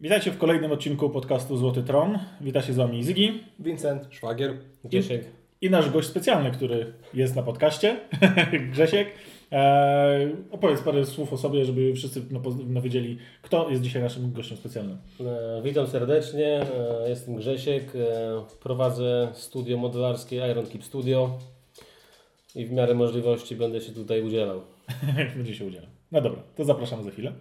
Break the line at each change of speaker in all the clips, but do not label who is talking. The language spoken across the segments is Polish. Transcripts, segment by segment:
Witajcie w kolejnym odcinku podcastu Złoty Tron. Wita się z Wami Zygi
Vincent.
Szwagier.
Grzesiek.
i nasz gość specjalny, który jest na podcaście, Grzesiek. Eee, opowiedz parę słów o sobie, żeby wszyscy no, no, wiedzieli, kto jest dzisiaj naszym gościem specjalnym.
E, Witam serdecznie, e, jestem Grzesiek, e, prowadzę studio modelarskie Iron Keep Studio i w miarę możliwości będę się tutaj udzielał.
Będzie się udzielał. No dobra, to zapraszamy za chwilę.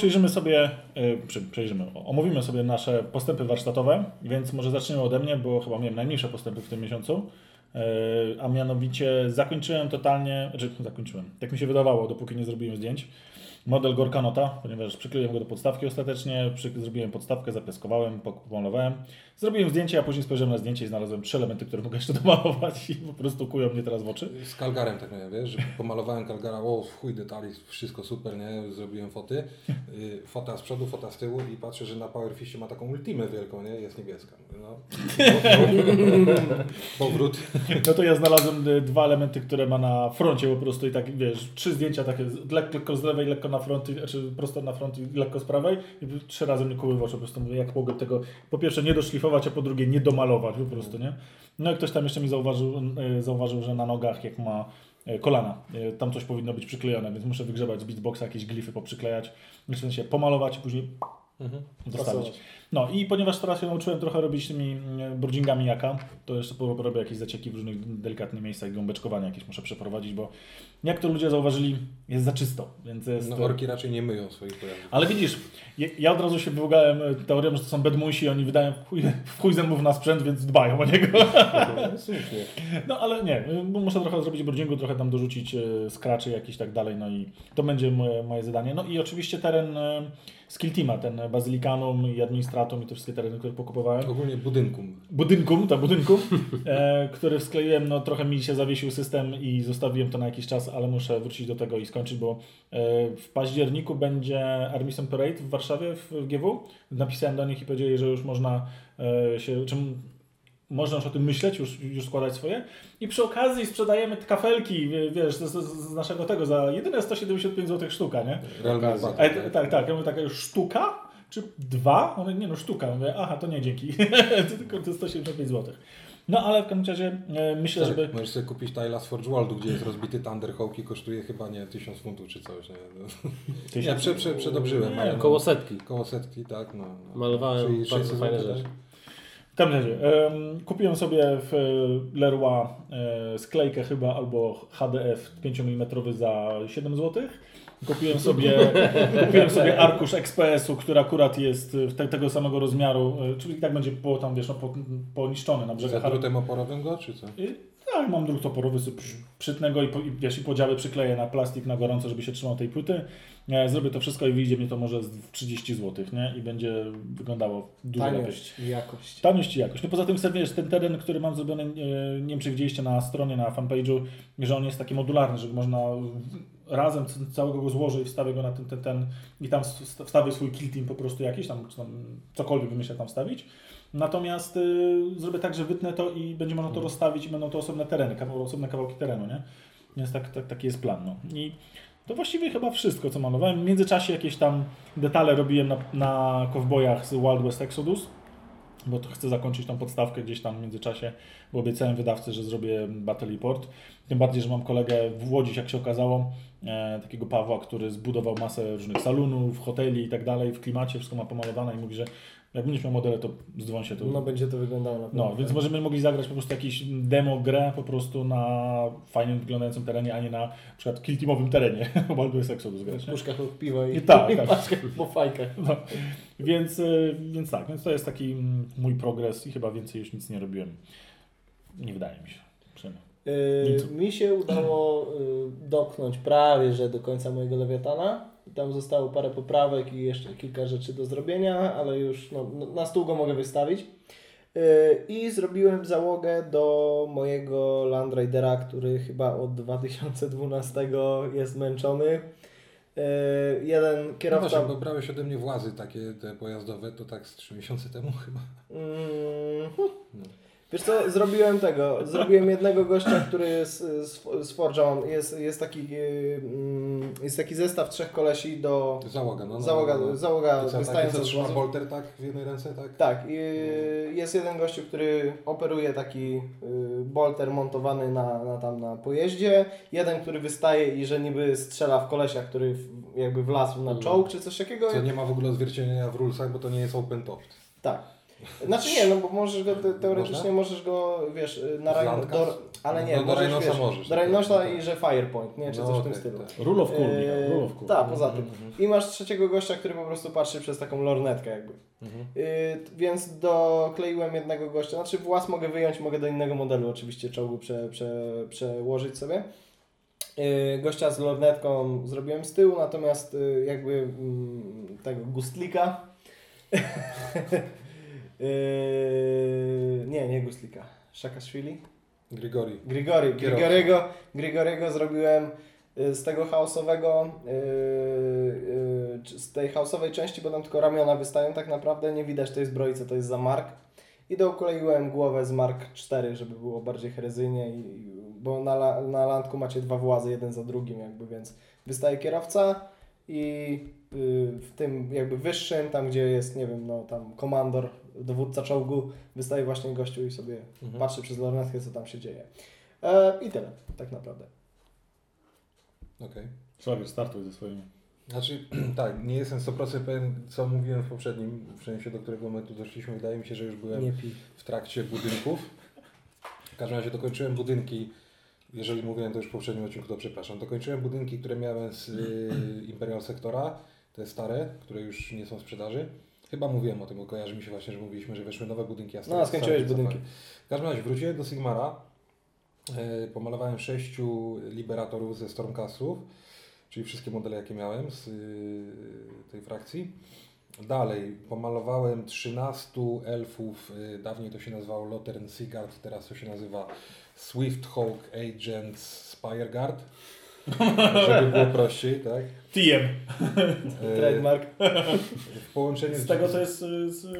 Przejrzymy sobie, o, omówimy sobie nasze postępy warsztatowe, więc może zaczniemy ode mnie, bo chyba miałem najmniejsze postępy w tym miesiącu. E, A mianowicie zakończyłem totalnie, znaczy zakończyłem, tak mi się wydawało, dopóki nie zrobiłem zdjęć, model Gorkanota, ponieważ przykleiłem go do podstawki ostatecznie, przy, zrobiłem podstawkę, zapiaskowałem, pomalowałem. Zrobiłem zdjęcie, a później spojrzałem na zdjęcie i znalazłem trzy elementy, które mogę jeszcze domalować i po prostu kują mnie teraz w oczy.
Z Kalgarem tak miałem, wiesz, że pomalowałem Kalgara, o chuj detali, wszystko super, nie, zrobiłem foty, y, fota z przodu, fota z tyłu i patrzę, że na Powerfishie ma taką ultimę wielką, nie, jest niebieska. No. Powrót.
No to ja znalazłem y, dwa elementy, które ma na froncie po prostu i tak, wiesz, trzy zdjęcia takie, lekko, z lewej, lekko na front, i- znaczy prosto na front i lekko z prawej i trzy razy mnie kuły w oczy, po prostu mówię, jak mogę tego, po pierwsze nie doszlifować, a po drugie nie domalować po prostu, nie? No i ktoś tam jeszcze mi zauważył, y, zauważył że na nogach jak ma y, kolana, y, tam coś powinno być przyklejone, więc muszę wygrzebać z beatboxa jakieś glify poprzyklejać, w sensie pomalować i później dostawić.
Pasować.
No i ponieważ teraz się nauczyłem trochę robić tymi broodingami jaka, to jeszcze porobię jakieś zacieki w różnych delikatnych miejscach, gąbeczkowania jakieś muszę przeprowadzić, bo jak to ludzie zauważyli, jest za czysto, więc jest...
No, orki raczej nie myją swoich pojazdów.
Ale widzisz, ja, od razu się wyłgałem e, teorią, że to są bedmusi, oni wydają w chuj, w chuj zębów na sprzęt, więc dbają o niego.
Słusznie.
No ale nie, muszę trochę zrobić broodingu, trochę tam dorzucić e, scratchy jakieś tak dalej, no i to będzie moje, moje zadanie. No i oczywiście teren e, Skill Teama, ten Bazylikanum i Administratum i te wszystkie tereny, które pokupowałem.
Ogólnie budynku.
budynku, tak, budynku, e, który skleiłem, no trochę mi się zawiesił system i zostawiłem to na jakiś czas, ale muszę wrócić do tego i skończyć, bo e, w październiku będzie Armisen Parade w Warszawie w, w GW. Napisałem do nich i powiedzieli, że już można e, się, czym można już o tym myśleć, już, już składać swoje. I przy okazji sprzedajemy te kafelki, wie- wiesz, z, z, naszego tego za jedyne 175 zł sztuka, nie? A, ja-
tak?
tak. Ja mówię taka już sztuka, czy dwa? One, nie no, sztuka. Mówię, aha, to nie, dzięki. to tylko to 175 zł. No ale w każdym razie e, myślę,
Tak,
żeby...
Możesz sobie kupić Tyla z Forge Worldu, gdzie jest rozbity Thunderhawk i kosztuje chyba nie 1000 funtów czy coś. Nie, no. nie prze, prze, przedobrzyłem.
Nie,
ale
Koło setki.
koło setki, tak. No, no.
Malowałem
Czyli
bardzo
600
fajne rzeczy.
W każdym razie, em, kupiłem sobie w e, Leroy e, sklejkę chyba albo HDF 5 mm za 7 zł. Kupiłem sobie, kupiłem sobie arkusz XPS-u, który akurat jest w te, tego samego rozmiaru, e, czyli tak będzie po, tam, wiesz, no, po, poniszczony na
Za
brzegach.
drutem oporowym go, czy co?
I, tak, mam drut oporowy, sobie przy- przytnę go i, po, i, wiesz, i podziały przykleję na plastik na gorąco, żeby się trzymał tej płyty. E, zrobię to wszystko i wyjdzie mi to może z 30 zł, nie? I będzie wyglądało dużo lepiej.
Taniość i jakość.
Taniość i jakość. No poza tym sobie, wiesz, ten teren, który mam zrobiony, e, nie wiem czy widzieliście na stronie, na fanpage'u, że on jest taki modularny, że można razem całego go złożę i wstawię go na ten, ten, ten i tam st- wstawię swój kill team po prostu jakiś, tam, tam cokolwiek wymyślę tam wstawić. Natomiast y, zrobię tak, że wytnę to i będzie można to rozstawić i będą to osobne tereny, kawał, osobne kawałki terenu, nie? Więc tak, tak, taki jest plan. No. I to właściwie chyba wszystko, co malowałem. W międzyczasie jakieś tam detale robiłem na, na kowbojach z Wild West Exodus, bo to chcę zakończyć tą podstawkę gdzieś tam w międzyczasie, bo obiecałem wydawcy, że zrobię Battle Report. Tym bardziej, że mam kolegę w Łodzi, jak się okazało, e, takiego Pawła, który zbudował masę różnych salonów, hoteli i tak dalej, w klimacie, wszystko ma pomalowane i mówi, że jak będziesz miał modele, to zdzwoń się. To...
No będzie to wyglądało na pewno.
No, więc możemy mogli zagrać po prostu jakiś demo grę po prostu na fajnym wyglądającym terenie, a nie na, na przykład killteamowym terenie Wild West Exodus grać.
W puszkach od piwa i,
I tak,
i
tak.
po fajkach.
No, więc, y, więc tak, więc to jest taki mm, mój progres i chyba więcej już nic nie robiłem. Nie wydaje mi się. Przynajmniej.
Yy, mi się udało yy, dopchnąć prawie, że do końca mojego lewiatana. Tam zostało parę poprawek i jeszcze kilka rzeczy do zrobienia, ale już no, no, na stół go mogę wystawić. Yy, I zrobiłem załogę do mojego Land Ridera, który chyba od 2012 jest męczony. Yy, Jeden
No
kierowca...
właśnie, bo brałeś ode mnie włazy takie te pojazdowe, to tak z 3 miesiące temu chyba.
Mm,
No.
Wiesz co, zrobiłem tego, zrobiłem jednego gościa, który z, z, Forge'a, jest, jest, taki, yy, mm, jest taki zestaw trzech kolesi do
Załoga, no. no,
załoga,
no, no.
załoga
taki,
wystająca z
trzyma bolter tak w jednej ręce, tak?
Tak, i jest jeden gościu, który operuje taki y, bolter montowany na, na, tam na pojeździe, jeden, który wystaje i że niby strzela w kolesia, który w, jakby wlazł na czołg czy coś takiego.
Co nie ma w ogóle odzwierciedlenia w rulesach, bo to nie jest open top.
Tak. Znaczy nie, no bo możesz go, te, teoretycznie
Można?
możesz go, wiesz, na
Z
Rhino, do, ale nie,
No, do
możesz, wiesz,
możesz,
do
tak,
Rhinosa
tak.
i że Firepoint, nie, czy
No,
coś w tym
okej,
stylu.
tak.
Rule of cool, Michał, rule of cool.
Tak, poza tym. I masz trzeciego gościa, który po prostu patrzy przez taką lornetkę jakby.
Mhm.
Yy, więc dokleiłem jednego gościa, znaczy włas mogę wyjąć, mogę do innego modelu oczywiście czołgu prze, prze, przełożyć sobie. Yy, gościa z lornetką zrobiłem z tyłu, natomiast yy, jakby mm, tego gustlika yy, nie, nie gustlika, Szakaszwili?
Grigori.
Grigori,
Kierowca.
Grigoriego, Grigoriego zrobiłem y, z tego chaosowego, y, y, czy z tej chaosowej części, bo tam tylko ramiona wystają tak naprawdę, nie widać tej zbroi, co to jest za mark. I dokleiłem głowę z Mark 4, żeby było bardziej herezyjnie, i, bo na, na landku macie dwa włazy, jeden za drugim jakby, więc wystaje kierowca i y, w tym jakby wyższym, tam gdzie jest, nie wiem, no tam komandor, dowódca czołgu, wystaje właśnie gościu i sobie
Mhm.
patrzy przez lornetkę, co tam się dzieje. E, I tyle, tak naprawdę.
Okej.
Szwagier, startuj ze swoimi.
Znaczy, tak, nie jestem 100% pewien, co mówiłem w poprzednim, w sensie do którego momentu doszliśmy. Wydaje mi się, że już byłem w trakcie budynków. W każdym razie dokończyłem budynki, jeżeli mówiłem to już w poprzednim odcinku, to przepraszam. Dokończyłem budynki, które miałem z y, Imperial Sektora, te stare, które już nie są w sprzedaży. Chyba mówiłem o tym, bo kojarzy mi się właśnie, że mówiliśmy, że weszły nowe budynki. A
No, skończyłeś budynki.
W każdym razie wróciłem do Sigmara. E, pomalowałem sześciu liberatorów ze Stormcastów, czyli wszystkie modele, jakie miałem z y, tej frakcji. Dalej pomalowałem 13 elfów, y, dawniej to się nazywało Lothern Sigard, teraz to się nazywa Swifthawk Agents Spireguard, żeby było prościej, tak?
TM.
E,
Trademark.
w połączeniu
Z tego to jest y, z y,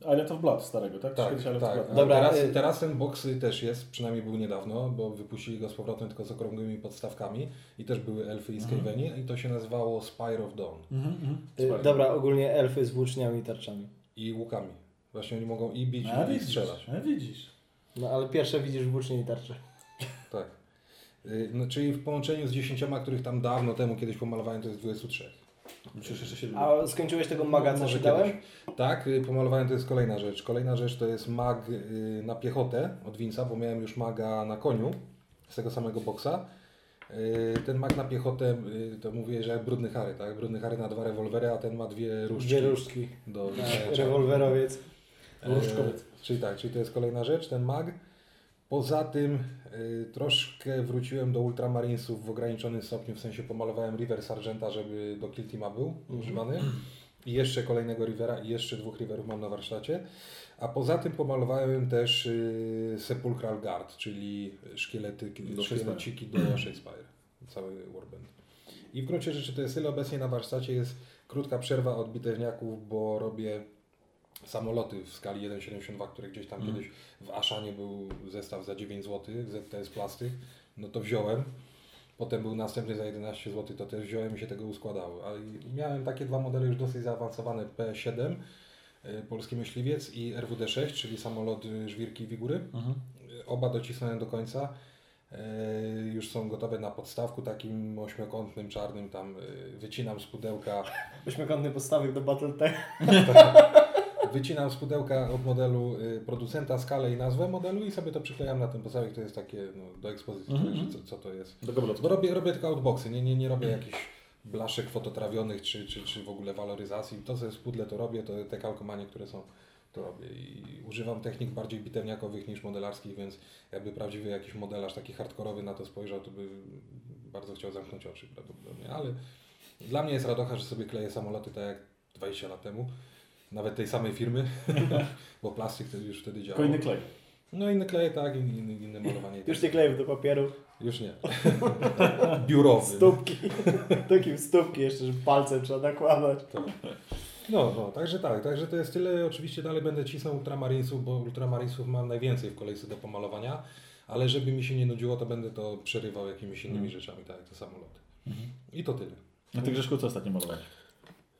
Island of Blood starego, tak?
Tak, tak.
Dobra,
teraz,
y-
teraz ten box też jest, przynajmniej był niedawno, bo wypuścili go z powrotem tylko z okrągłymi podstawkami i też były elfy i skaveni i to się nazywało Spire of Dawn
Mhm, mhm.
Y. Dobra, ogólnie elfy z włóczniami i tarczami.
i łukami. Właśnie oni mogą i bić,
A
i
widzisz,
strzelać.
a widzisz.
No ale pierwsze widzisz włócznie i tarcze.
Y, No, czyli w połączeniu z dziesięcioma, których tam dawno temu kiedyś pomalowałem, to jest 23.
Musisz jeszcze się
A skończyłeś tego maga, co
kiedyś. Tak, y, pomalowałem, to jest kolejna rzecz. Kolejna rzecz to jest mag y, na piechotę od Winca, bo miałem już maga na koniu z tego samego boksa. Ten mag na piechotę, to mówię, że jak brudny Harry, tak? Brudny Harry na dwa rewolwery, a ten ma dwie różdżki.
Dwie różdżki.
Do
Tak, rewolwerowiec.
E,
Różdżkowiec.
Czyli tak, czyli to jest kolejna rzecz, ten mag. Poza tym y, troszkę wróciłem do Ultramarinesów w ograniczonym stopniu, w sensie pomalowałem River Sargenta, żeby do Kill Teama był używany. I jeszcze kolejnego Rivera i jeszcze dwóch Riverów mam na warsztacie. A poza tym pomalowałem też y, Sepulchral Guard, czyli szkielety,
Do
szkieleciki do Shakespeare. Cały Warband. I w gruncie rzeczy to jest tyle obecnie na warsztacie, jest krótka przerwa od bitewniaków, bo robię samoloty w skali 1,72, które gdzieś tam
Mhm.
kiedyś w Aszanie był zestaw za 9 zł, ZTS plastyk, no to wziąłem. Potem był następny za 11 zł, to też wziąłem i się tego uskładało. Ale miałem takie dwa modele już dosyć zaawansowane, P7, y, polski myśliwiec i RWD6, czyli samolot y, żwirki i wigury.
Mhm.
Y, Oba docisnąłem do końca. Już są gotowe na podstawku takim ośmiokątnym, czarnym, tam wycinam z pudełka
Ośmiokątny podstawek do Battle Tech.
Wycinam z pudełka od modelu y, producenta skalę i nazwę modelu i sobie to przyklejam na ten podstawek. To jest takie no, do ekspozycji,
Mhm.
że co, co to jest.
Do goblotu.
Bo robię, robię tylko outboxy, nie, nie, nie robię jakichś blaszek fototrawionych czy, czy, czy w ogóle waloryzacji. To co jest w pudle to robię, to te kalkomanie, które są to robię i używam technik bardziej bitewniakowych niż modelarskich, więc jakby prawdziwy jakiś modelarz taki hardkorowy na to spojrzał, to by bardzo chciał zamknąć oczy prawdopodobnie, ale Dla mnie jest radocha, że sobie kleję samoloty tak jak 20 lat temu. Nawet tej samej firmy, bo plastik to już wtedy działał.
Tylko inny klej.
No inne kleje tak, inne, inne malowanie.
Już nie kleję do papieru.
Już nie. Biurowy.
Stópki. Takim stópki jeszcze, że palcem trzeba nakładać.
No, no, także tak, także to jest tyle. Oczywiście dalej będę cisnął ultramarinesów, bo ultramarinesów mam najwięcej w kolejce do pomalowania, ale żeby mi się nie nudziło, to będę to przerywał jakimiś innymi
Mhm.
rzeczami, tak jak te samoloty. I to tyle.
A ty Grzeszku, co ostatnio malowałeś?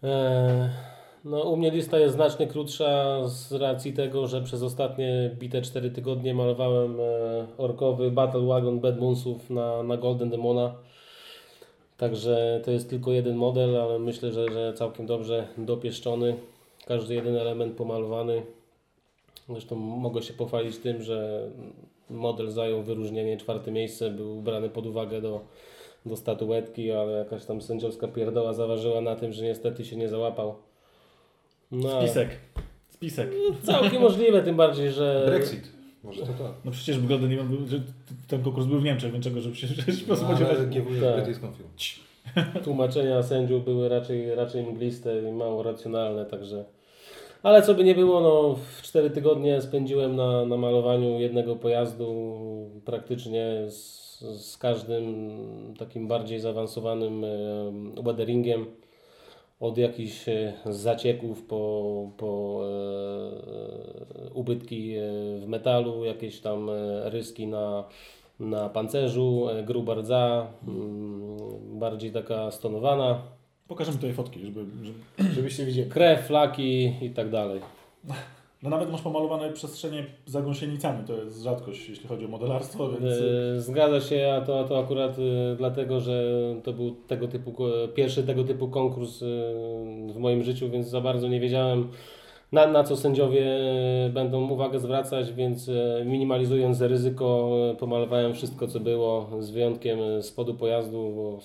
Eee, no, u mnie lista jest znacznie krótsza z racji tego, że przez ostatnie bite 4 tygodnie malowałem e, orkowy Battle Wagon Bad Moonsów na, na Golden Demona. Także to jest tylko jeden model, ale myślę, że, że całkiem dobrze dopieszczony. Każdy jeden element pomalowany. Zresztą mogę się pochwalić tym, że model zajął wyróżnienie czwarte miejsce, był brany pod uwagę do, do statuetki, ale jakaś tam sędziowska pierdoła zaważyła na tym, że niestety się nie załapał. No,
Spisek. Spisek.
całkiem możliwe, tym bardziej, że
Brexit. Może to tak.
No przecież w Demon był, że ten konkurs był w Niemczech, więc czego, żeby się
No,
spodziewać.
ale GW jest
Tak.
brytyjską firmą.
tłumaczenia sędziów były raczej, raczej mgliste i mało racjonalne, także... Ale co by nie było, no w 4 tygodnie spędziłem na, na malowaniu jednego pojazdu praktycznie z, z każdym takim bardziej zaawansowanym e, weatheringiem. Od jakichś e, zacieków po, po e, ubytki e, w metalu, jakieś tam e, ryski na, na pancerzu, gruba rdza, mm, bardziej taka stonowana,
Pokażemy tutaj fotki, żeby, żeby...
Żebyście widzieli.
krew, flaki i tak dalej.
No nawet masz pomalowane przestrzenie za gąsienicami, to jest rzadkość, jeśli chodzi o modelarstwo, więc...
E, Zgadza się, a to, to akurat e, dlatego, że to był tego typu, pierwszy tego typu konkurs e, w moim życiu, więc za bardzo nie wiedziałem na, na co sędziowie będą uwagę zwracać, więc minimalizując ryzyko pomalowałem wszystko co było z wyjątkiem spodu pojazdu, bo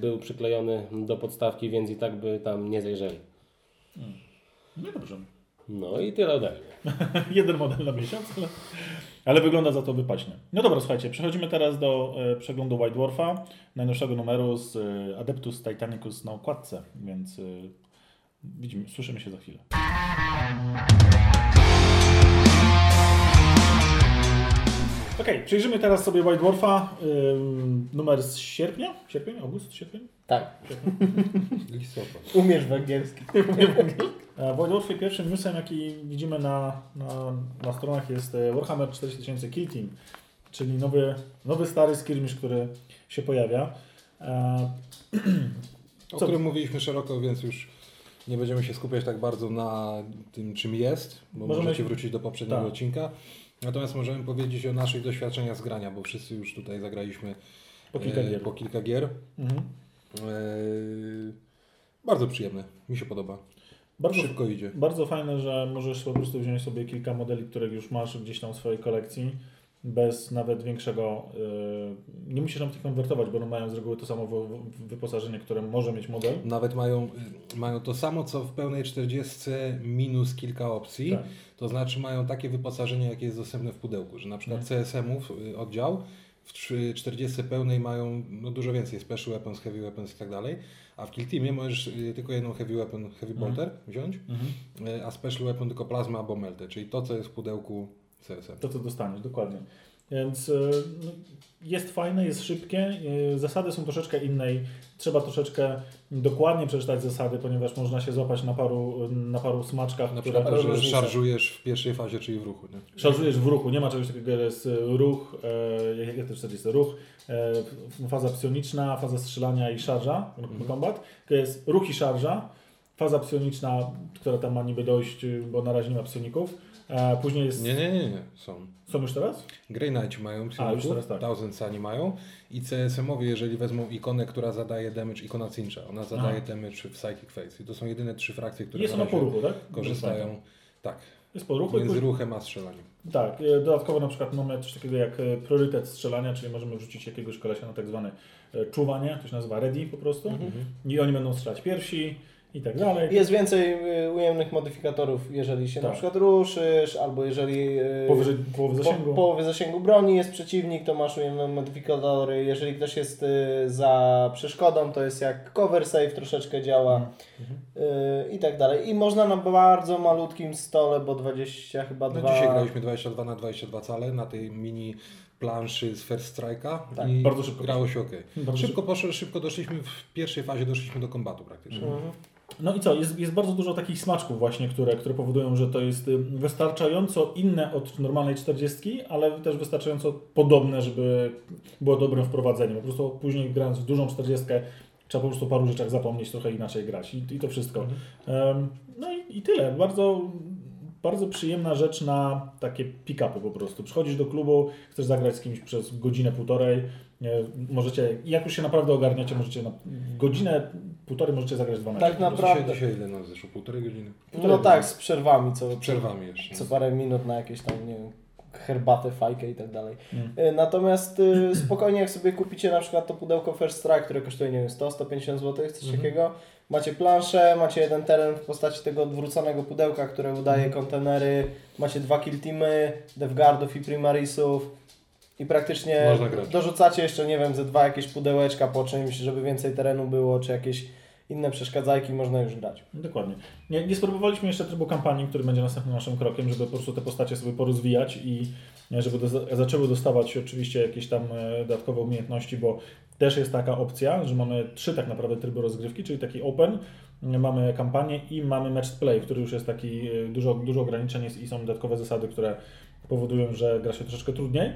był przyklejony do podstawki, więc i tak by tam nie zajrzeli.
No dobrze.
No i tyle ode mnie.
Jeden model na miesiąc, ale, ale wygląda za to wypaśnie. No dobra, słuchajcie, przechodzimy teraz do e, przeglądu White Dwarfa, najnowszego numeru z e, Adeptus Titanicus na okładce, więc e, widzimy, słyszymy się za chwilę. Okej, przyjrzymy teraz sobie White Dwarfa, ym, numer z sierpnia? Sierpień? August? Sierpień?
Tak.
Listopad.
Umiesz w angielski.
W White Dwarfie pierwszym newsem, jaki widzimy na, na, na stronach jest e, Warhammer 4000 Kill Team, czyli nowy, nowy stary skirmish, który się pojawia. E,
O którym mówiliśmy szeroko, więc już nie będziemy się skupiać tak bardzo na tym, czym jest, bo
Możemy-
możecie wrócić do poprzedniego
Tak.
odcinka. Natomiast możemy powiedzieć o naszych doświadczeniach z grania, bo wszyscy już tutaj zagraliśmy
po kilka
e,
gier.
Po kilka gier.
Mhm.
E, bardzo przyjemne, mi się podoba.
Bardzo,
Szybko idzie.
bardzo fajne, że możesz po prostu wziąć sobie kilka modeli, które już masz gdzieś tam w swojej kolekcji, bez nawet większego. e, nie musisz tam tych konwertować, bo one mają z reguły to samo wy- wy- wyposażenie, które może mieć model.
Nawet mają, y, mają to samo, co w pełnej 40 minus kilka opcji.
Tak.
To znaczy mają takie wyposażenie, jakie jest dostępne w pudełku, że na przykład
Mhm.
CSM-ów y, oddział w trzy- 40 pełnej mają no, dużo więcej special weapons, heavy weapons i tak dalej, a w Kill Teamie możesz y, tylko jedną heavy weapon, heavy
Mhm.
bolter wziąć,
Mhm.
a special weapon tylko plazma albo meltę, czyli to, co jest w pudełku CSM.
To, co dostaniesz, dokładnie. Więc y, no, jest fajne, jest szybkie. y, Zasady są troszeczkę inne i trzeba troszeczkę dokładnie przeczytać zasady, ponieważ można się złapać na paru, na paru smaczkach,
Na
które
przykład, że
różnice.
szarżujesz w pierwszej fazie, czyli w ruchu. Nie?
szarżujesz w ruchu. Nie ma czegoś takiego, że jest y, ruch, jak jak to wtedy jest ruch, faza psioniczna, faza strzelania i szarża,
Mhm.
combat. To jest ruch i szarża, faza psioniczna, która tam ma niby dojść, y, bo na razie nie ma psioników. E, później jest...
nie, nie, nie, nie, są.
Są już teraz?
Grey Knight mają
A, teraz tak.
Thousand Sunny mają i CSM-owie, jeżeli wezmą ikonę, która zadaje damage, ikona cincha, ona zadaje damage w Psychic Face. I to są jedyne trzy frakcje, które
Jest
na
po ruchu, tak?
korzystają. Tak,
Jest po ruchu
między
później...
ruchem a strzelaniem.
Tak, e, dodatkowo na przykład mamy coś takiego jak e, priorytet strzelania, czyli możemy wrzucić jakiegoś kolesia na tak zwane e, czuwanie, to się nazywa ready po prostu
Mhm.
i oni będą strzelać pierwsi i tak dalej.
Jest więcej y, ujemnych modyfikatorów, jeżeli się
Tak.
na przykład ruszysz, albo jeżeli
Powyżej połowy zasięgu.
po, połowy zasięgu broni jest przeciwnik, to masz ujemne modyfikatory. Jeżeli ktoś jest y, za przeszkodą, to jest jak cover save troszeczkę działa
Mhm.
y, i tak dalej. I można na bardzo malutkim stole, bo 20 chyba
No dzisiaj graliśmy 22 na 22 cale na tej mini planszy z First Strike'a
Tak,
i
bardzo szybko
grało się ok.
Bardzo
Szybko poszło, szybko doszliśmy, w pierwszej fazie doszliśmy do kombatu praktycznie.
Mhm.
No i co, jest, jest bardzo dużo takich smaczków właśnie, które, które powodują, że to jest wystarczająco inne od normalnej 40, ale też wystarczająco podobne, żeby było dobrym wprowadzeniem. Po prostu później grając w dużą 40 trzeba po prostu paru rzeczach zapomnieć, trochę inaczej grać i, i to wszystko. Em, no i, i tyle. Bardzo, bardzo przyjemna rzecz na takie pick-upy po prostu. Przychodzisz do klubu, chcesz zagrać z kimś przez godzinę, półtorej, możecie, jak już się naprawdę ogarniacie, możecie na godzinę, półtorej możecie zagrać dwa mecze.
Tak
No
naprawdę.
Dzisiaj, dzisiaj ile nam zeszło? Półtorej godziny?
No tak, z przerwami co,
Z przerwami jeszcze.
co parę minut na jakieś tam, nie wiem, herbatę, fajkę i tak dalej.
Mm.
Y, Natomiast y, spokojnie jak sobie kupicie na przykład to pudełko First Strike, które kosztuje, nie wiem, 100-150 zł, coś
Mhm.
takiego, macie planszę, macie jeden teren w postaci tego odwróconego pudełka, które udaje
Mhm.
kontenery, macie dwa kill teamy, devguardów i primarisów i praktycznie dorzucacie jeszcze, nie wiem, ze dwa jakieś pudełeczka po czymś, żeby więcej terenu było, czy jakieś inne przeszkadzajki, można już grać.
Dokładnie. Nie, nie spróbowaliśmy jeszcze trybu kampanii, który będzie następnym naszym krokiem, żeby po prostu te postacie sobie porozwijać i e, żeby do, zaczęły dostawać oczywiście jakieś tam e, dodatkowe umiejętności, bo też jest taka opcja, że mamy trzy tak naprawdę tryby rozgrywki, czyli taki open, e, mamy kampanię i mamy match play, który już jest taki dużo, dużo ograniczeń i są dodatkowe zasady, które powodują, że gra się troszeczkę trudniej.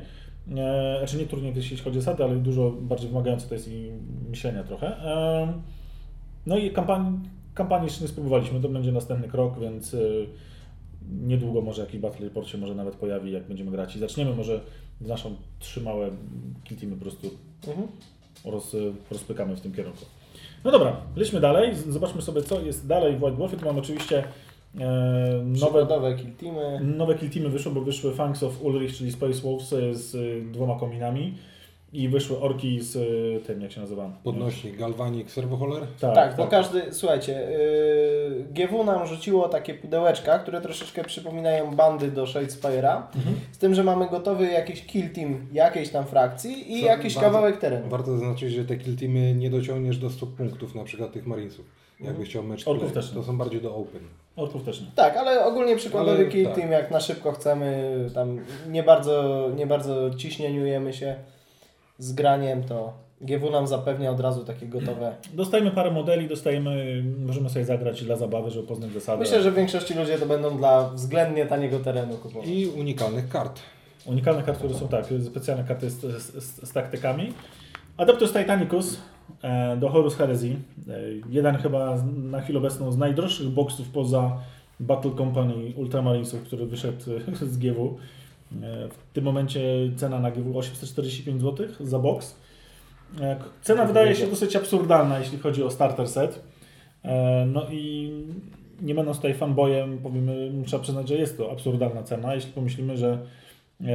E, Znaczy nie trudniej, jeśli chodzi o zasady, ale dużo bardziej wymagające to jest i myślenia trochę. E, no i kampanii, kampanii jeszcze nie spróbowaliśmy, to będzie następny krok, więc y, niedługo może jakiś Battle Report się może nawet pojawi, jak będziemy grać i zaczniemy może z naszą trzy małe kill teamy po prostu
Mhm.
roz, rozpykamy w tym kierunku. No dobra, lećmy dalej, zobaczmy sobie co jest dalej w White Wolfie. Tu mamy oczywiście e, nowe,
Przykładowe kill teamy.
nowe kill teamy wyszły, bo wyszły Fangs of Ulrich, czyli Space Wolves y, z y, dwoma kominami i wyszły orki z y, tym, jak się nazywa?
Podnośnik, galwanik, serwoholer.
Tak,
Tak, bo każdy, słuchajcie, yy, GW nam rzuciło takie pudełeczka, które troszeczkę przypominają bandy do Shadespire'a, z tym, że mamy gotowy jakiś kill team jakiejś tam frakcji i
Co
jakiś
bardzo-
kawałek terenu.
Warto zaznaczyć, że te kill teamy nie dociągniesz do 100 punktów, na przykład tych Marinesów. Jakbyś chciał mecz
Orków
play.
też nie.
To są bardziej do open.
Orków też nie.
Tak, ale ogólnie przykładowy
Ale
kill
tak.
team, jak na szybko chcemy, tam nie bardzo, nie bardzo ciśnieniujemy się z graniem, to GW nam zapewnia od razu takie gotowe.
Dostajemy parę modeli, dostajemy, możemy sobie zagrać dla zabawy, żeby poznać zasady.
Myślę, że w większości ludzie to będą dla względnie taniego terenu kupować.
I unikalnych kart.
Unikalne karty, które są tak, specjalne karty z, z, z, z taktykami. Adeptus Titanicus do Horus Heresy. E, jeden chyba na chwilę obecną z najdroższych boksów poza Battle Company Ultramarinesów, który wyszedł e, z GW. E, w tym momencie cena na GW 845 zł za boks. E, Cena wydaje się dosyć absurdalna, jeśli chodzi o starter set. E, No i nie będąc tutaj fanboyem, powiemy, trzeba przyznać, że jest to absurdalna cena, jeśli pomyślimy, że e,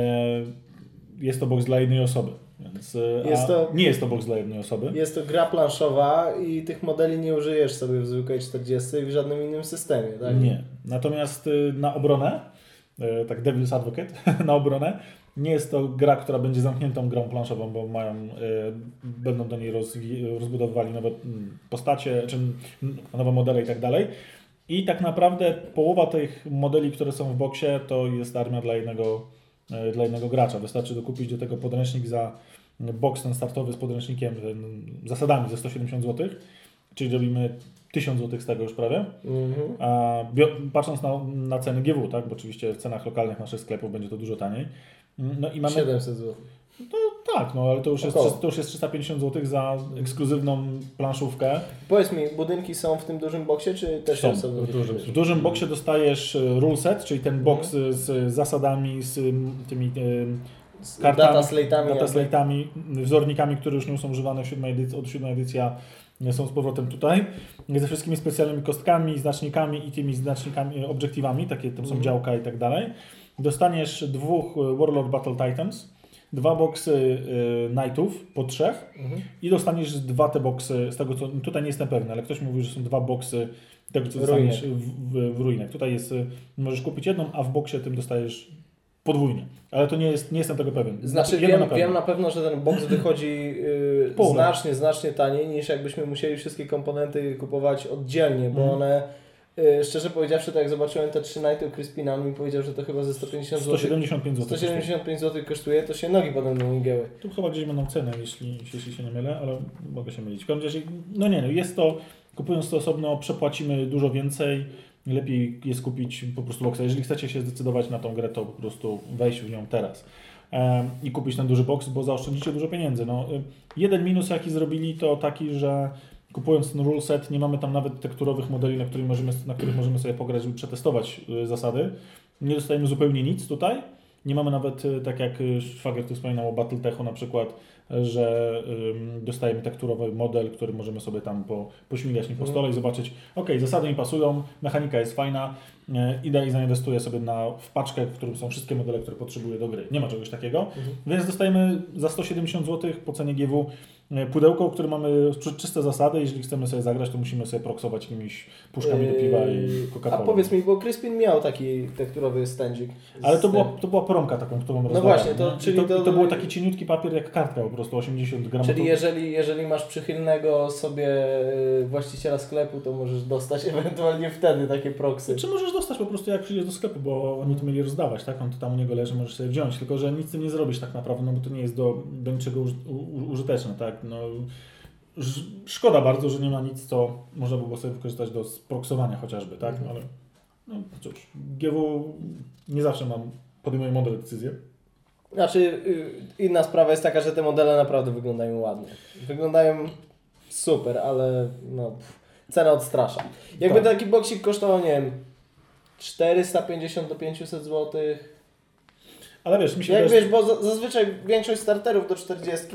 jest to boks dla jednej osoby. Więc, e,
Jest to-
Nie jest to boks dla jednej osoby.
Jest to gra planszowa i tych modeli nie użyjesz sobie w zwykłej 40 i w żadnym innym systemie, tak?
Nie. Natomiast y, na obronę, y, tak Devil's Advocate, na obronę, nie jest to gra, która będzie zamkniętą grą planszową, bo mają, y, będą do niej rozbudowywali nowe mm, postacie, czy mm, nowe modele i tak dalej. I tak naprawdę połowa tych modeli, które są w boksie, to jest armia dla jednego, dla jednego gracza. Wystarczy dokupić do tego podręcznik za boks ten startowy z podręcznikiem, zasadami za 170 zł, czyli robimy 1000 zł z tego już prawie.
Mhm.
A patrząc na, na ceny GW, tak, bo oczywiście w cenach lokalnych naszych sklepów będzie to dużo taniej. No i mamy.
700 zł.
Tak, no ale to już, jest,
Około.
to już jest 350 zł za ekskluzywną planszówkę.
Powiedz mi, budynki są w tym dużym boksie, czy też
Są.
są
W dużym.
W dużym boksie dostajesz e, rule set, czyli ten box
Mhm.
z zasadami, z tymi e,
z
kartami,
data slate'ami?
data slate'ami, wzornikami, które już nie są używane w siódmej edycji, od siódmej edycja nie są z powrotem tutaj. Ze wszystkimi specjalnymi kostkami, znacznikami i tymi znacznikami, e, obiektywami, takie tam są
Mhm.
działka i tak dalej. Dostaniesz dwóch Warlord Battle Titans, dwa boksy e, Knightów po trzech
Mhm.
i dostaniesz dwa te boksy, z tego co tutaj nie jestem pewny, ale ktoś mówił, że są dwa boksy tego, co dostaniesz w, w, w ruinach. Tutaj jest, y, możesz kupić jedną, a w boksie tym dostajesz podwójnie. Ale to nie jest, nie jestem tego pewien.
Znaczy
Jedno
wiem
na
wiem na pewno, że ten box wychodzi yy, znacznie, znacznie taniej niż jakbyśmy musieli wszystkie komponenty kupować oddzielnie, bo
Mhm.
one szczerze powiedziawszy, tak jak zobaczyłem te trzy nighty u Crispina, on mi powiedział, że to chyba ze 150 zł.
175 zł.
175 zł kosztuje, to się nogi potem nie gięły.
Tu chyba gdzieś będą ceny, jeśli, jeśli się nie mylę, ale mogę się mylić. W każdym razie, no nie, no jest to, kupując to osobno, przepłacimy dużo więcej. Lepiej jest kupić po prostu boxa. Jeżeli chcecie się zdecydować na tą grę, to po prostu wejść w nią teraz i kupić ten duży box, bo zaoszczędzicie dużo pieniędzy. No, y, jeden minus, jaki zrobili, to taki, że kupując ten rule set, nie mamy tam nawet tekturowych modeli, na których możemy, na których możemy sobie pograć, żeby przetestować y, zasady. Nie dostajemy zupełnie nic tutaj. Nie mamy nawet, y, tak jak y, Szwagier tu wspominał o Battletechu na przykład, że dostajemy tekturowy model, który możemy sobie tam po, pośmigać nim po stole i zobaczyć, ok, zasady mi pasują, mechanika jest fajna, idę i zainwestuję sobie na, w paczkę, w którym są wszystkie modele, które potrzebuję do gry. Nie ma czegoś takiego. Więc dostajemy za 170 zł po cenie GW pudełko, które mamy czy- czyste zasady. Jeżeli chcemy sobie zagrać, to musimy sobie proksować jakimiś puszkami do piwa i
Yy, A powiedz mi, bo Crispin miał taki tekturowy stędzik.
Ale to była, to była promka taką, którą
No właśnie, to-
nie?
Czyli
to,
to-
to było taki cieniutki papier jak kartka po prostu, 80 gramów.
Czyli jeżeli, jeżeli masz przychylnego sobie y, właściciela sklepu, to możesz dostać ewentualnie wtedy takie proksy.
Czy możesz dostać po prostu jak przyjdziesz do sklepu, bo oni to mieli rozdawać, tak? On to tam u niego leży, możesz sobie wziąć, tylko że nic z tym nie zrobisz tak naprawdę, no bo to nie jest do, do niczego użyteczne, tak? No, sz- szkoda bardzo, że nie ma nic, co można by było sobie wykorzystać do sproksowania chociażby, tak? No, ale no cóż, GW nie zawsze mam, podejmuję mądre decyzje.
Znaczy, y, inna sprawa jest taka, że te modele naprawdę wyglądają ładnie. Wyglądają super, ale no, cena odstrasza. Jakby
Tak.
taki boksik kosztował, nie wiem, 450 do 500 zł.
Ale wiesz, mi się
Jak
wydaje,
wiesz, bo za- zazwyczaj większość starterów do 40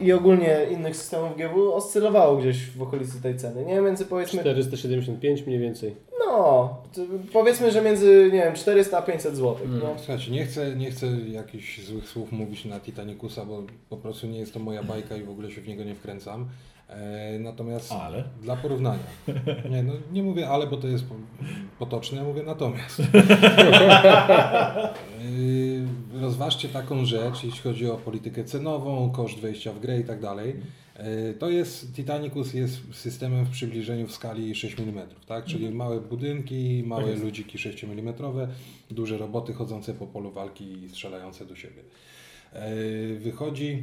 i, ogólnie innych systemów GW oscylowało gdzieś w okolicy tej ceny. Nie między powiedzmy
475 mniej więcej.
No, powiedzmy, że między, nie wiem, 400 a 500 zł.
Mm.
No.
Słuchajcie, nie chcę, nie chcę jakichś złych słów mówić na Titanicusa, bo po prostu nie jest to moja bajka i w ogóle się w niego nie wkręcam. E, natomiast
Ale?
dla porównania. Nie, no, nie mówię ale, bo to jest po, potoczne, ja mówię natomiast. Yy, rozważcie taką rzecz, jeśli chodzi o politykę cenową, koszt wejścia w grę i tak dalej. Yy, To jest, Titanicus jest systemem w przybliżeniu w skali 6 mm, tak? Czyli małe budynki, małe
Tak
ludziki 6 mm, duże roboty chodzące po polu walki i strzelające do siebie. Wychodzi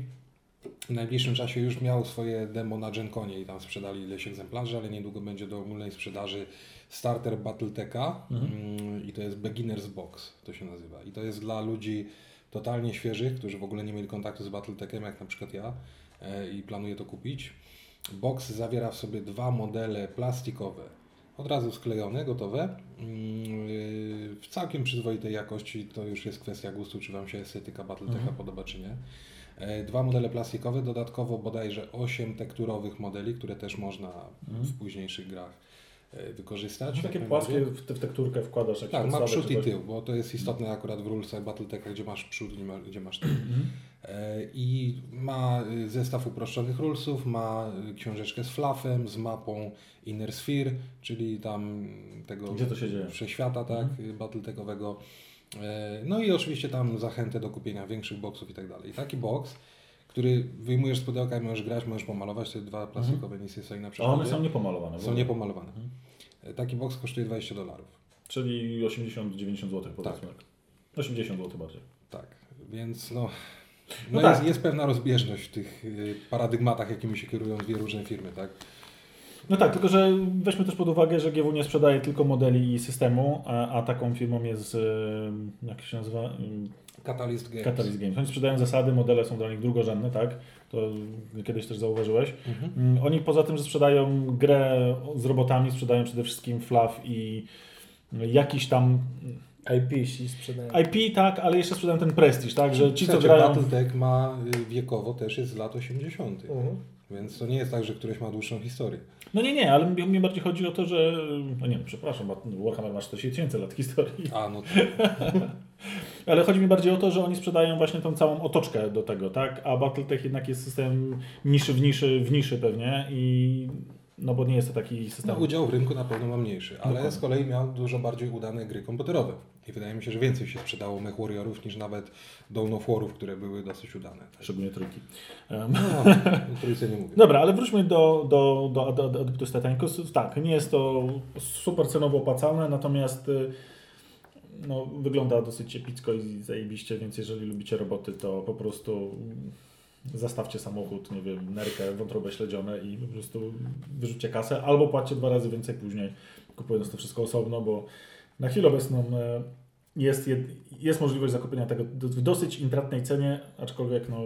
w najbliższym czasie już miał swoje demo na Genconie i tam sprzedali ileś egzemplarzy, ale niedługo będzie do ogólnej sprzedaży starter Battletecha mm, i to jest Beginner's Box, to się nazywa. I to jest dla ludzi totalnie świeżych, którzy w ogóle nie mieli kontaktu z Battletechem, jak na przykład ja e, i planuję to kupić. Box zawiera w sobie dwa modele plastikowe, od razu sklejone, gotowe, mm, yy, w całkiem przyzwoitej jakości. To już jest kwestia gustu, czy Wam się estetyka Battletecha podoba, czy nie. E, Dwa modele plastikowe, dodatkowo bodajże 8 tekturowych modeli, które też można w późniejszych grach e, wykorzystać.
Takie
Jak
płaskie w, te- w tekturkę wkładasz jakieś
Tak, ma przód i tył, bo to jest istotne akurat w rulesach Battletecha, gdzie masz przód, ma, gdzie masz tył.
Mhm.
E, I ma y, zestaw uproszczonych rulesów, ma y, książeczkę z fluffem, z mapą Inner Sphere, czyli tam tego
Gdzie to się dzieje?
wszechświata tak, y, battletechowego. E, No i oczywiście tam zachętę do kupienia większych boxów i tak dalej. Taki box, który wyjmujesz z pudełka i możesz grać, możesz pomalować, te dwa plastikowe nisy stoi na
A
przykład.
one są niepomalowane.
Są niepomalowane. E, Taki box kosztuje 20 dolarów.
Czyli 80-90 zł powiedzmy. 80 zł bardziej.
Tak, więc no,
No
no
tak.
jest, jest pewna rozbieżność w tych y, paradygmatach, jakimi się kierują dwie różne firmy, tak?
No tak, tylko że weźmy też pod uwagę, że GW nie sprzedaje tylko modeli i systemu, a, a taką firmą jest, jak się nazywa,
Catalyst Games.
Catalyst Games. Oni sprzedają zasady, modele są dla nich drugorzędne, tak? To kiedyś też zauważyłeś.
Mhm.
Mm, Oni poza tym, że sprzedają grę z robotami, sprzedają przede wszystkim fluff i jakiś tam
IP się sprzedają.
IP, tak, ale jeszcze sprzedają ten prestiż, tak? Że ci, co grają...
Battletech ma y, wiekowo też jest z lat 80.
Mhm.
Więc to nie jest tak, że któryś ma dłuższą historię.
No nie, nie, ale mi, bardziej chodzi o to, że... No nie, przepraszam, bo Warhammer ma 40 tysięcy lat historii.
A, no to,
Ale chodzi mi bardziej o to, że oni sprzedają właśnie tą całą otoczkę do tego, tak? A Battletech jednak jest systemem niszy w niszy, w niszy pewnie i no bo nie jest to taki
No,
system.
udział w rynku na pewno ma mniejszy, ale
Dokładnie.
z kolei miał dużo bardziej udane gry komputerowe. I wydaje mi się, że więcej się sprzedało Mech Warriorów niż nawet Dawn of Warów, które były dosyć udane.
Szczególnie trójki. Em,
No, trójce nie mówię.
Dobra, ale wróćmy do, do, do, do, do Adeptus Titanicus. Tak, nie jest to super cenowo opłacalne, natomiast y, no, wygląda dosyć epicko i zajebiście, więc jeżeli lubicie roboty, to po prostu zastawcie samochód, nie wiem, nerkę, wątrobę śledzione i po prostu wyrzućcie kasę, albo płaccie dwa razy więcej później, kupując to wszystko osobno, bo na chwilę obecną e, jest, jest możliwość zakupienia tego w dosyć intratnej cenie, aczkolwiek no,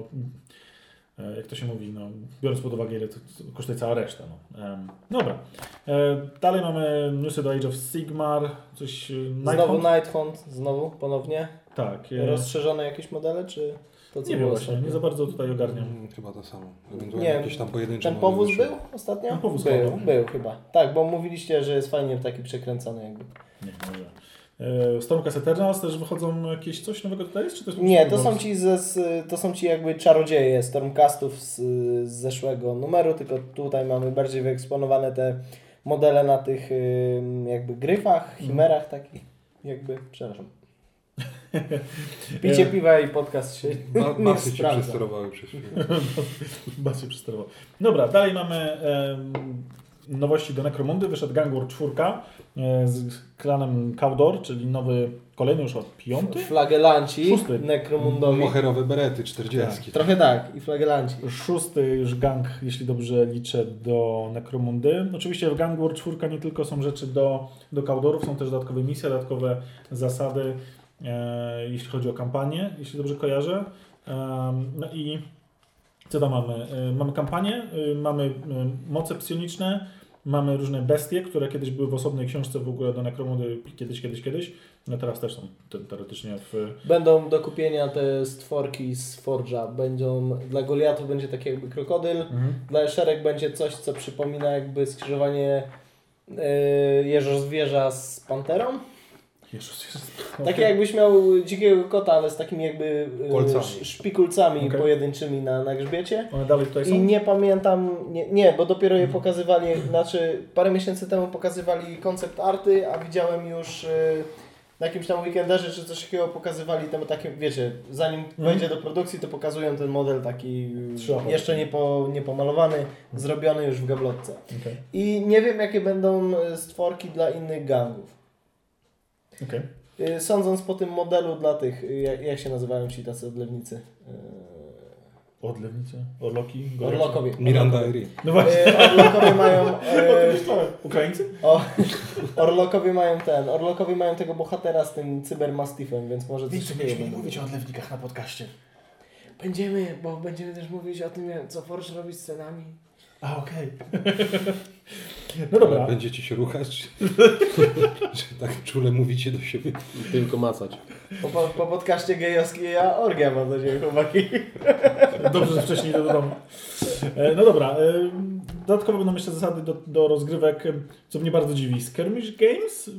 e, jak to się mówi, no, biorąc pod uwagę ile to kosztuje cała reszta. No. Dobra. E, dalej mamy newsy do Age of Sigmar, coś... e,
Znowu
Nighthawk?
Nighthunt, znowu ponownie.
Tak.
Rozszerzone jakieś modele, czy to co
nie wiem
było
właśnie, nie za bardzo tutaj ogarniam.
Mm, Chyba to samo. Ewentualnie
Nie,
jakieś tam pojedyncze
Ten powóz był ostatnio?
Ten powóz
był,
chyba.
był chyba. Tak, bo mówiliście, że jest fajnie taki przekręcony jakby.
Nie, może. E, Stormcast Eternals też wychodzą jakieś coś nowego tutaj jest? Czy to jest
Nie, to są ci, ze, z, to są ci jakby czarodzieje Stormcastów z, z zeszłego numeru, tylko tutaj mamy bardziej wyeksponowane te modele na tych jakby gryfach, chimerach takich jakby, przepraszam. Picie piwa i podcast się
Ba-
nie
Basy się przesterowały przez chwilę.
Przesterował. Dobra, dalej mamy nowości do Necromundy. Wyszedł Gangwar 4 e, z klanem Kaudor, czyli nowy, kolejny już od piąty?
Flagelanci,
Szósty.
nekromundowi.
Moherowe berety 40.
Trochę tak, i flagelanci.
Szósty już gang, jeśli dobrze liczę, do Necromundy. Oczywiście w Gang War 4 nie tylko są rzeczy do, do Kaudorów, są też dodatkowe misje, dodatkowe zasady, e, jeśli chodzi o kampanię, jeśli dobrze kojarzę. No i co tam mamy? E, mamy kampanię, e, mamy e, moce psioniczne, mamy różne bestie, które kiedyś były w osobnej książce w ogóle do Necromundy, kiedyś, kiedyś, kiedyś. No teraz też są te- teoretycznie w...
Będą do kupienia te stworki z Forge'a. Będą, dla Goliatu będzie taki jakby krokodyl,
Mhm.
dla Szereg będzie coś, co przypomina jakby skrzyżowanie yy, jeżozwierza z panterą.
Jezus, Jezus.
Takie jakbyś miał dzikiego kota, ale z takimi jakby yy,
Kolcami.
sz- szpikulcami
Okej.
pojedynczymi na, na grzbiecie.
One dalej tutaj są?
I nie pamiętam, nie, nie, bo dopiero je pokazywali, znaczy parę miesięcy temu pokazywali koncept arty, a widziałem już y, na jakimś tam weekenderze czy coś takiego pokazywali tam takie, wiecie, zanim wejdzie do produkcji, to pokazują ten model taki y, jeszcze nie, po, nie pomalowany, zrobiony już w gablotce.
Okej.
I nie wiem jakie będą y, stworki dla innych gangów.
Okej.
Y, Sądząc po tym modelu dla tych, y, jak, jak się nazywają ci tacy odlewnicy? Y,
Odlewnice, Orloki, Gorące.
Orlokowie.
Miranda Eri.
No właśnie.
Y, Orlokowie mają...
Ukraińcy?
O, Orlokowie mają ten, Orlokowie mają tego bohatera z tym cybermastifem, więc może coś takiego będą.
o odlewnikach na podcaście.
Będziemy, bo będziemy też mówić o tym, co Forge robi z scenami.
A, okej. no dobra.
Będziecie się ruchać, czy, czy tak czule mówicie do siebie?
Tylko macać.
Po, po, po podcaście gejowskiej orgia mam nadzieję, chłopaki.
Dobrze, że wcześniej do domu. E, No dobra. Dodatkowo będą jeszcze zasady do, do rozgrywek, co mnie bardzo dziwi. Skirmish Games?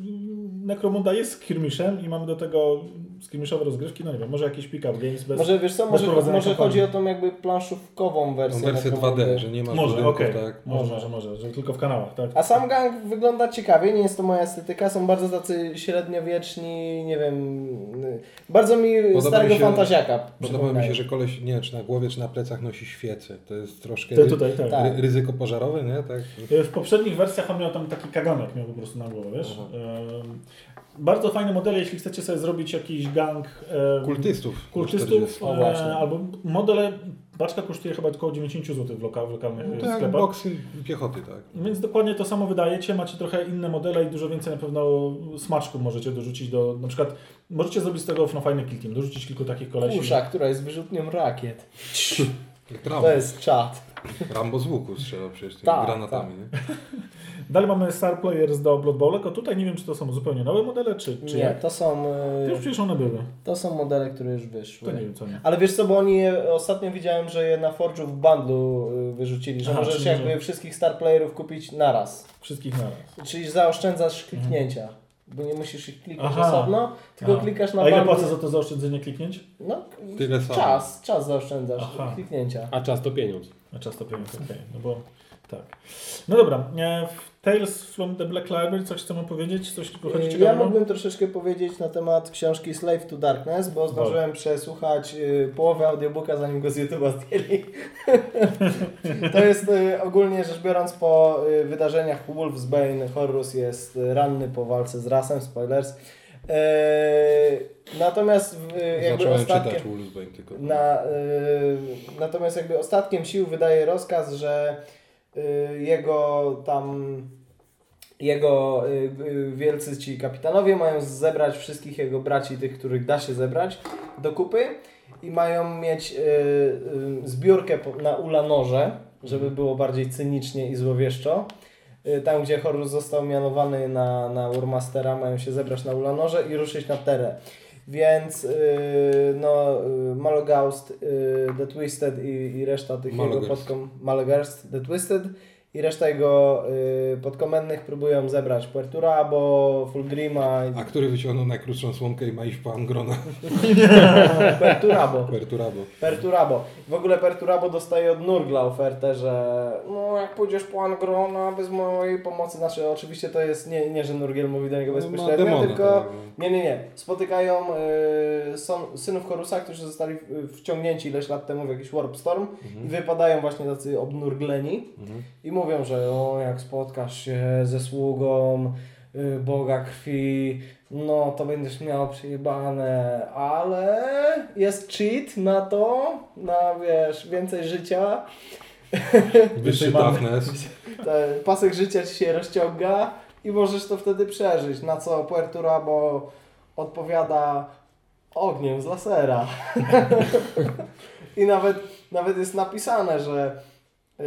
Necromunda jest skirmishem i mamy do tego skirmishowe rozgrywki. No nie wiem, może jakiś pick-up games bez...
Może wiesz co, może, może
kampanii.
chodzi o tą jakby planszówkową
Tą
wersję.
wersję
Necromundy.
2D, że nie ma
Może,
budynków,
okej.
tak.
Może, może, może, że tylko w kanałach, tak?
A sam gang wygląda ciekawie, nie jest to moja estetyka, są bardzo tacy średniowieczni, nie wiem, bardzo mi
Podoba
starego
mi się-
fantaziaka
Podoba mi się, że koleś, nie wiem, czy na głowie, czy na plecach nosi świecę. To jest troszkę
To
ry-
tutaj, tak.
Tak.
ry- ryzyko pożarowe, nie? Tak.
E, W poprzednich wersjach on miał tam taki kaganek miał po prostu na głowę, wiesz? Bardzo fajne modele, jeśli chcecie sobie zrobić jakiś gang
Kultystów.
kultystów,
40.
O, właśnie.
e, albo modele, paczka kosztuje chyba około 90 zł w, loka, w lokalnych
No,
e,
to jak
sklepach.
boksy piechoty, tak.
Więc dokładnie to samo wydajecie, macie trochę inne modele i dużo więcej na pewno smaczków możecie dorzucić do, na przykład możecie zrobić z tego no, fajny kill team, dorzucić kilku takich kolesi.
Kusza, która jest wyrzutnią rakiet. To jest czat.
Rambo z łuku strzelał przecież tymi
Tak,
granatami, nie?
Dalej mamy Star Players do Blood Bowl, tylko tutaj nie wiem, czy to są zupełnie nowe modele, czy, czy
Nie,
jak.
to są,
To już przecież one były,
to są modele, które już wyszły.
to nie wiem co nie.
Ale wiesz co, bo oni je, ostatnio widziałem, że je na Forge'u w bundlu y, wyrzucili, że
Aha,
możesz
czyli
jakby
że-
wszystkich star playerów kupić naraz.
Wszystkich naraz.
Czyli zaoszczędzasz kliknięcia. Bo nie musisz ich klikać
Aha.
osobno, tylko
Aha.
klikasz na
A ile płacę za to zaoszczędzenie kliknięć?
No,
Tyle
czas, czas zaoszczędzasz
Aha.
kliknięcia.
A czas to pieniądz.
Na czas to pieniądz, okej. No bo Tak. No dobra, e, Tales from the Black Library coś chcemy powiedzieć? Coś wychodzi
Ja
ciekawego?
mógłbym troszeczkę powiedzieć na temat książki Slave to Darkness, bo zdążyłem przesłuchać y, połowę audiobooka, zanim go z YouTube'a zdjęli. to jest y, ogólnie rzecz biorąc po wydarzeniach Wolfsbane, Horus jest ranny po walce z Rasem, spoilers. E, natomiast w- jakby
Zacząłem
ostatkiem...
tylko.
Na, y, natomiast jakby ostatkiem sił wydaje rozkaz, że y, jego tam jego wielcy ci kapitanowie mają zebrać wszystkich jego braci, tych, których da się zebrać do kupy i mają mieć y, y, zbiórkę na Ulanorze, żeby było bardziej cynicznie i złowieszczo. Y, Tam, gdzie Horus został mianowany na, na Warmastera, mają się zebrać na Ulanorze i ruszyć na Terę. Więc yy, no, yy, Malogaust, yy, The Twisted i, i reszta tych jego podkom... Malogerst, The Twisted i reszta jego yy, podkomendnych próbują zebrać Puerturabo, Fulgrima i
A który wyciągnął najkrótszą słomkę i ma iść po Angrona?
Perturabo.
Perturabo.
Perturabo. W ogóle Perturabo dostaje od Nurgla ofertę, że no jak pójdziesz po Angrona bez mojej pomocy, znaczy oczywiście to jest nie, nie że Nurgiel mówi do niego
No,
bezpośrednio,
demona,
tylko
tak,
nie, nie, nie. Spotykają y, son, synów Horusa, którzy zostali y, wciągnięci ileś lat temu w jakiś Warp Storm i wypadają właśnie tacy obnurgleni
Mhm.
i mówią, że o, jak spotkasz się ze sługą Boga krwi, no to będziesz miał przejebane, ale jest cheat na to, na wiesz, więcej życia.
Wyższy. Daphnes.
Ten pasek życia ci się rozciąga i możesz to wtedy przeżyć. Na co Puerturabo odpowiada ogniem z lasera. I nawet, nawet jest napisane, że yy,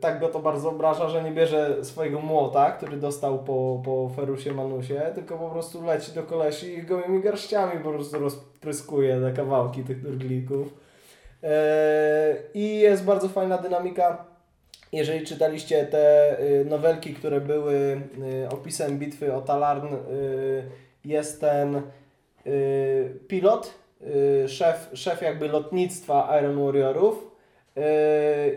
tak go to bardzo obraża, że nie bierze swojego młota, który dostał po, po Ferusie Manusie, tylko po prostu leci do kolesi i gołymi garściami po prostu rozpryskuje na kawałki tych durglików. Yy, I jest bardzo fajna dynamika jeżeli czytaliście te y, nowelki, które były opisem bitwy o Talarn, jest ten pilot, szef, szef jakby lotnictwa Iron Warriorów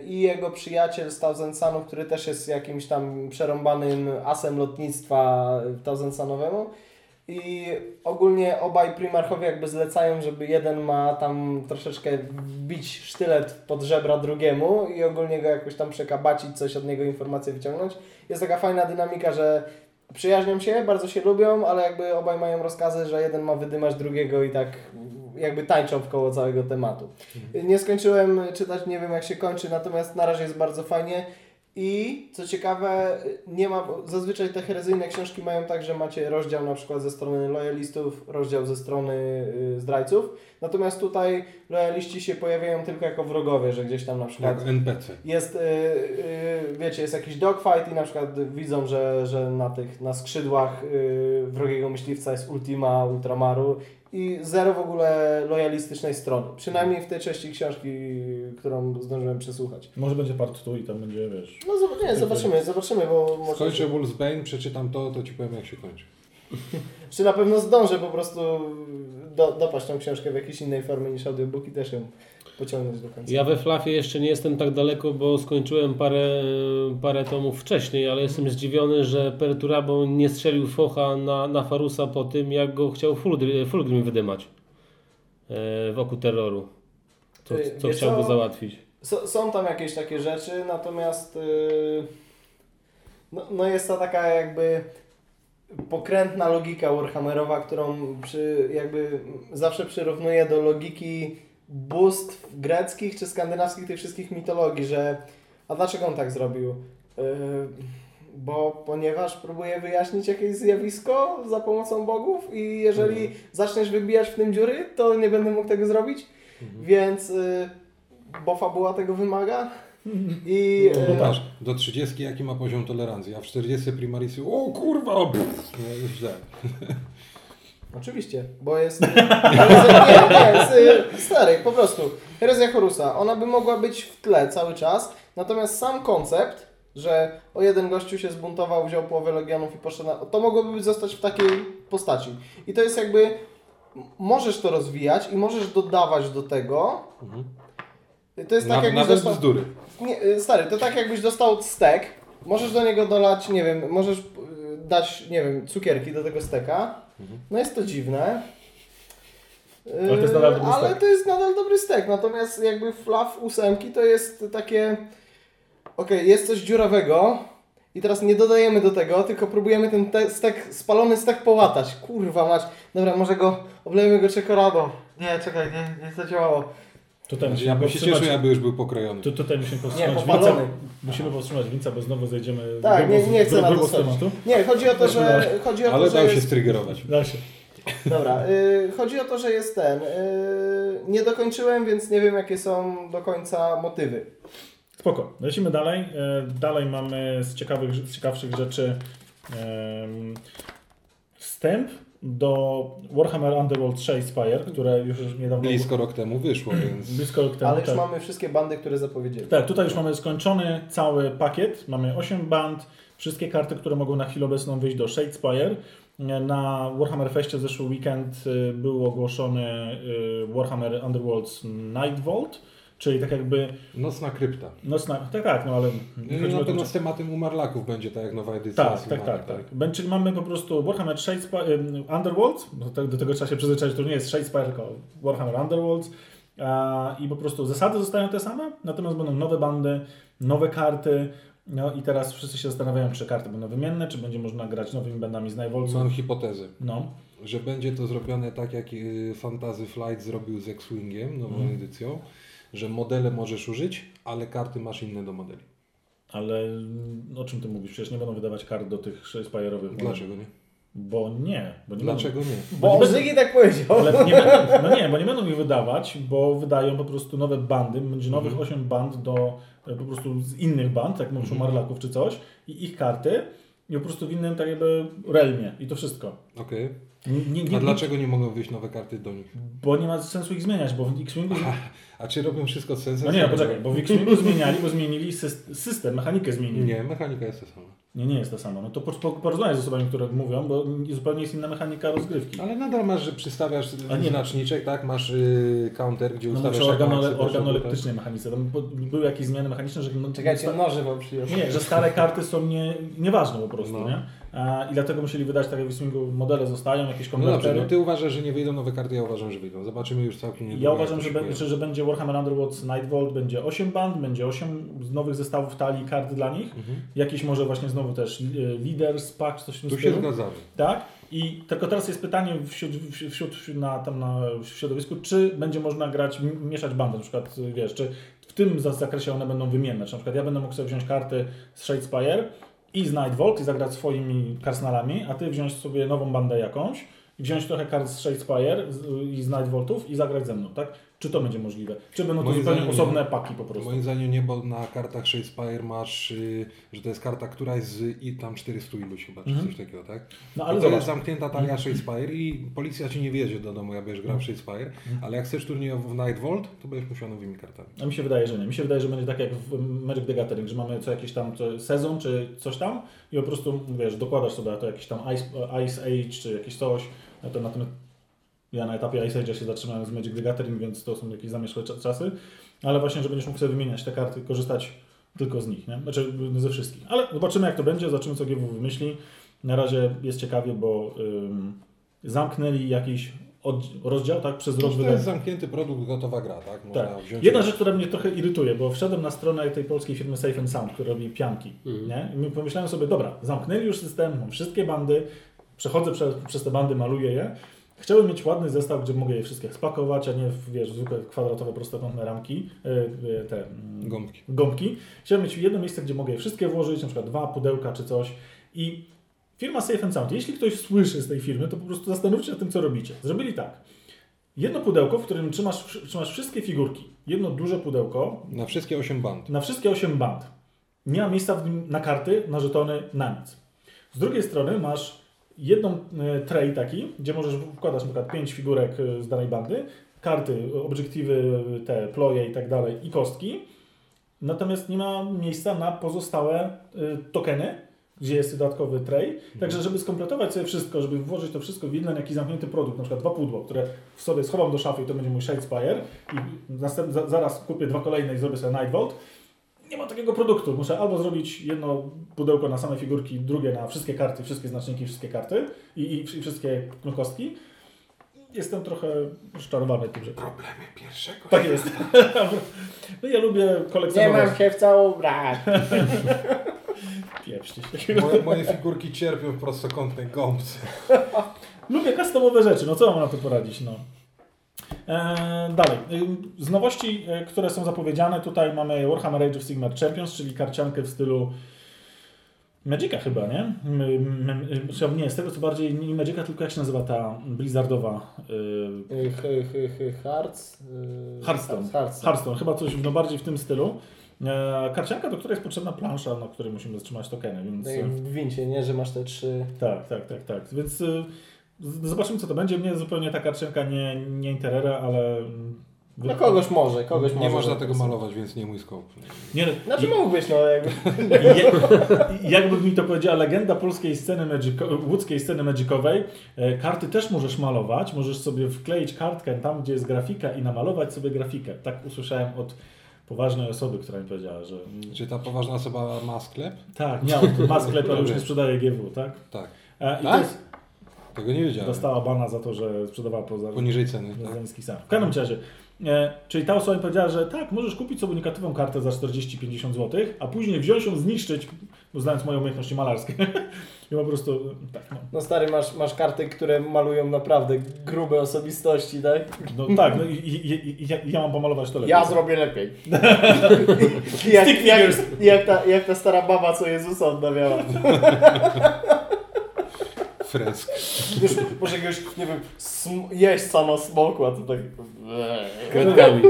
i jego przyjaciel z Thousand Sunów, który też jest jakimś tam przerąbanym asem lotnictwa Thousand Sunowemu. I ogólnie obaj primarchowie jakby zlecają, żeby jeden ma tam troszeczkę bić sztylet pod żebra drugiemu i ogólnie go jakoś tam przekabacić, coś od niego informacje wyciągnąć. Jest taka fajna dynamika, że przyjaźnią się, bardzo się lubią, ale jakby obaj mają rozkazy, że jeden ma wydymać drugiego i tak jakby tańczą w koło całego tematu. Nie skończyłem czytać, nie wiem jak się kończy, natomiast na razie jest bardzo fajnie. I co ciekawe, nie ma, zazwyczaj te herezyjne książki mają tak, że macie rozdział na przykład ze strony lojalistów, rozdział ze strony y, zdrajców. Natomiast tutaj lojaliści się pojawiają tylko jako wrogowie, że gdzieś tam na przykład
Jak NPC.
jest, y, y, wiecie, jest jakiś dogfight i na przykład widzą, że, że na tych, na skrzydłach wrogiego myśliwca jest Ultima Ultramaru i zero w ogóle lojalistycznej strony. Przynajmniej w tej części książki, którą zdążyłem przesłuchać.
Może będzie part 2 i tam będzie, wiesz...
No zob- nie, zobaczymy, zobaczymy, bo może...
Skończę Wolfsbane, przeczytam to, to Ci powiem jak się kończy.
Czy na pewno zdążę po prostu do, dopaść tą książkę w jakiejś innej formie niż audiobook i też ją pociągnąć do końca.
Ja we Flafie jeszcze nie jestem tak daleko, bo skończyłem parę, parę tomów wcześniej, ale jestem zdziwiony, że Perturabo nie strzelił focha na, na Farusa po tym, jak go chciał Fulgrim, Fulgrim wydymać e, w oku terroru. Co, co
wiesz
chciał go
co?
załatwić.
Są tam jakieś takie rzeczy, natomiast yy, no, no jest to taka jakby pokrętna logika Warhammerowa, którą przy, jakby zawsze przyrównuję do logiki bóstw greckich czy skandynawskich tych wszystkich mitologii, że a dlaczego on tak zrobił? Yy, bo ponieważ próbuje wyjaśnić jakieś zjawisko za pomocą bogów i jeżeli zaczniesz wybijać w tym dziury, to nie będę mógł tego zrobić, więc y, bo fabuła tego wymaga i
No patrz, do 30 jaki ma poziom tolerancji, a w 40 primarisy, o kurwa, pff, no już źle.
Oczywiście, bo jest. nie, nie, y, stary, po prostu. Herezja Horusa, ona by mogła być w tle cały czas, natomiast sam koncept, że o jeden gościu się zbuntował, wziął połowę legionów i poszedł na. To mogłoby zostać w takiej postaci. I to jest jakby. Możesz to rozwijać i możesz dodawać do tego. To jest tak,
Na,
jakbyś
nawet
dostał,
bzdury.
Nie, y, stary, to tak jakbyś dostał stek, możesz do niego dolać, nie wiem, możesz y, dać, nie wiem, cukierki do tego steka. No jest to dziwne.
Ale to jest nadal dobry
Ale
stek.
to jest nadal dobry stek, natomiast jakby flaw ósemki to jest takie... Okej, jest coś dziurawego i teraz nie dodajemy do tego, tylko próbujemy ten te stek, spalony stek połatać. Kurwa mać. Dobra, może go, oblejemy go czekoladą. Nie, czekaj, nie, nie zadziałało.
Tutaj musimy
Ja bym się
powstrzymać,
cieszył, jakby już był pokrojony.
tu, tutaj musimy
Nie,
powstrzymać
popalony.
Winca. Musimy powstrzymać Winca, bo znowu zejdziemy
Tak,
grubo
nie, nie chcę na
grubo
to
z tematu.
Nie, chodzi o to, że... Chodzi o to,
Ale
że
dał się
jest...
strygerować.
Da się.
Dobra, y, chodzi o to, że jest ten. Y, nie dokończyłem, więc nie wiem, jakie są do końca motywy.
Spoko. Lecimy dalej. E, Dalej mamy z, ciekawych, z ciekawszych rzeczy wstęp do Warhammer Underworld Shadespire, które już niedawno...
Blisko rok temu wyszło, więc...
Blisko rok temu,
Ale już
tak.
mamy wszystkie bandy, które zapowiedzieli.
Tak, tutaj już mamy skończony cały pakiet. Mamy 8 band, wszystkie karty, które mogą na chwilę obecną wyjść do Shadespire. Na Warhammer Festie zeszły weekend y, był ogłoszony y, Warhammer Underworld's Nightvault, czyli tak jakby
Nocna krypta.
nocna... Tak, tak, no ale...
No, na pewno z tematem umarlaków będzie tak jak nowa edycja.
Tak, tak, tak, tak. Bę- Czyli mamy po prostu Warhammer Shadespire, Underworld, tak- do tego trzeba się przyzwyczaić, to nie jest Shadespire, tylko Warhammer Underworld i po prostu zasady zostają te same, natomiast będą nowe bandy, nowe karty, no i teraz wszyscy się zastanawiają, czy karty będą wymienne, czy będzie można grać nowymi bandami z Nightvoltów.
Mam hipotezę,
No,
że będzie to zrobione tak jak y, Fantasy Flight zrobił z X-Wingiem, nową
Mhm.
edycją, że modele możesz użyć, ale karty masz inne do modeli.
ale mm, o czym ty mówisz? Przecież nie będą wydawać kart do tych Shadespire'owych.
Dlaczego nie?
Bo nie. Bo nie
Dlaczego nie?
Bo
Bo nie
Zygi tak powiedział.
Ale nie będą, no nie, bo nie będą ich wydawać, bo wydają po prostu nowe bandy, będzie nowych
Mhm.
8 band do e, po prostu z innych band, jak mówisz o
Mhm.
Marlaków czy coś, i ich karty i po prostu w innym tak jakby realmie i to wszystko.
Okej.
Nie,
A
nie,
dlaczego nie mogą wyjść nowe karty do nich?
Bo nie ma sensu ich zmieniać, bo w X-Wingu...
A czy robią wszystko z sensem?
No nie, poczekaj, bo w X-Wingu zmieniali, bo zmienili syst- system, mechanikę zmienili.
Nie, mechanika jest ta sama.
nie, nie jest to samo. No to po- po- porozmawiaj z osobami, które mówią, bo zupełnie jest inna mechanika rozgrywki.
Ale nadal masz, że przystawiasz
A nie.
znaczniczek, tak? Masz y, counter, gdzie
No
ustawiasz
mówię o
jaką
organo,
akcję potrzebujesz.
organoleptycznej mechanice. Tam były jakieś zmiany mechaniczne, że... no,
Czekajcie,
sta-
noży wam przyniosę.
Nie, że stare karty są nie, nieważne po prostu,
No.
nie? A, I dlatego musieli wydać tak jak w modele zostają, jakieś
No dobrze,
konwertery.
no ty uważasz, że nie wyjdą nowe karty, ja uważam, że wyjdą. Zobaczymy już całkiem niedługo.
ja uważam, że, że będzie Warhammer Underworld Nightvolt, będzie 8 band, będzie 8 z nowych zestawów talii kart dla nich.
Mhm.
Jakiś może właśnie znowu też e, Leaders Pack, coś w tym
Tu się zgadzamy.
Tak? I tylko teraz jest pytanie wśród, wśród, wśród, na, tam na, w środowisku, czy będzie można grać, mieszać bandy, na przykład, wiesz, czy w tym za- zakresie one będą wymienne, czy na przykład ja będę mógł sobie wziąć karty z Shadespire i z Nightvolt i zagrać swoimi karsnalami, a ty wziąć sobie nową bandę jakąś i wziąć trochę kart z Shadespire i z Nightvoltów i zagrać ze mną, tak? Czy to będzie możliwe? Czy będą to zupełnie osobne paki po prostu?
Moim zdaniem nie, bo na kartach Shadespire masz, y, że to jest karta któraś z i tam 400 iluś chyba, czy
Mhm.
coś takiego, tak?
No
Ale to
zobacz,
jest zamknięta talia Shadespire i policja ci nie wiezie do domu, jak będziesz grał w Shadespire,
Mhm.
ale jak chcesz turniejowo w Nightvolt, to będziesz musiał nowymi kartami.
A mi się wydaje, że nie. Mi się wydaje, że będzie tak jak w Magic the Gathering, że mamy co jakiś tam sezon czy coś tam i po prostu, wiesz, dokładasz sobie to jakiś tam Ice, Ice Age czy jakieś coś. To natomiast ja na etapie Ice Age'a się zatrzymałem z Magic the Gathering, więc to są jakieś zamieszłe cza- czasy. Ale właśnie, że będziesz mógł sobie wymieniać te karty, korzystać tylko z nich, nie? Znaczy ze wszystkich. Ale zobaczymy jak to będzie, zobaczymy co GW wymyśli. Na razie jest ciekawie, bo ym, zamknęli jakiś od, rozdział, tak, przez rok
To
wydania.
jest zamknięty produkt, gotowa gra, tak? Można
Tak.
wziąć
Jedna
i-
rzecz, która mnie trochę irytuje, bo wszedłem na stronę tej polskiej firmy Safe and Sound, która robi pianki.
Mhm.
Nie? I my pomyślałem sobie, dobra, zamknęli już system, mam wszystkie bandy, przechodzę przez, przez te bandy, maluję je. Chciałbym mieć ładny zestaw, gdzie mogę je wszystkie spakować, a nie w wiesz, w zwykłe kwadratowe, prostokątne ramki, yy, yy, te mm,
Gąbki.
gąbki. Chciałem mieć jedno miejsce, gdzie mogę je wszystkie włożyć, na przykład dwa pudełka czy coś. I firma Safe and Sound, jeśli ktoś słyszy z tej firmy, to po prostu zastanówcie się nad tym, co robicie. Zrobili tak. Jedno pudełko, w którym trzymasz, trzymasz wszystkie figurki. Jedno duże pudełko
Na wszystkie 8 band.
na wszystkie 8 band. Nie ma miejsca w nim na karty, na żetony, na nic. Z drugiej strony masz jedną e, tray taki, gdzie możesz wkładać na przykład 5 figurek e, z danej bandy, karty, obiektywy, te ploje i tak dalej i kostki. Natomiast nie ma miejsca na pozostałe e, tokeny, gdzie jest dodatkowy tray. Także, żeby skompletować sobie wszystko, żeby włożyć to wszystko w jeden jakiś zamknięty produkt, na przykład dwa pudło, które w sobie schowam do szafy i to będzie mój Shadespire i zaraz kupię dwa kolejne i zrobię sobie Nightvolt, nie ma takiego produktu. Muszę albo zrobić jedno pudełko na same figurki, drugie na wszystkie karty, wszystkie znaczniki, wszystkie karty i, i, i wszystkie kostki. Jestem trochę rozczarowany tym, że
Problemy pierwszego.
tak jest. no ja lubię
Nie
kolekcjonować.
mam się w co ubrać.
Pieprzcie się.
Moje, moje figurki cierpią w prostokątnej gąbce.
Lubię customowe rzeczy, no co mam na to poradzić, no. Eee, dalej. Ym, Z nowości, e, które są zapowiedziane, tutaj mamy Warhammer Age of Sigmar Champions, czyli karciankę w stylu Magica chyba, nie? Nie, z tego co bardziej nie Magica, tylko jak się nazywa ta Blizzardowa
Hearts?
Hearthstone.
Hearthstone.
Chyba coś no, bardziej w tym stylu. E, Karcianka, do której jest potrzebna plansza, na której musimy zatrzymać tokeny, więc...
Jak w Gwincie, nie? Że masz te trzy...
Tak, tak, tak, tak. Więc zobaczymy, co to będzie. Mnie zupełnie ta karcianka nie, nie interera, ale.
No kogoś może, kogoś może.
Nie można tego malować, więc nie mój skop.
Nie,
Znaczy mógłbyś, no jakby...
jakby mi to powiedziała legenda polskiej sceny magico- łódzkiej sceny magicowej, e, karty też możesz malować. Możesz sobie wkleić kartkę tam, gdzie jest grafika i namalować sobie grafikę. Tak usłyszałem od poważnej osoby, która mi powiedziała, że.
Czy ta poważna osoba ma sklep?
Tak, miał ma sklep, ale już nie sprzedaje GW, tak?
Tak.
E, I
Tak? Tego nie wiedziałem.
dostała bana za to, że sprzedawała poza.
Poniżej ceny. Tak?
za niski sam. W każdym razie, e, czyli ta osoba mi powiedziała, że tak, możesz kupić sobie unikatową kartę za 40-50 zł, a później wziąć ją, zniszczyć, bo znając moje umiejętności malarskie. I po prostu, tak, no.
No stary, masz, masz karty, które malują naprawdę grube osobistości, tak?
No tak, no i, i, i, i ja, ja mam pomalować to lepiej.
Ja zrobię lepiej. I jak, jak, jak, ta, jak ta stara baba, co Jezusa odnawiała.
Fresk.
Już może jakiegoś, nie wiem, sm- jeść sama smokła, to tak...
Kredkami.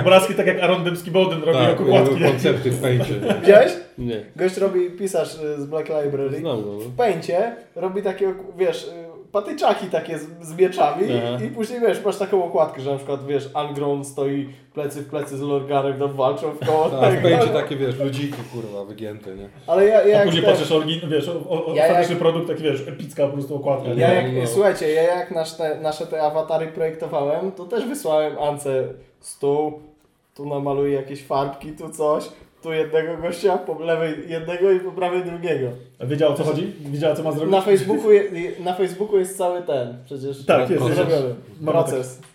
Obrazki tak jak Aaron Dembski-Bowden robi
Tak,
okładki.
koncerty w pęcie.
Widziałeś?
Nie.
Gość robi, pisarz y, z Black Library.
Znam go. no.
W pęcie robi takie, wiesz, y, patyczaki takie z, z mieczami i, i później, wiesz, masz taką okładkę, że na przykład, wiesz, Ungrown stoi plecy w plecy z Lorgarem, tam walczą w koło.
Tak, w pęcie takie, wiesz, ludziki, kurwa, wygięte, nie?
Ale ja, ja
A
jak
później
ten-
patrzysz, orgi, wiesz, o,
Ja jak-
produkt, taki wiesz, epicka po prostu okładka.
Ja
nie?
jak,
No.
Słuchajcie, ja jak nasz te, nasze te awatary projektowałem, to też wysłałem Ance stół, tu namaluję jakieś farbki, tu coś, tu jednego gościa, po lewej jednego i po prawej drugiego.
A Wiedział o co chodzi? Wiedziała co ma zrobić?
Na Facebooku, je, na Facebooku jest cały ten, przecież
Tak, jest,
Proces.
zrobiony.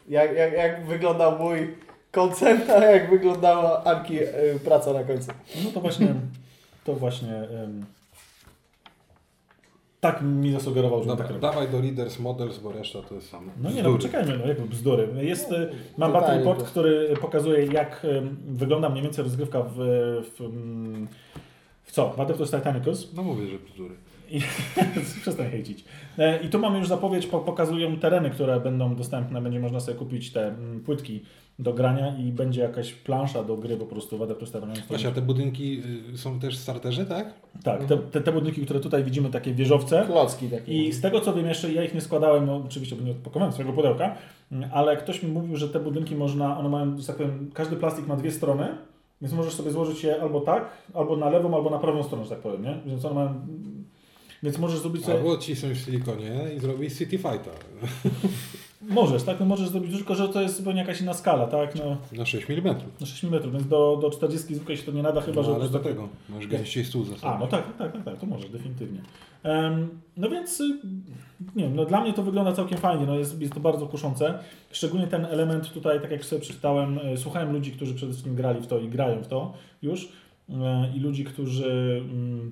Jak, jak, jak wyglądał mój koncept, a jak wyglądała Anki y, praca na końcu.
No to właśnie, to właśnie... tak mi zasugerował, że
Dobra,
tak robi.
dawaj do Readers Models, bo reszta to jest sam.
No nie, no poczekajmy, no jak bzdury. Jest, y, mam
Totalnie
Battleport,
bzdury.
który pokazuje jak wygląda mniej więcej rozgrywka w, w, w co? Battlefront Titanicus.
No mówię, że bzdury.
I, przestań hejcić. E, I tu mamy już zapowiedź, po, pokazują tereny, które będą dostępne, będzie można sobie kupić te mm, płytki do grania i będzie jakaś plansza do gry po prostu w Adeptus Titanicus.
Właśnie, a te budynki y, są też w starterze, tak?
Tak, te, te, te budynki, które tutaj widzimy, takie wieżowce.
Klocki takie.
I z tego co wiem jeszcze, ja ich nie składałem, no oczywiście, bo nie odpakowałem swojego pudełka, mm, ale ktoś mi mówił, że te budynki można, one mają, że tak powiem, każdy plastik ma dwie strony, więc możesz sobie złożyć je albo tak, albo na lewą, albo na prawą stronę, że tak powiem, nie? Więc one mają, więc możesz zrobić sobie,
Albo w silikonie i zrobić City Fighter
możesz, tak, no możesz zrobić, tylko że to jest zupełnie jakaś inna skala, tak, no,
na 6 mm.
na 6 mm, więc do, do 40 zwykle się to nie nada, chyba, że...
No,
po
ale do
tak-
tego masz gęściej stół za sobą.
A, no tak, tak, tak, tak, to może, definitywnie. Em, no więc, y, nie wiem, no dla mnie to wygląda całkiem fajnie, no jest, jest to bardzo kuszące. Szczególnie ten element tutaj, tak jak sobie przeczytałem, y, słuchałem ludzi, którzy przede wszystkim grali w to i grają w to już y, i ludzi, którzy mm,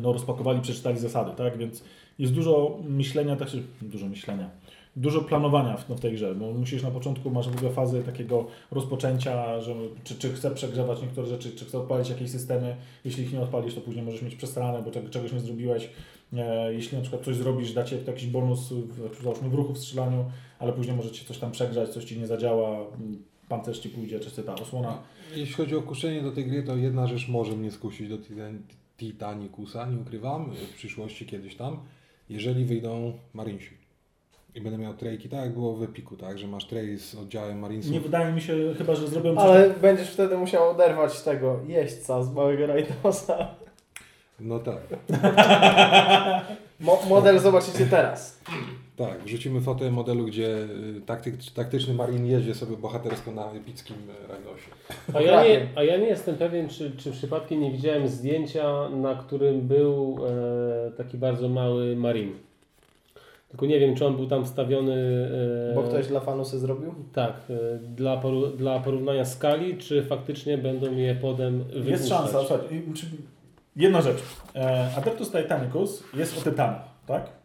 no, rozpakowali, przeczytali zasady, tak, więc jest dużo myślenia, się, dużo myślenia, dużo planowania w, no, w tej grze, bo musisz na początku, masz w ogóle fazę takiego rozpoczęcia, że czy, czy chcę przegrzewać niektóre rzeczy, czy chcę odpalić jakieś systemy, jeśli ich nie odpalisz, to później możesz mieć przesrane, bo czeg- czegoś nie zrobiłeś. E, jeśli na przykład coś zrobisz, dacie jakiś bonus w, załóżmy w ruchu, w strzelaniu, ale później możecie coś tam przegrzać, coś ci nie zadziała, pancerz ci pójdzie, czy ta osłona.
Jeśli chodzi o kuszenie do tej gry, to jedna rzecz może mnie skusić do Titan- Titanicusa, nie ukrywam, w przyszłości kiedyś tam, jeżeli wyjdą Marinesi. I będę miał trejki, tak jak było w Epiku, tak, że masz trej z oddziałem Marinesów.
Nie wydaje mi się, chyba że zrobią coś
Ale będziesz wtedy musiał oderwać tego jeźdźca z małego Rajdosa.
No tak.
Mo model zobaczycie teraz.
Tak, wrzucimy fotę modelu, gdzie y, taktyk, taktyczny marin jeździ sobie bohatersko na epickim e, Rhinosie.
A ja, nie, a ja nie jestem pewien, czy, czy przypadkiem nie widziałem zdjęcia, na którym był e, taki bardzo mały Marin. Tylko nie wiem, czy on był tam wstawiony. E,
Bo ktoś dla fanów se zrobił?
Tak, e, dla, poru, dla porównania skali, czy faktycznie będą je potem wypuszczać.
Jest szansa, słuchaj, jedna rzecz. E, Adeptus Titanicus jest o tytanach, tak?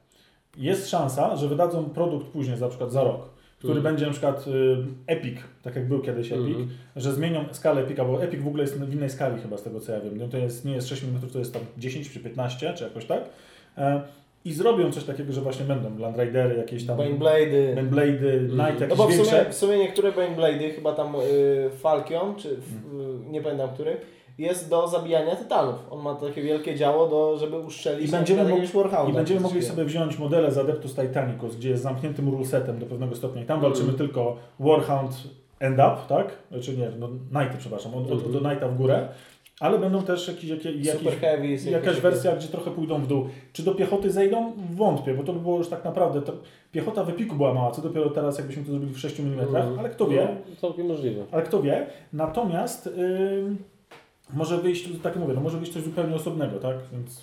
Jest szansa, że wydadzą produkt później, na przykład za rok, który
Mhm.
będzie na przykład y, Epic, tak jak był kiedyś Epic,
Mhm.
że zmienią skalę Epica, bo Epic w ogóle jest w innej skali chyba z tego co ja wiem. No to jest, nie jest 6 mm, to jest tam 10 czy 15, czy jakoś tak. E, I zrobią coś takiego, że właśnie będą Land Ridery, jakieś tam
Baneblady.
Baneblady, Knight,
No
jakieś
bo w sumie,
większe.
w sumie niektóre Baneblady, chyba tam y, Falcon, czy y, nie pamiętam który, jest do zabijania tytanów. On ma takie wielkie działo, do, żeby uszczelić
I będziemy. I będziemy mogli sobie wziąć modele z Adeptus Titanicus, gdzie jest zamkniętym rulesetem do pewnego stopnia i tam walczymy
Mhm.
tylko Warhound end up, tak? Czy nie, no Knighty, przepraszam, od, od, do Knighta w górę, ale będą też jakieś, jakieś, jakieś
Super Heavy. jest
jakaś
jakieś-
wersja, gdzie trochę pójdą w dół. Czy do piechoty zejdą? Wątpię, bo to by było już tak naprawdę, to, piechota w Epiku była mała, co dopiero teraz jakbyśmy to zrobili w 6 mm, ale kto wie,
No, całkiem możliwe.
ale kto wie. Natomiast ym, może wyjść, tak mówię, no może wyjść coś zupełnie osobnego, tak? Więc...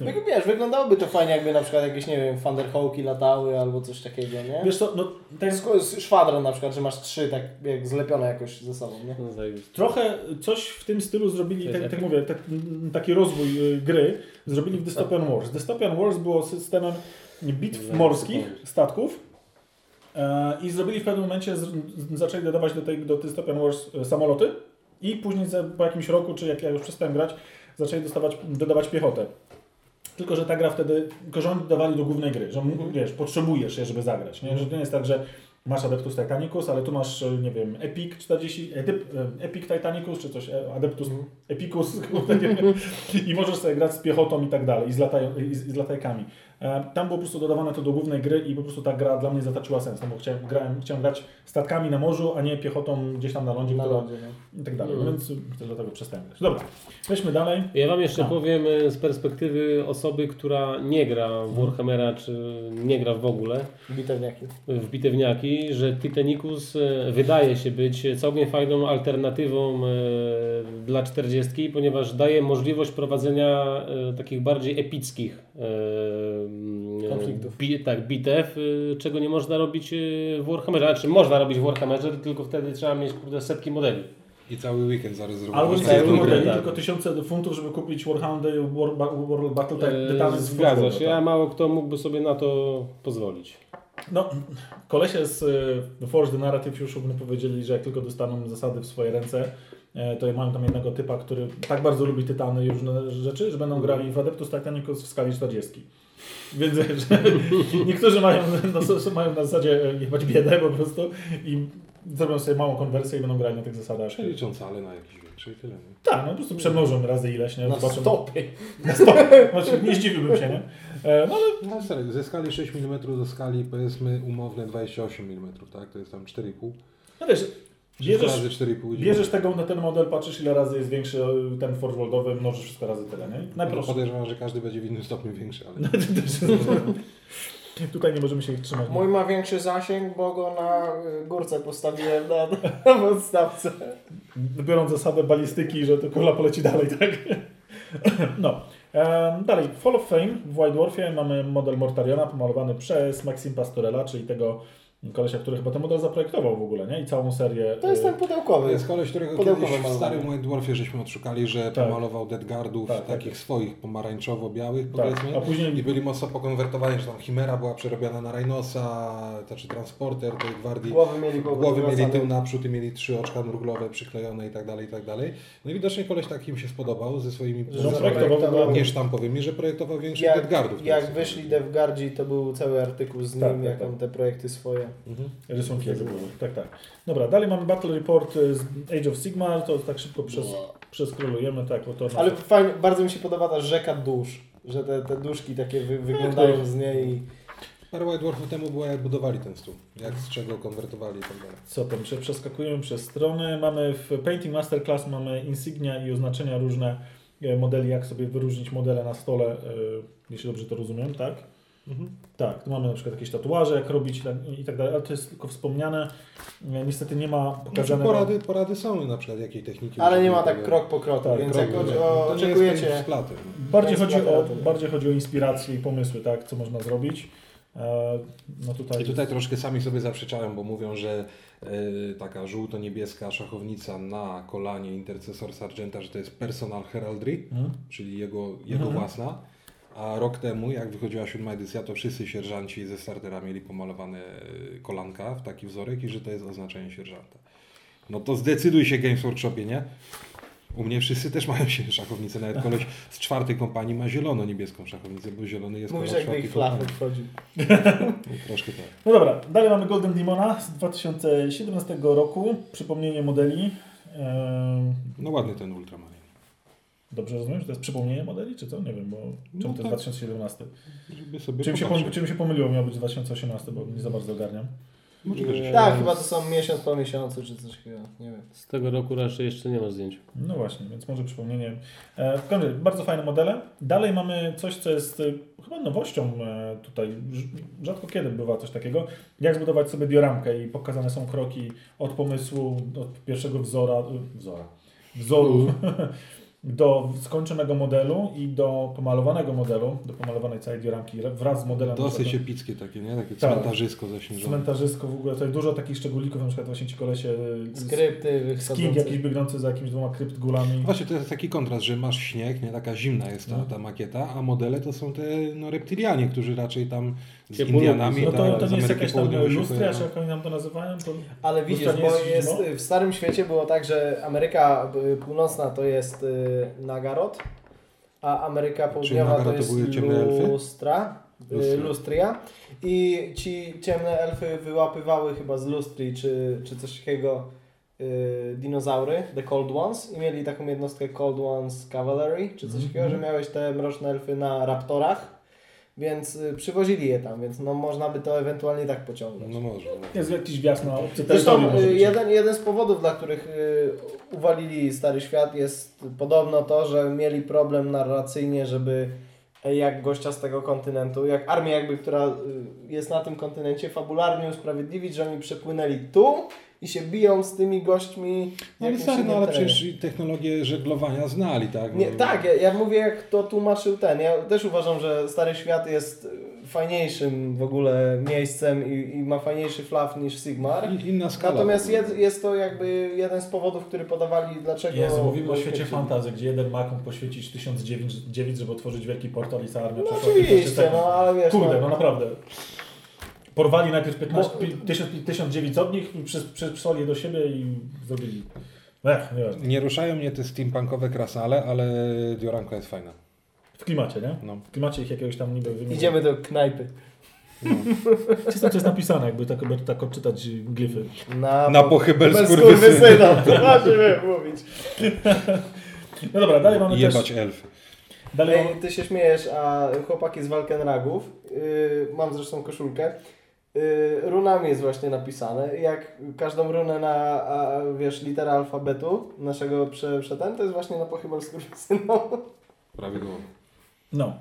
No wiesz, wyglądałoby to fajnie, jakby na przykład jakieś, nie wiem, Thunderhawki latały albo coś takiego, nie?
Wiesz co, no tak
Szwadron na przykład, że masz trzy tak jak zlepione jakoś ze sobą, nie?
No.
Trochę coś w tym stylu zrobili, tak, tak mówię, tak, taki rozwój y, gry zrobili w Dystopian Wars. Dystopian Wars było systemem bitw morskich, statków e, i zrobili w pewnym momencie, zaczęli dodawać do, tej, do Dystopian Wars e, samoloty i później po jakimś roku, czy jak ja już przestałem grać, zaczęli dostawać, dodawać piechotę. Tylko, że ta gra wtedy, tylko że oni dodawali do głównej gry, że
Mhm.
wiesz, potrzebujesz je, żeby zagrać, nie? Że to nie jest tak, że masz Adeptus Titanicus, ale tu masz, e, nie wiem, Epic 40, e, typ, e, Epic Titanicus, czy coś, e, Adeptus
Mhm.
Epicus, kurde, nie wiem. i możesz sobie grać z piechotą i tak dalej, i z, lataj, i z, i z latajkami. E, Tam było po prostu dodawane to do głównej gry i po prostu ta gra dla mnie zataczyła sens, no bo chciałem, grałem, chciałem grać statkami na morzu, a nie piechotą gdzieś tam na lądzie,
Na lądzie, no.
i tak dalej,
Mhm.
więc dlatego przestałem grać. Dobra, weźmy dalej.
Ja Wam jeszcze
A.
powiem e, z perspektywy osoby, która nie gra w Warhammera, czy nie gra w ogóle
Bitewniaki.
w bitewniaki, że Titanicus e, wydaje się być całkiem fajną alternatywą dla 40, ponieważ daje możliwość prowadzenia takich bardziej epickich
Konfliktów.
Bi, tak, bitew, e, czego nie można robić e, w Warhammerze. Znaczy można robić w Warhammerze, tylko wtedy trzeba mieć kurde setki modeli.
I cały weekend zarezerwować.
Albo nie
Cały
tylko
weekend,
modeli,
tak.
tylko tysiące funtów, żeby kupić Warhoundy, War, Ba- World Battle tak,
E,
z
Zgadza się,
tak.
a mało kto mógłby sobie na to pozwolić.
No, kolesie z y, Forge the Narrative już powiedzieli, że jak tylko dostaną zasady w swoje ręce, e, to mają tam jednego typa, który tak bardzo lubi Tytany i różne rzeczy, że będą grali w Adeptus Titanicus w skali 40. Więc że niektórzy mają, no, so- mają na zasadzie jebać biedę po prostu i zrobią sobie małą konwersję i będą grali na tych zasadach.
Przelicząc ale na jakiś większy i tyle. Nie?
Tak, no po prostu przemnożą razy ileś, nie?
Na
Zobaczą-
stopie.
Na stop. Znaczy, nie zdziwiłbym się, nie? E, No ale
No serio, ze skali 6 mm do skali powiedzmy umowne 28 mm, tak? To jest tam 4,5.
no wiesz,
Bierzesz, razy 4,5 idzie.
Bierzesz tego na ten model, patrzysz ile razy jest większy ten Forge Worldowy, mnożysz wszystko razy tyle, nie?
No,
Najprostsze.
podejrzewam, że każdy będzie w innym stopniu większy, ale
Tutaj nie możemy się ich trzymać.
Mój ma większy zasięg, bo go na y, górce postawiłem na, na podstawce.
Biorąc zasadę balistyki, że to kula poleci dalej, tak? No. Dalej, w Hall of Fame w White Dwarfie mamy model Mortariona pomalowany przez Maxim Pastorella, czyli tego kolesia, który chyba ten model zaprojektował w ogóle, nie? I całą serię.
To jest
e,
ten
To
pudełkowy.
jest koleś, którego kiedyś w starym White Dwarfie żeśmy odszukali, że
Tak.
pomalował Deadguardów,
Tak, tak,
takich
tak.
swoich pomarańczowo-białych
Tak,
powiedzmy.
a później
I byli mocno pokonwertowani, że tam Chimera była przerobiona na Rhinosa, znaczy transporter tej gwardii.
Głowy mieli
Głowy mieli tył naprzód i mieli trzy oczka nurglowe przyklejone i tak dalej, i tak dalej. No i widocznie koleś tak im się spodobał ze swoimi
projektował
niesztampowymi, że projektował większych
Jak,
Deadguardów.
jak wyszli Devgardzi, to był cały artykuł z nim,
Tak, tak,
jak
tak.
on te projekty swoje.
Mhm.
rysunki jak były. Tak, tak. Dobra, dalej mamy Battle Report e, z Age of Sigmar, to tak szybko przez, przeskrolujemy, tak, bo to...
Ale fajnie, bardzo mi się podoba ta rzeka dusz, że te, te duszki takie wy, wyglądają z niej.
Parę White Dwarfów temu było jak budowali ten stół, jak z czego konwertowali i tak dalej.
Co tam, prze- przeskakujemy przez strony. Mamy w Painting Masterclass mamy insygnia i oznaczenia różne e, modeli, jak sobie wyróżnić modele na stole, e, jeśli dobrze to rozumiem, tak? Tak, tu mamy na przykład jakieś tatuaże, jak robić i tak dalej, ale to jest tylko wspomniane. Niestety nie ma
Znaczy,
pokazane.
porady, porady są na przykład jakiej techniki.
Ale nie ma tak krok po kroku,
Tak,
więc
krok
jak chodzi o,
To
oczekujecie...
Bardziej chodzi, o, bardziej chodzi o inspiracje i pomysły, tak, co można zrobić. E, No tutaj,
I tutaj troszkę sami sobie zaprzeczają, bo mówią, że e, taka żółto-niebieska szachownica na kolanie intercesor Sargenta, że to jest personal heraldry,
Mhm.
czyli jego, jego
Mhm.
własna. A rok temu, jak wychodziła siódma edycja, to wszyscy sierżanci ze startera mieli pomalowane e, kolanka w taki wzorek i że to jest oznaczenie sierżanta. No to zdecyduj się Games Workshopie, nie? U mnie wszyscy też mają się szachownicę, nawet koleś z czwartej kompanii ma zielono-niebieską szachownicę, bo zielony jest
Mówisz
kolor
jakby ich flafy wchodził.
No, Troszkę tak.
No dobra, dalej mamy Golden Demona z 2017 roku. Przypomnienie modeli. Ehm,
No ładny ten Ultramarin.
Dobrze rozumiem, że to jest przypomnienie modeli, czy co? Nie wiem, bo czemu to jest
tak.
2017?
Żeby sobie
Czym się,
popatrzeć.
czym się pomyliło, miał być 2018, bo nie za bardzo ogarniam.
Tak, chyba to są miesiąc po miesiącu, czy coś takiego, nie wiem.
Z tego roku raczej jeszcze nie ma zdjęć.
No właśnie, więc może przypomnienie. E, w każdym razie, bardzo fajne modele. Dalej mamy coś, co jest e, chyba nowością e, tutaj. Rz- Rzadko kiedy bywa coś takiego. Jak zbudować sobie dioramkę i pokazane są kroki od pomysłu, od pierwszego wzora, wzora, wzoru do skończonego modelu i do pomalowanego modelu, do pomalowanej całej dioramki wraz z modelem.
Dosyć epickie takie, nie? Takie
Tak.
cmentarzysko zaśnieżone.
Cmentarzysko w ogóle, tutaj dużo takich szczególików, na przykład właśnie ci kolesie z-
Skrypty
z King
wychodzące.
jakiś biegnący za jakimiś dwoma kryptgulami.
Właśnie to jest taki kontrast, że masz śnieg, nie? Taka zimna jest ta,
No.
ta makieta, a modele to są te no, reptilianie, którzy raczej tam z
Ciepłolubni
Indianami.
No
tak,
to, to
z
nie jest jakaś tam
się
czy jak oni nam to nazywają? To...
Ale widzisz, bo
jest
jest, w Starym Świecie było tak, że Ameryka y, Północna to jest y, Nagarot, a Ameryka Południowa to
to
jest? Lustra, y,
Lustria.
Lustria. I ci ciemne elfy wyłapywały chyba z Lustrii czy, czy coś takiego y, dinozaury, The Cold Ones i mieli taką jednostkę Cold Ones Cavalry, czy coś
Mhm.
takiego, że miałeś te mroczne elfy na raptorach. Więc y, przywozili je tam, więc no, można by to ewentualnie tak pociągnąć.
No może.
Jest jakiś wjazd na obcy
Zresztą y, jeden, jeden z powodów, dla których y, uwalili Stary Świat jest podobno to, że mieli problem narracyjnie, żeby jak gościa z tego kontynentu, jak armię jakby, która y, jest na tym kontynencie, fabularnie usprawiedliwić, że oni przepłynęli tu i się biją z tymi gośćmi.
No ale stary, no ale przecież technologię żeglowania znali, tak?
Nie, tak, ja, ja mówię jak to tłumaczył ten. Ja też uważam, że Stary Świat jest y, fajniejszym w ogóle miejscem i, i ma fajniejszy flaw niż Sigmar.
Inna skala.
Natomiast
ogóle.
jest, to jakby jeden z powodów, który podawali, dlaczego...
Jezu, mówimy o świecie fantazy, gdzie jeden mak mógł poświęcić 1009, żeby otworzyć wielki portal i cała armia
No
przeszła w 15
oczywiście, no ale wiesz...
Kurde,
no,
no naprawdę. Porwali najpierw 15,
Bo-
pi- 1000 1900 od nich, przys- przys- przysłali je do siebie i zrobili. Ech, nie wiem.
Nie ruszają mnie te steampunkowe krasnale, ale Dioranka jest fajna.
W klimacie, nie?
No.
W klimacie ich jakiegoś tam niby wymienią.
Idziemy do knajpy.
Czysto to jest napisane, jakby tak, jakby tak odczytać glify.
Na,
Na pochybel skurwysyna.
to możemy mówić.
No dobra, dalej mamy
Jebać
też...
elfy.
Dalej
Ej, ty się śmiejesz, a chłopaki z Walkenragów, yy, mam zresztą koszulkę, yy, runami jest właśnie napisane. Jak każdą runę na, a, wiesz, litera alfabetu naszego prze, przetem, to jest właśnie na pochybel skurwysyna.
Prawidłowo.
No.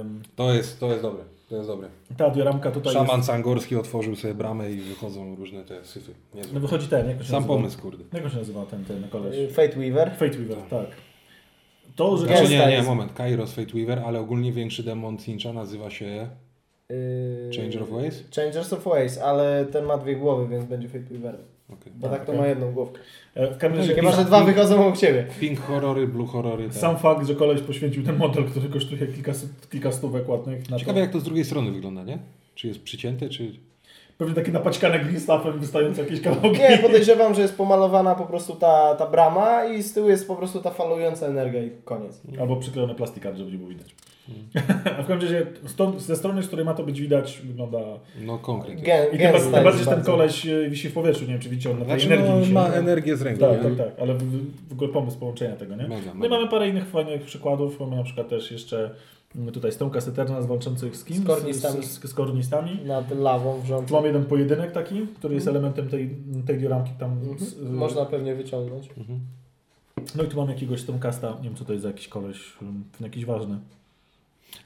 Ym,
To jest, to jest dobre. To jest dobre.
ta dioramka tutaj
Szaman
jest...
Sangorski otworzył sobie bramę i wychodzą różne te syfy.
No
Niezłe.
wychodzi ten, jak
Sam
nazywa?
pomysł, kurde.
Jak się nazywa ten, ten koleś?
Yy, Fate Weaver.
Fate Weaver, tak. To, że...
Znaczy nie, nie, moment. Kairos Fate Weaver, ale ogólnie większy demon Cincha nazywa się...
Yy,
Changer of Ways?
Changers of Ways, ale ten ma dwie głowy, więc będzie Fate Weaver.
Okay.
Bo tak to ma jedną głowkę.
E, W każdym razie
Chyba, że dwa wychodzą obok ciebie.
Pink horrory, blue horrory. Tak.
sam fakt, że koleś poświęcił ten model, który kosztuje kilka, kilka stówek ładnych na
Ciekawe
to.
jak to z drugiej strony wygląda, nie? Czy jest przycięte, czy...
Pewnie takie napaćkane green stuffem wystające jakieś kawałki.
Nie, podejrzewam, że jest pomalowana po prostu ta, ta brama i z tyłu jest po prostu ta falująca energia i koniec.
Albo przyklejone plastikard, żeby nie było widać. A w każdym razie stąd, ze strony, z której ma to być widać, wygląda...
No konkret. jest.
Gę,
I tym, bardziej- że ten
bardzo.
koleś e, wisi w powietrzu, nie wiem czy widzicie, on na tej
Znaczy,
energii
no,
wisi.
ma energię z ręką.
Tak, tak, tak, ale w, w ogóle pomysł połączenia tego, nie?
Mega,
No i
mega.
mamy parę innych fajnych przykładów. Mamy na przykład też jeszcze tutaj Stonka Eterna z walczących z kim?
Z kornistami.
Z, z, z kornistami.
Nad lawą
Tu
wrzącą.
mam jeden pojedynek taki, który jest elementem tej, tej dioramki tam. z-
Mhm. Można pewnie wyciągnąć.
Mhm.
No i tu mam jakiegoś Stonecasta, nie wiem co to jest za jakiś koleś, um, jakiś ważny.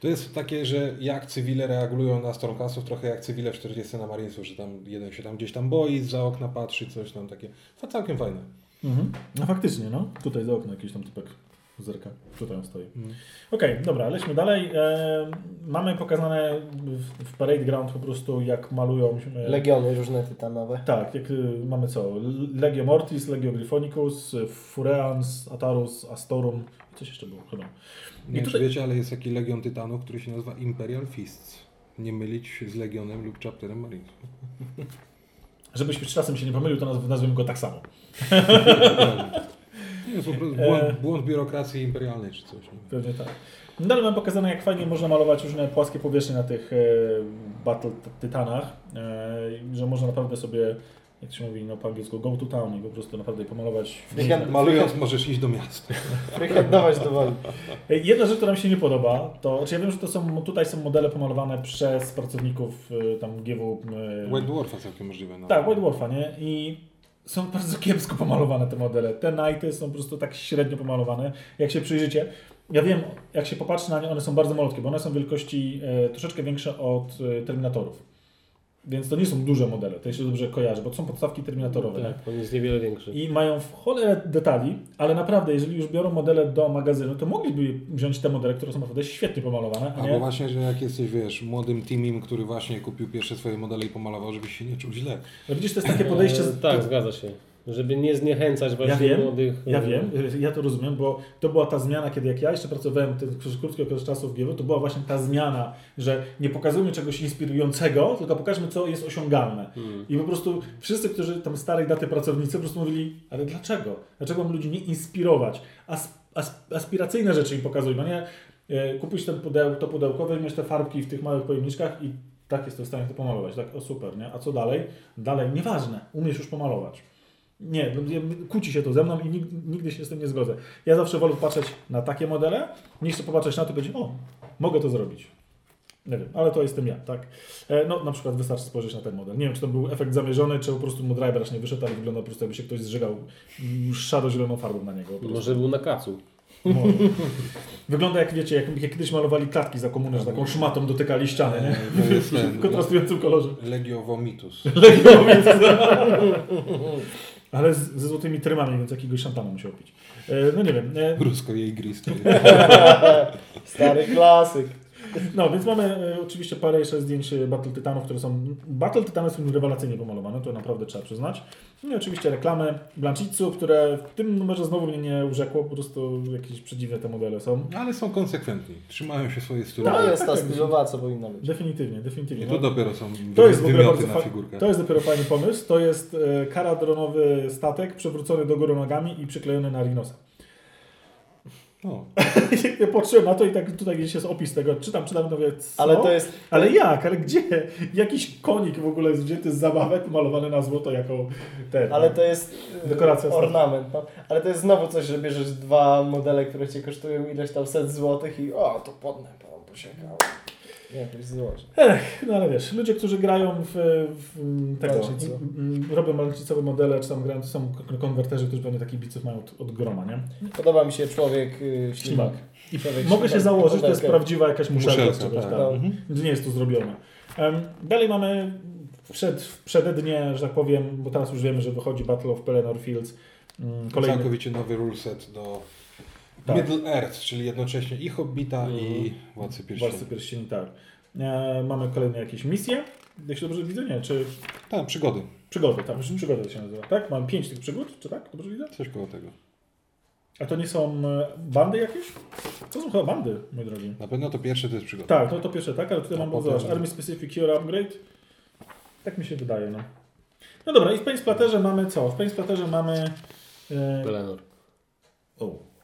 To jest takie, że jak cywile reagują na Stormcastów, trochę jak cywile w 40 na Marinesów, że tam jeden się tam gdzieś tam boi, za okna patrzy, coś tam takie. To całkiem fajne.
Mhm. No faktycznie, no. Tutaj za okno jakiś tam typek zerka. Tutaj on stoi.
Mm.
Okej, dobra, lećmy dalej. E, mamy pokazane w, w Parade Ground po prostu jak malują... E,
Legiony różne tytanowe.
tak, jak y, mamy co? Legio Mortis, Legio Gryphonicus, y, Fureans, Atarus, Astorum. Coś jeszcze było chyba.
Nie wiem,
tutaj-
czy wiecie, ale jest taki Legion Tytanów, który się nazywa Imperial Fists. Nie mylić z Legionem lub Chapterem Marines.
Żebyś czasem się nie pomylił, to nazw- nazwijmy go tak samo.
Nie, jest po prostu
E.
błąd, błąd biurokracji imperialnej czy coś. Nie?
Pewnie tak. No Dalej mam pokazane, jak fajnie można malować różne płaskie powierzchnie na tych e, Battle Tytanach, e, że można naprawdę sobie, jak się mówi no, po angielsku, go to town i po prostu naprawdę pomalować.
Freehand-
Malując możesz iść do miasta.
Freehandować do woli.
E, Jedna rzecz, która mi się nie podoba, to, znaczy ja wiem, że to są, tutaj są modele pomalowane przez pracowników e, tam GW. e,
White Dwarfa całkiem możliwe. No.
Tak, White Dwarfa, nie? I są bardzo kiepsko pomalowane te modele. Te Nighty są po prostu tak średnio pomalowane. Jak się przyjrzycie, ja wiem, jak się popatrzy na nie, one są bardzo malutkie, bo one są wielkości e, troszeczkę większe od e, Terminatorów. Więc to nie są duże modele, to się dobrze kojarzy, bo to są podstawki Terminatorowe. nie?
Tak, on jest niewiele większy.
I mają w cholerę detali, ale naprawdę, jeżeli już biorą modele do magazynu, to mogliby wziąć te modele, które są naprawdę świetnie pomalowane, a
właśnie, że jak jesteś, wiesz, młodym teamim, który właśnie kupił pierwsze swoje modele i pomalował, żebyś się nie czuł źle.
No widzisz, to jest takie podejście...
E,
z-
tak, zgadza się. Żeby nie zniechęcać właśnie
Ja wiem,
młodych.
Ja
e,
wiem, ja to rozumiem, bo to była ta zmiana, kiedy jak ja jeszcze pracowałem przez krótki okres czasu w GW, to była właśnie ta zmiana, że nie pokazujmy czegoś inspirującego, tylko pokażmy, co jest osiągalne.
Mm.
I po prostu wszyscy, którzy tam starej daty pracownicy, po prostu mówili, ale dlaczego? Dlaczego mamy ludzi nie inspirować? As, as, aspiracyjne rzeczy im pokazujmy, nie? E, Kupić ten pudeł, to pudełko, weźmiesz te farbki w tych małych pojemniczkach i tak jesteś w stanie to pomalować. Tak, o super, nie? A co dalej? Dalej, nieważne, umiesz już pomalować. Nie, no, kłóci się to ze mną i nigdy, nigdy się z tym nie zgodzę. Ja zawsze wolę patrzeć na takie modele, niż popatrzeć na to i powiedzieć, o, mogę to zrobić. Nie wiem, ale to jestem ja, tak? E, No, na przykład wystarczy spojrzeć na ten model. Nie wiem, czy to był efekt zamierzony, czy po prostu Moodrider nie wyszedł, ale wygląda po prostu jakby się ktoś zżygał szaro-zieloną farbą na niego.
Może był na kacu.
Może. Wygląda jak, wiecie, jak, jak kiedyś malowali klatki za komuny, że taką szmatą dotykali ściany, nie?
To jest ten,
W kontrastującym kolorze.
Legio Vomitus.
Ale z, ze złotymi trymami, więc jakiegoś szampana musiał pić. E, No nie wiem. E,
Rusko jej gristy.
Stary klasyk.
No, więc mamy e, oczywiście parę jeszcze zdjęć e, Battle Titanów, które są... Battle Titany są rewelacyjnie pomalowane, to naprawdę trzeba przyznać. No i oczywiście reklamy Blanchitsu, które w tym numerze znowu mnie nie urzekło, po prostu jakieś przedziwne te modele są.
Ale są konsekwentni. Trzymają się swoje stylu.
To
Tak,
jest ta
tak, tak.
stylowa, co powinna być.
Definitywnie, definitywnie.
I
No,
to dopiero są
to jest w ogóle
wymioty
bardzo
na figurkę.
To jest dopiero fajny pomysł. To jest e, karadronowy statek przewrócony do góry nogami i przyklejony na Rhinosa.
No.
ja patrzyłem na to i tak tutaj gdzieś jest opis tego, czytam, czytam, to mówię, co?
Ale to jest...
Ale jak? Ale gdzie? Jakiś konik w ogóle jest wzięty z zabawek, malowany na złoto jako ten.
Ale to jest e,
Dekoracja
ornament. No. Ale to jest znowu coś, że bierzesz dwa modele, które cię kosztują ileś tam set złotych i o, to podnę, pan posiekał. Jakoś złoży.
No ale wiesz, ludzie, którzy grają w, w tego,
Malczyco.
m, m, robią malczycowe modele, czy tam grają, to są konwerterzy, którzy pewnie takich biców mają od, od groma, nie?
Podoba mi się człowiek y, ślimak.
I
Człowiek
mogę się założyć, to jest prawdziwa jakaś muszelka,
Muszelka,
z czegoś,
tak.
tak.
No.
Mhm.
Nie jest to zrobione. Em, dalej mamy przed, przedednie, że tak powiem, bo teraz już wiemy, że wychodzi Battle of Pelennor Fields. Mm, Kolejny,
Całkowicie nowy ruleset do
Tak.
Middle Earth, czyli jednocześnie i Hobbita i Władcy Pierścieni.
Władcy Pierścieni, tak. E, mamy kolejne jakieś misje. Jak się dobrze widzę, nie? Czy
Tak, przygody.
przygody, tak, przygody to się nazywa, tak? Mamy pięć tych przygód, czy tak? Dobrze widzę?
Coś koło tego.
A to nie są e, bandy jakieś? To są chyba bandy, mój drogi.
Na pewno to pierwsze to jest przygoda.
Tak, no to pierwsze tak, ale tutaj
A
mam,
potem-
zobacz, Army Specific Cure Upgrade. Tak mi się wydaje, no. No dobra, i w Paint Splatterze mamy co? W Paint Splatterze mamy...
Pelenor.
o.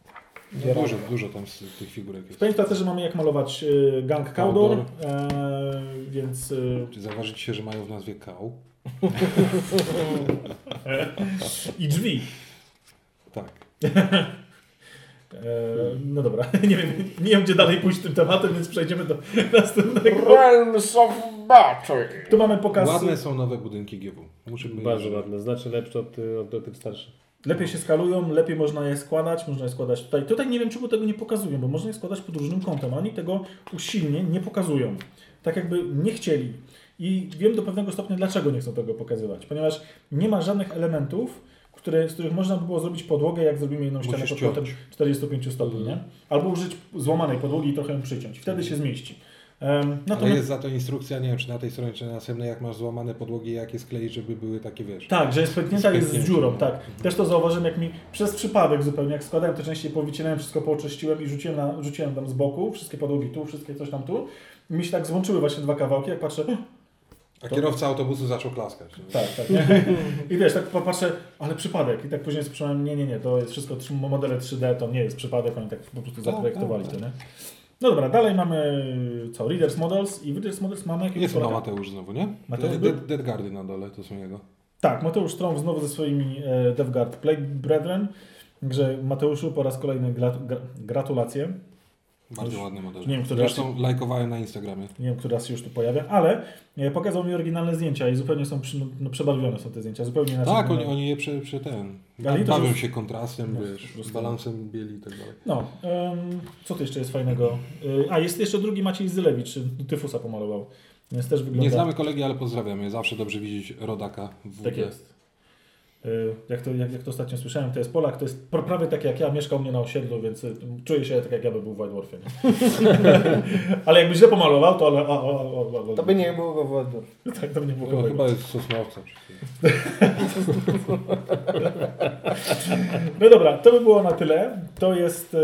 No, dużo, dużo tam z tych figurek
W
jest.
Paint Splatterze mamy jak malować e, Gang Cawdor, e, więc... E,
Czy zauważycie, że mają w nazwie kał?
I drzwi.
Tak.
E, no dobra, nie wiem, nie wiem gdzie dalej pójść tym tematem, więc przejdziemy do następnego.
Realms of Battle.
Tu mamy pokaz...
Ładne są nowe budynki GW. Muszę
Bardzo
że-
ładne, znacznie lepsze od, ty- od, od tych starszych.
Lepiej się skalują, lepiej można je składać, można je składać tutaj. Tutaj nie wiem, czemu tego nie pokazują, bo można je składać pod różnym kątem. Oni tego usilnie nie pokazują. Tak jakby nie chcieli. I wiem do pewnego stopnia, dlaczego nie chcą tego pokazywać. Ponieważ nie ma żadnych elementów, które, z których można by było zrobić podłogę, jak zrobimy jedną ścianę
Musisz
pod kątem
ciąć.
45 stopni, nie? Albo użyć złamanej podłogi i trochę ją przyciąć. Wtedy się zmieści. Um,
Ale
natomiast
jest za to instrukcja, nie wiem, czy na tej stronie, czy na następnej, jak masz złamane podłogi, jak je skleić, żeby były takie, wiesz.
Tak, że jest pęknięta, jest z dziurą,
no.
tak. Też to zauważyłem, jak mi przez przypadek zupełnie, jak składałem to częściej powycinałem, wszystko pooczyściłem i rzuciłem, na, rzuciłem tam z boku, wszystkie podłogi tu, wszystkie coś tam tu. I mi się tak złączyły właśnie dwa kawałki, jak patrzę,
A kierowca autobusu zaczął klaskać. nie?
tak, tak, nie? I wiesz, tak patrzę, ale przypadek. I tak później słyszałem, nie, nie, nie, to jest wszystko modele 3D, to nie jest przypadek, oni tak po prostu zaprojektowali
tak,
to, nie? No dobra, dalej mamy co? Readers Models i w Readers Models mamy jakiegoś
Jest chyba? Mateusz znowu, nie?
Mateusz
Dead? Dead, Guardy na dole, to są jego.
Tak, Mateusz Strom znowu ze swoimi e, DevGuard Play Brethren. Także Mateuszu po raz kolejny gra, gra, gratulacje.
Bardzo
Już
ładny model.
nie wiem, który
Zresztą lajkowałem na Instagramie.
Nie wiem, który raz się już tu pojawia, ale e, pokazał mi oryginalne zdjęcia i zupełnie są przy, no, przebarwione są te zdjęcia, zupełnie inaczej.
Tak, oni, oni je przy, przy ten. Bawią
już-
się kontrastem,
No,
wiesz,
prostu.
balansem bieli i tak dalej.
No, co tu jeszcze jest fajnego? E, a, jest jeszcze drugi Maciej Zylewicz, Tyfusa pomalował. Więc też wygląda...
Nie znamy kolegi, ale pozdrawiamy. Zawsze dobrze widzieć rodaka w
Tak
WG.
jest. Y, Jak to, jak, jak to ostatnio słyszałem, to jest Polak, to jest pra- prawie tak jak ja, mieszkał mnie na osiedlu, więc y, czuję się tak jak ja bym był w White Dwarfie. ale jakby źle pomalował, to ale... O, o, o,
To by nie było go w odbiór.
Tak, to by nie było
No,
no,
chyba jest Sosnowca. czy
No dobra, to by było na tyle. To jest y,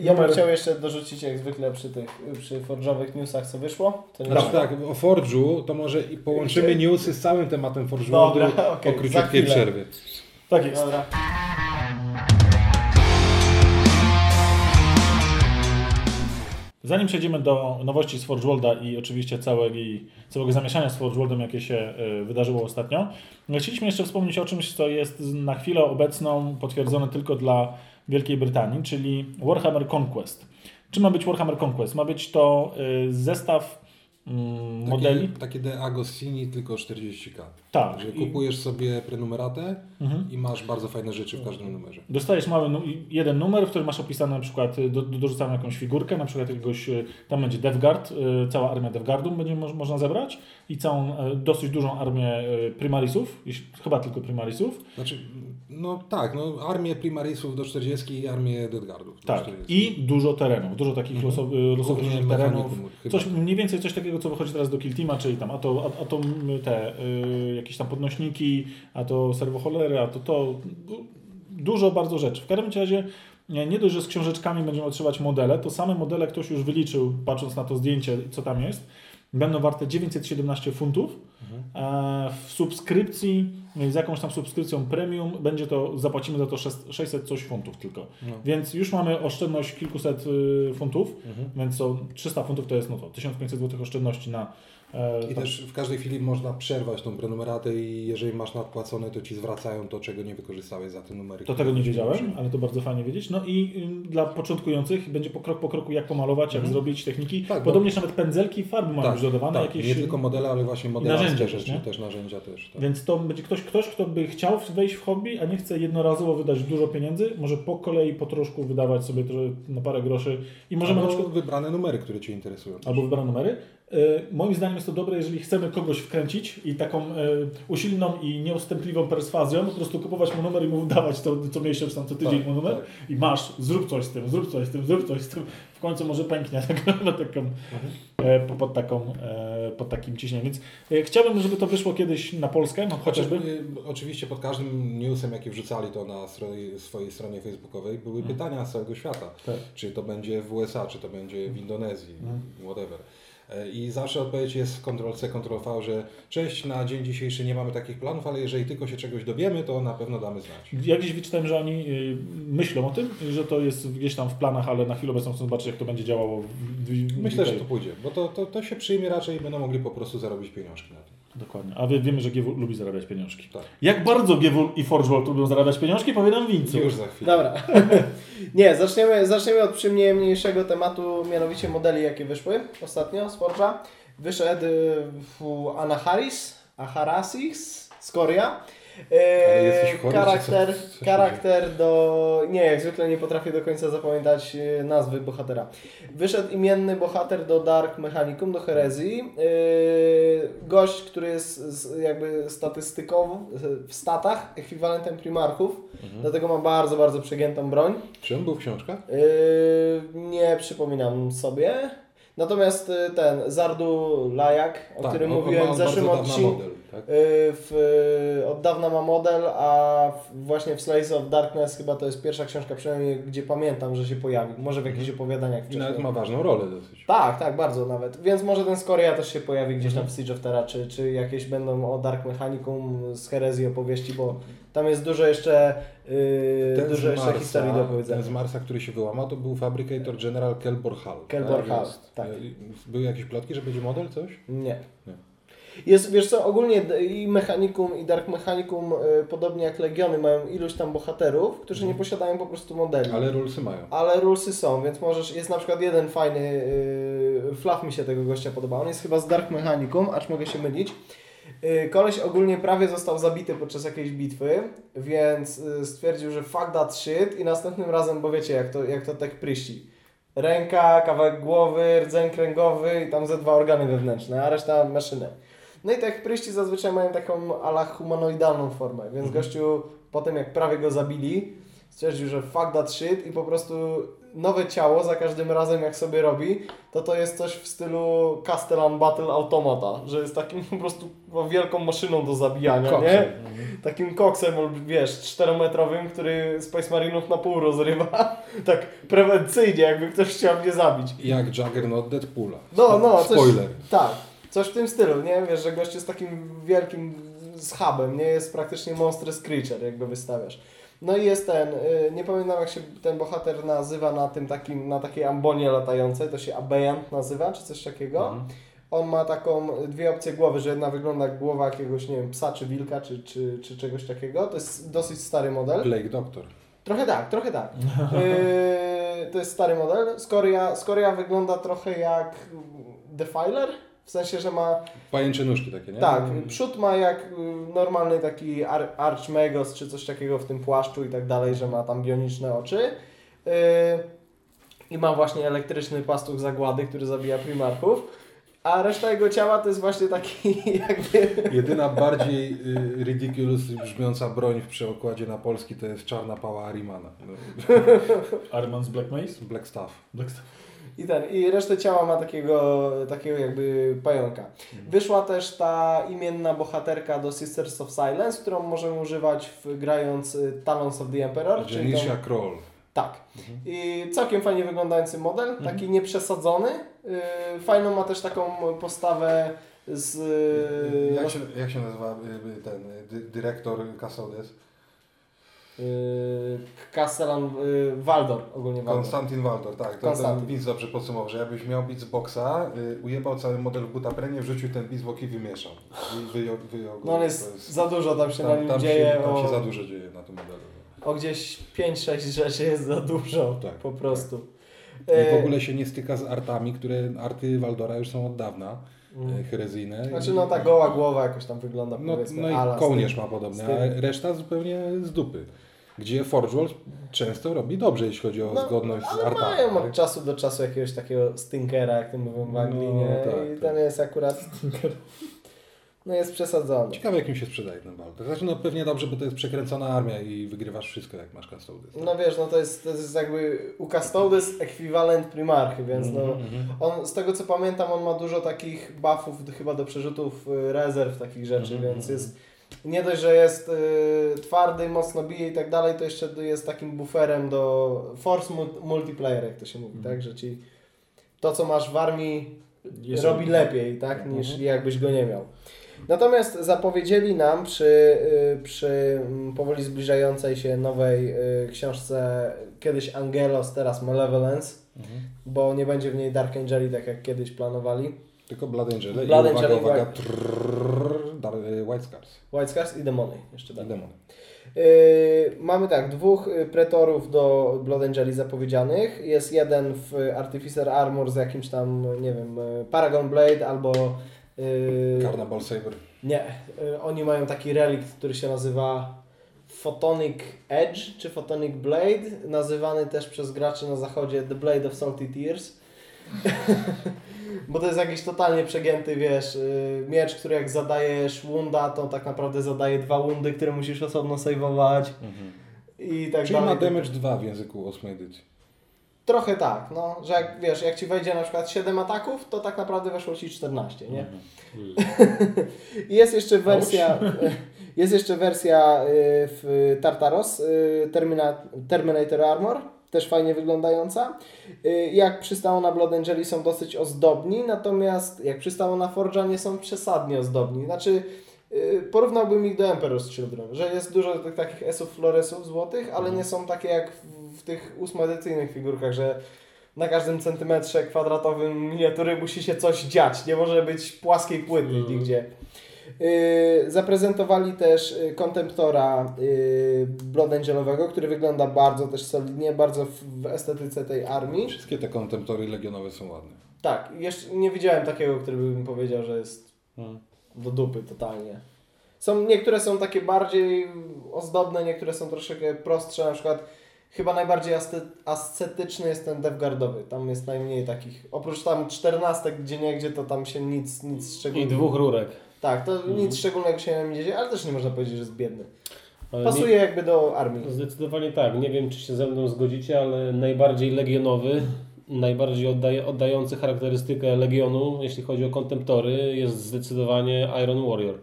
Ja bym
numer...
chciał jeszcze dorzucić jak zwykle przy tych, przy forżowych newsach co wyszło. To nie
Znaczy tak, o Forge'u to może i połączymy newsy z całym tematem Forge'u
Dobra,
po króciutkiej przerwie.
Tak jest.
Dobra.
Zanim przejdziemy do nowości z Forge Worlda i oczywiście całego, całego zamieszania z Forge Worldem, jakie się y, wydarzyło ostatnio, chcieliśmy jeszcze wspomnieć o czymś, co jest na chwilę obecną potwierdzone tylko dla Wielkiej Brytanii, czyli Warhammer Conquest. Czym ma być Warhammer Conquest? Ma być to y, zestaw mm, modeli.
Takie, takie De Agostini, tylko 40k.
Tak.
Że
I-
kupujesz sobie prenumeratę
Mhm.
i masz bardzo fajne rzeczy w każdym numerze.
Dostajesz mały nu- jeden numer, w którym masz opisane na przykład, y, do, do, dorzucamy jakąś figurkę, na przykład jakiegoś, y, tam będzie DevGuard, y, cała armia DevGuardu będzie mo można zebrać i całą, y, dosyć dużą armię Primarisów, chyba tylko Primarisów.
Znaczy, no tak, no armię Primarisów do 40 i armię Deadguardów do
Tak.
40.
I dużo terenów, dużo takich
Mhm.
losowych, różnych terenów. Coś, mniej więcej coś takiego, co wychodzi teraz do Kill Teama, czyli tam, a to, a, a to mm, te, y, jakieś tam podnośniki, a to serwoholery, a to to. Dużo bardzo rzeczy. W każdym razie nie, nie dość, że z książeczkami będziemy otrzymywać modele, to same modele ktoś już wyliczył, patrząc na to zdjęcie, co tam jest, będą warte 917 funtów. E, W subskrypcji, z jakąś tam subskrypcją premium, będzie to, zapłacimy za to 600 coś funtów tylko.
No.
Więc już mamy oszczędność kilkuset y, funtów,
Mhm.
więc to 300 funtów to jest no to 1500 zł oszczędności na. E,
I
tam-
też w każdej chwili można przerwać tą prenumeratę i jeżeli masz nadpłacone, to ci zwracają to, czego nie wykorzystałeś za te numery.
To tego nie wiedziałem, ale to bardzo fajnie wiedzieć. No i y, dla początkujących będzie po krok po kroku jak pomalować, jak
Mhm.
zrobić techniki.
Tak, bo-
Podobnież nawet pędzelki, farby mają już dodawane,
tak,
jakieś.
nie tylko modele, ale właśnie
narzędzia
modelarskie
też,
rzeczy,
nie?
też narzędzia też. Tak.
Więc to będzie ktoś, ktoś, kto by chciał wejść w hobby, a nie chce jednorazowo wydać dużo pieniędzy, może po kolei, po troszku wydawać sobie na parę groszy i możemy na
Albo
przykład
wybrane numery, które Cię interesują.
albo wybrane numery. E, Moim zdaniem jest to dobre, jeżeli chcemy kogoś wkręcić i taką e, usilną i nieustępliwą perswazją po prostu kupować mu numer i mu dawać to co miesiąc, tam co tydzień
Tak,
mu numer
tak.
i masz, zrób coś z tym, zrób coś z tym, zrób coś z tym. W końcu może pęknie tak, na taką, e, po- pod, taką, e, pod takim ciśnieniem. Więc e, chciałbym, żeby to wyszło kiedyś na Polskę, no, chociażby.
Y, Oczywiście pod każdym newsem, jaki wrzucali to na swojej stronie facebookowej, były pytania z całego świata.
Tak.
Czy to będzie w USA, czy to będzie w Indonezji,
Mhm.
whatever. E, I zawsze odpowiedź jest w Ctrl-C, Ctrl-V, że cześć, na dzień dzisiejszy nie mamy takich planów, ale jeżeli tylko się czegoś dowiemy, to na pewno damy znać.
Ja gdzieś wyczytałem, że oni y, myślą o tym, że to jest gdzieś tam w planach, ale na chwilę obecną chcą zobaczyć, jak to będzie działało. W,
Myślę, że to pójdzie, bo to, to, to się przyjmie raczej i będą mogli po prostu zarobić pieniążki na tym.
Dokładnie. A wie, wiemy, że GW lubi zarabiać pieniążki.
Tak.
Jak bardzo GW i Forge World lubią zarabiać pieniążki, powie nam Wincu.
Już za chwilę.
Dobra. Nie, zaczniemy, zaczniemy od przyjemniejszego tematu, mianowicie modeli, jakie wyszły ostatnio z Forge'a. Wyszedł w Anaharis, Aharasis z Korea. Eee,
chory,
charakter,
co- co się
charakter do... Nie, jak zwykle nie potrafię do końca zapamiętać e, nazwy bohatera. Wyszedł imienny bohater do Dark Mechanicum, do Herezji. Eee, gość, który jest z, jakby statystykowo w statach, ekwiwalentem primarchów.
Mhm.
Dlatego ma bardzo, bardzo przegiętą broń.
Czy on był w książkach?
Yy, nie przypominam sobie. Natomiast ten Zardu Lajak, o którym
Tak, on- on
mówiłem w zeszłym odcinku,
tak?
y, w, od dawna ma model, a właśnie w Slaves of Darkness chyba to jest pierwsza książka przynajmniej, gdzie pamiętam, że się pojawił. Może w jakichś opowiadaniach
I nawet
wcześniej.
ma ważną rolę dosyć.
Tak, tak, bardzo nawet. Więc może ten Skoria też się pojawi gdzieś tam
Mhm.
w Siege of Terra, czy, czy jakieś będą o Dark Mechanicum z herezji opowieści, bo tam jest dużo jeszcze, yy,
Ten
dużo jeszcze historii do
Marsa,
opowiedzenia.
ten z Marsa, który się wyłamał, to był Fabricator General Kelbor Hall.
Kelbor
tak?
Hall, tak.
I- Były jakieś plotki, że będzie model, coś?
Nie.
Nie.
Jest, wiesz co, ogólnie i Mechanicum i Dark Mechanicum, y, podobnie jak Legiony, mają iluś tam bohaterów, którzy nie posiadają po prostu modeli.
Ale rulesy mają.
Ale rulesy są, więc możesz, jest na przykład jeden fajny, yy, fluff mi się tego gościa podoba, on jest chyba z Dark Mechanicum, acz mogę się mylić. Yy, koleś ogólnie prawie został zabity podczas jakiejś bitwy, więc yy, stwierdził, że fuck that shit i następnym razem, bo wiecie jak to, jak to tak pryści. Ręka, kawałek głowy, rdzeń kręgowy i tam ze dwa organy wewnętrzne, a reszta maszyny. No i tak pryści zazwyczaj mają taką ala humanoidalną formę, więc gościu potem jak prawie go zabili, stwierdził, że fuck that shit i po prostu nowe ciało za każdym razem jak sobie robi, to to jest coś w stylu Castellan Battle Automata, że jest takim po prostu wielką maszyną do zabijania,
Koksem.
nie? Takim koksem, wiesz, czterometrowym, który Space Marinów na pół rozrywa, tak prewencyjnie, jakby ktoś chciał mnie zabić.
Jak Juggernaut Deadpoola.
No, no, coś,
Spoiler.
tak, coś w tym stylu, nie? Wiesz, że gość jest takim wielkim schabem, nie? Jest praktycznie monstrous creature, jakby wystawiasz. No i jest ten, y, nie pamiętam jak się ten bohater nazywa na tym takim, na takiej ambonie latającej, to się Abeyant nazywa, czy coś takiego.
Mhm.
On ma taką, dwie opcje głowy, że jedna wygląda jak głowa jakiegoś, nie wiem, psa czy wilka, czy, czy, czy czegoś takiego. To jest dosyć stary model.
Plague Doctor.
Trochę tak, trochę tak. Yy, to jest stary model. Skoria, Skoria wygląda trochę jak Defiler, w sensie, że ma
Pajęcze nóżki takie, nie?
tak, przód ma jak y, normalny taki ar Archmegos czy coś takiego w tym płaszczu i tak dalej, że ma tam bioniczne oczy. Yy, I ma właśnie elektryczny pastuch zagłady, który zabija primarchów. A reszta jego ciała to jest właśnie taki jakby...
Jedyna bardziej y, ridiculous brzmiąca broń w przekładzie na polski to jest czarna pała Arimana. No,
Arman z Black Mace?
Black Staff.
Black Staff.
I ten, i resztę ciała ma takiego, takiego jakby pająka. Wyszła też ta imienna bohaterka do Sisters of Silence, którą możemy używać w, grając y, Talons of the Emperor.
Genicia Kroll.
Tak. I całkiem fajnie wyglądający model, taki nieprzesadzony. Yy, fajną ma też taką postawę z...
Jak się, jak się nazywa y, y, ten y, dy, dyrektor Casodes?
Yy, Castellan yy, Waldor, ogólnie Waldor.
Konstantin Waldor, tak. To ten Beats dobrze podsumował, że jakbyś miał Beats z boxa, y, ujebał cały model w butaprenie, wrzucił ten Beats boki i wymieszał. I wyjął, wyjął go.
No ale
To
jest, za dużo tam się na
tam,
nim
tam,
dzieje.
się, tam
o,
się za dużo dzieje na tym modelu.
o gdzieś 5-6 rzeczy jest za dużo.
Tak,
po prostu.
I w
Yy,
ogóle się nie styka z artami, które arty Waldora już są od dawna,
mm.
herezyjne.
Znaczy no ta goła głowa jakoś tam wygląda
No, no i kołnierz ma
tym.
a reszta zupełnie z dupy. Gdzie Forge World często robi dobrze, jeśli chodzi o
No,
zgodność z
Ale
artami.
mają od czasu do czasu jakiegoś takiego stinkera, jak to mówią w Anglii,
No,
nie?
tak,
I
tak.
ten jest akurat... No jest przesadzony.
Ciekawe jak im się sprzedaje ten Walter. Znaczy no pewnie dobrze, bo to jest przekręcona armia i wygrywasz wszystko jak masz Custodes.
No wiesz, no to jest, to jest jakby u Custodes ekwiwalent Primarchy, więc no...
Mhm, mhm.
On, z tego co pamiętam, on ma dużo takich buffów chyba do przerzutów y, rezerw, takich rzeczy,
Mhm,
więc
mhm.
jest... Nie dość, że jest y, twardy, mocno bije i tak dalej, to jeszcze jest takim buferem do force mu- multiplayer, jak to się mówi,
Mhm.
tak? Że ci to, co masz w armii,
Jest-
robi lepiej, tak? Niż
Mhm.
jakbyś go nie miał. Natomiast zapowiedzieli nam przy, y, przy mm, powoli zbliżającej się nowej y, książce kiedyś Angelos, teraz Malevolence,
Mhm.
bo nie będzie w niej Dark Angeli, tak jak kiedyś planowali.
Tylko Blood Angel.
Blood
I uwaga,
Angel
uwaga, trrr, White Scars.
White Scars i Demony jeszcze będą.
demony.
Yy, mamy tak, dwóch pretorów do Blood Angeli zapowiedzianych. Jest jeden w Artificer Armor z jakimś tam, nie wiem, Paragon Blade albo yy,
Carnival Saber.
Nie, y, oni mają taki relikt, który się nazywa Photonic Edge czy Photonic Blade, nazywany też przez graczy na zachodzie The Blade of Salty Tears. Bo to jest jakiś totalnie przegięty, wiesz, y, miecz, który jak zadajesz wunda, to tak naprawdę zadaje dwa wundy, które musisz osobno sejwować i tak
Czyli ma
dalej.
damage 2 w języku 8 edycji.
Trochę tak, no, że jak wiesz, jak ci wejdzie na przykład 7 ataków, to tak naprawdę weszło ci 14, nie? I Jest jeszcze wersja, jest jeszcze wersja y, w Tartaros, y, Termina, Terminator Armor, też fajnie wyglądająca. Y, Jak przystało na Blood Angeli są dosyć ozdobni, natomiast jak przystało na Forge'a nie są przesadnie ozdobni. Znaczy y, porównałbym ich do Emperor's Children, że jest dużo tych takich esów floresów złotych, ale nie są takie jak w, w tych ósmoedycyjnych figurkach, że na każdym centymetrze kwadratowym miniatury musi się coś dziać, nie może być płaskiej płyty
Mhm.
nigdzie. Yy, zaprezentowali też y, Contemptora yy, Blood Angelowego, który wygląda bardzo też solidnie, bardzo w, estetyce tej armii.
Wszystkie te kontemptory legionowe są ładne.
Tak, jeszcze nie widziałem takiego, który bym powiedział, że jest do dupy totalnie. Są, niektóre są takie bardziej ozdobne, niektóre są troszeczkę prostsze, na przykład chyba najbardziej asce- ascetyczny jest ten devgardowy, tam jest najmniej takich, oprócz tam czternastek gdzie niegdzie, to tam się nic, nic
I
szczególnego...
dwóch rurek.
Tak, to nic szczególnego się nie dzieje, ale też nie można powiedzieć, że jest biedny.
Ale
Pasuje jakby do armii.
Nie, zdecydowanie tak. Nie wiem, czy się ze mną zgodzicie, ale najbardziej legionowy, najbardziej oddaje, oddający charakterystykę legionu, jeśli chodzi o kontemptory, jest zdecydowanie Iron Warrior.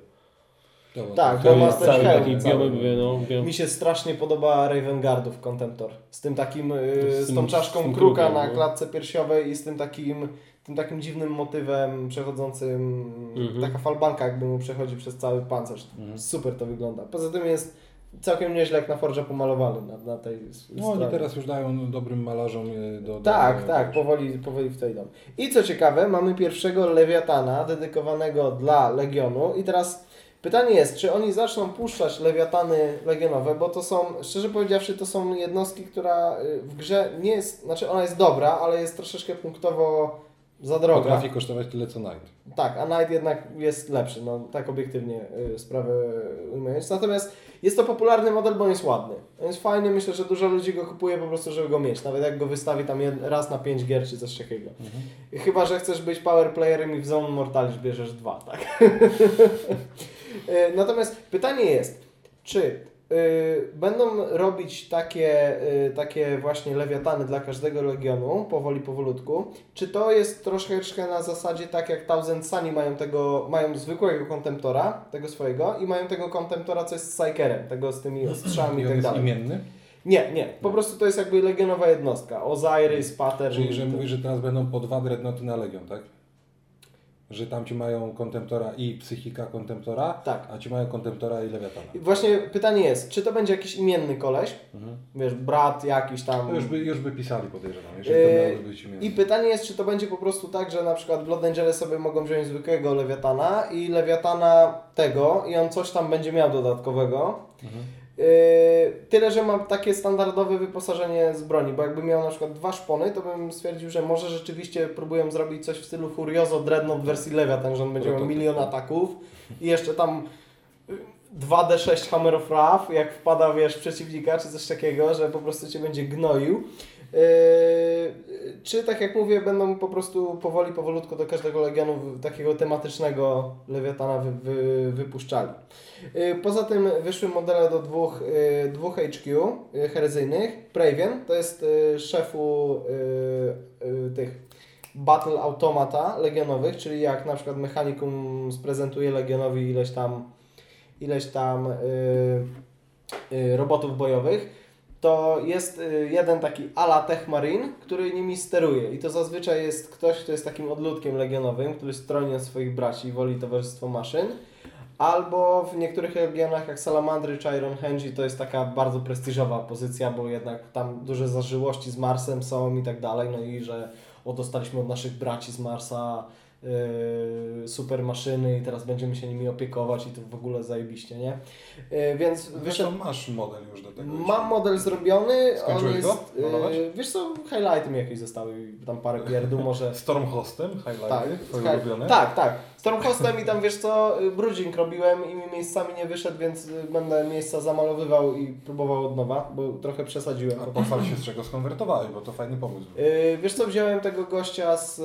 Dobra,
Tak,
to
ma
jest-
jest cały
hełm
taki
cały.
no, biom.
Mi się strasznie podoba Raven Guardów Contemptor. Z tym takim, y,
Z
z, tą
z
czaszką
tym
kruka
krukiem,
na
no.
klatce piersiowej i z tym takim, tym takim dziwnym motywem przechodzącym,
Mhm.
taka falbanka jakby mu przechodzi przez cały pancerz.
Mhm.
Super to wygląda. Poza tym jest całkiem nieźle jak na Forge pomalowany na, na tej
No oni
stronie.
teraz już dają dobrym malarzom do... do
Tak,
do,
tak, powoli, powoli w to idą. I co ciekawe, mamy pierwszego Lewiatana dedykowanego dla Legionu i teraz pytanie jest, czy oni zaczną puszczać Lewiatany Legionowe, bo to są, szczerze powiedziawszy, to są jednostki, która y, w grze nie jest, znaczy ona jest dobra, ale jest troszeczkę punktowo za droga.
Potrafi kosztować tyle co Knight.
Tak, a Knight jednak jest lepszy, no tak obiektywnie y, sprawę ujmując. Natomiast jest to popularny model, bo on jest ładny. On jest fajny, myślę, że dużo ludzi go kupuje po prostu, żeby go mieć. Nawet jak go wystawi tam jed, raz na 5 gier czy coś takiego. Chyba, że chcesz być power playerem i w Zone Mortalis bierzesz dwa, tak? Y, Natomiast pytanie jest, czy będą robić takie, y, takie właśnie lewiatany dla każdego legionu, powoli, powolutku, czy to jest troszeczkę na zasadzie tak jak Thousand Sunny mają tego, mają zwykłego kontemptora, tego swojego i mają tego kontemptora, co jest z Psykerem, tego z tymi ostrzami i tak dalej.
imienny?
Nie, nie, po prostu to jest jakby legionowa jednostka. Osiris, Pater.
Czyli, że mówisz, że teraz będą po dwa dreadnoty na Legion, tak? Że tam ci mają kontemptora i psychika kontemptora,
Tak.
a ci mają kontemptora i lewiatana.
I właśnie pytanie jest, czy to będzie jakiś imienny koleś,
Mhm.
wiesz, brat jakiś tam.
Już by, już by pisali, podejrzewam, jeżeli
Yy,
to miałoby być imienny.
I pytanie jest, czy to będzie po prostu tak, że na przykład Blood Angele sobie mogą wziąć zwykłego lewiatana i lewiatana tego i on coś tam będzie miał dodatkowego.
Mhm.
Yy, tyle, że mam takie standardowe wyposażenie z broni, bo jakby miał na przykład dwa szpony, to bym stwierdził, że może rzeczywiście próbują zrobić coś w stylu Furioso Dreadnought wersji Lewiatan, że on będzie miał
Prototyp.
milion ataków i jeszcze tam y, 2D6 Hammer of Wrath, jak wpada, wiesz, przeciwnika, czy coś takiego, że po prostu Cię będzie gnoił. Yy, czy tak jak mówię, będą po prostu powoli, powolutku do każdego legionu takiego tematycznego lewiatana wy, wy, wypuszczali. Yy, Poza tym wyszły modele do dwóch, yy, dwóch HQ herezyjnych. Praven to jest szefu tych Battle Automata legionowych, czyli jak na przykład Mechanicum sprezentuje legionowi ileś tam ileś tam robotów bojowych, to jest y, jeden taki ala Tech Marine, który nimi steruje. I to zazwyczaj jest ktoś, kto jest takim odludkiem legionowym, który stroni od swoich braci i woli towarzystwo maszyn. Albo w niektórych legionach jak Salamandry czy Iron Hengi to jest taka bardzo prestiżowa pozycja, bo jednak tam duże zażyłości z Marsem są i tak dalej. No i że o, dostaliśmy od naszych braci z Marsa yy, super maszyny i teraz będziemy się nimi opiekować i to w ogóle zajebiście, nie? Yy, więc
Zresztą
wyszedł...
masz model już do tego.
Mam model zrobiony, on
Skończyłeś
jest...
go malować?
Yy, wiesz co, highlighty mi jakieś zostały, tam parę pierdół może...
Stormhostem, highlighty,
Tak,
twoje
tak, tak. Stormhostem i tam wiesz co, brudzik robiłem i mi miejscami nie wyszedł, więc będę miejsca zamalowywał i próbował od nowa, bo trochę przesadziłem.
A pochwal się z czego skonwertowałeś, bo to fajny pomysł.
Yy, wiesz co, wziąłem tego gościa z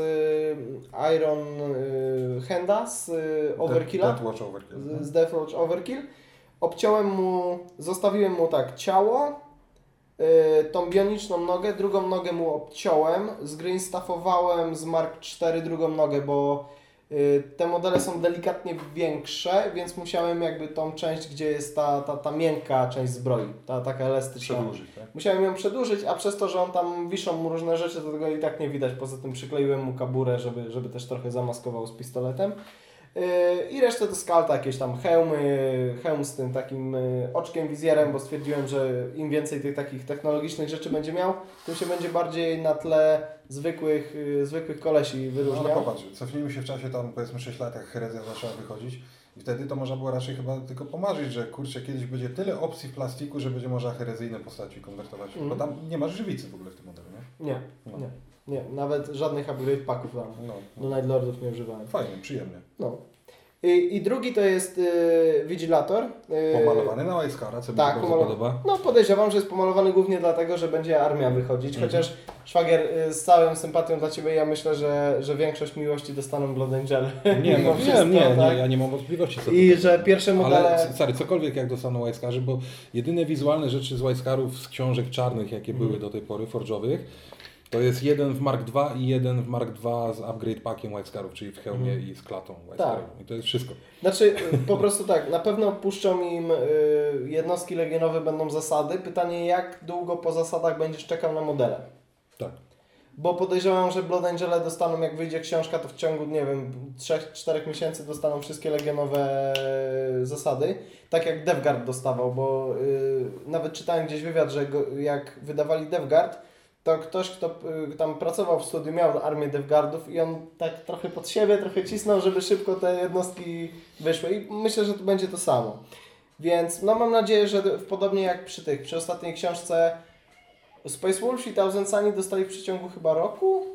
Iron y, Handa, z y, Overkilla,
Overkill.
z, z Death Watch Overkill. Obciąłem mu, zostawiłem mu tak ciało, y, tą bioniczną nogę, drugą nogę mu obciąłem, zgreenstaffowałem z Mark IV drugą nogę, bo te modele są delikatnie większe, więc musiałem jakby tą część, gdzie jest ta, ta, ta miękka część zbroi, ta taka elastyczna.
Przedłużyć, tak?
Musiałem ją przedłużyć, a przez to, że on tam wiszą mu różne rzeczy, to tego i tak nie widać. Poza tym przykleiłem mu kaburę, żeby, żeby też trochę zamaskował z pistoletem. Yy, I resztę to skalta, jakieś tam hełmy, hełm z tym takim yy, oczkiem, wizjerem, bo stwierdziłem, że im więcej tych takich technologicznych rzeczy będzie miał, tym się będzie bardziej na tle zwykłych, yy, zwykłych kolesi
No
wyróżniał.
popatrz, cofnijmy się w czasie tam powiedzmy 6 lat, jak herezja zaczęła wychodzić i wtedy to można było raczej chyba tylko pomarzyć, że kurczę, kiedyś będzie tyle opcji w plastiku, że będzie można herezyjne postaci konwertować,
Mhm.
bo tam nie masz żywicy w ogóle w tym modelu, nie?
Nie,
No.
nie, nie, nawet żadnych upgrade packów tam
No,
do Night Lordów nie używałem.
Fajnie, przyjemnie.
No. I, i drugi to jest yy, Vigilator. Yy,
Pomalowany na Wajskara, co mi
tak,
się bardzo
pomalo-
podoba.
No podejrzewam, że jest pomalowany głównie dlatego, że będzie armia wychodzić,
Mhm.
chociaż szwagier y, z całą sympatią dla Ciebie, ja myślę, że, że większość miłości dostaną Blood Angel.
Nie, no
wszystko,
wiem, nie,
tak?
nie, ja nie mam wątpliwości co
I że pierwsze modele...
Ale stary, cokolwiek jak dostaną Wajskarzy, bo jedyne wizualne rzeczy z Wajskarów z książek czarnych, jakie
Mhm.
były do tej pory, forge'owych, to jest jeden w Mark II i jeden w Mark II z upgrade packiem Wajskarów, czyli w hełmie
Mhm.
i z klatą Wajskarów.
Tak.
I to jest wszystko.
Znaczy, y, po prostu tak, na pewno puszczą im y, jednostki legionowe, będą zasady. Pytanie, jak długo po zasadach będziesz czekał na modele?
Tak.
Bo podejrzewam, że Blood Angele dostaną, jak wyjdzie książka, to w ciągu, nie wiem, 3-4 miesięcy dostaną wszystkie legionowe zasady. Tak jak DevGuard dostawał, bo y, nawet czytałem gdzieś wywiad, że go, jak wydawali DevGuard, to ktoś, kto y, tam pracował w studiu, miał armię DevGuardów i on tak trochę pod siebie, trochę cisnął, żeby szybko te jednostki wyszły. I myślę, że tu będzie to samo. Więc no mam nadzieję, że podobnie jak przy tych, przy ostatniej książce Space Wolf i Thousand Sunny dostali w przeciągu chyba roku?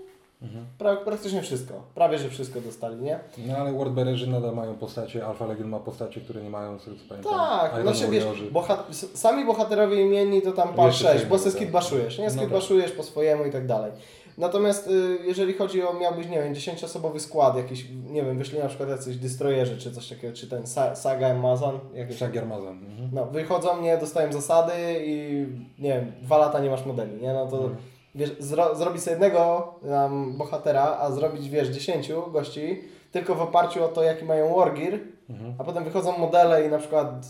Pra, praktycznie wszystko. Prawie, że wszystko dostali, nie?
No ale Wordbearerzy nadal mają postacie, Alpha Legion ma postacie, które nie mają, co pamiętam,
Tak,
Iron
znaczy wiesz, bohat sami bohaterowie imienni to tam
Jeszcze
6,
coś
bo se
było, tak.
nie?
No tak.
Skidbaszujesz po swojemu i tak dalej. Natomiast y, jeżeli chodzi o, miałbyś, nie wiem, 10-osobowy skład, jakiś, nie wiem, wyszli na przykład jacyś destroyerzy, czy coś takiego, czy ten Sa Saga Amazon, jakiś,
Shagiar Mazan. Mhm.
no, wychodzą, nie, dostają zasady i, nie wiem, dwa lata nie masz modeli, nie? No to,
Mhm.
Wiesz, zro zrobić sobie jednego um, bohatera, a zrobić, wiesz, 10 gości, tylko w oparciu o to, jaki mają wargear,
Mhm.
a potem wychodzą modele i na przykład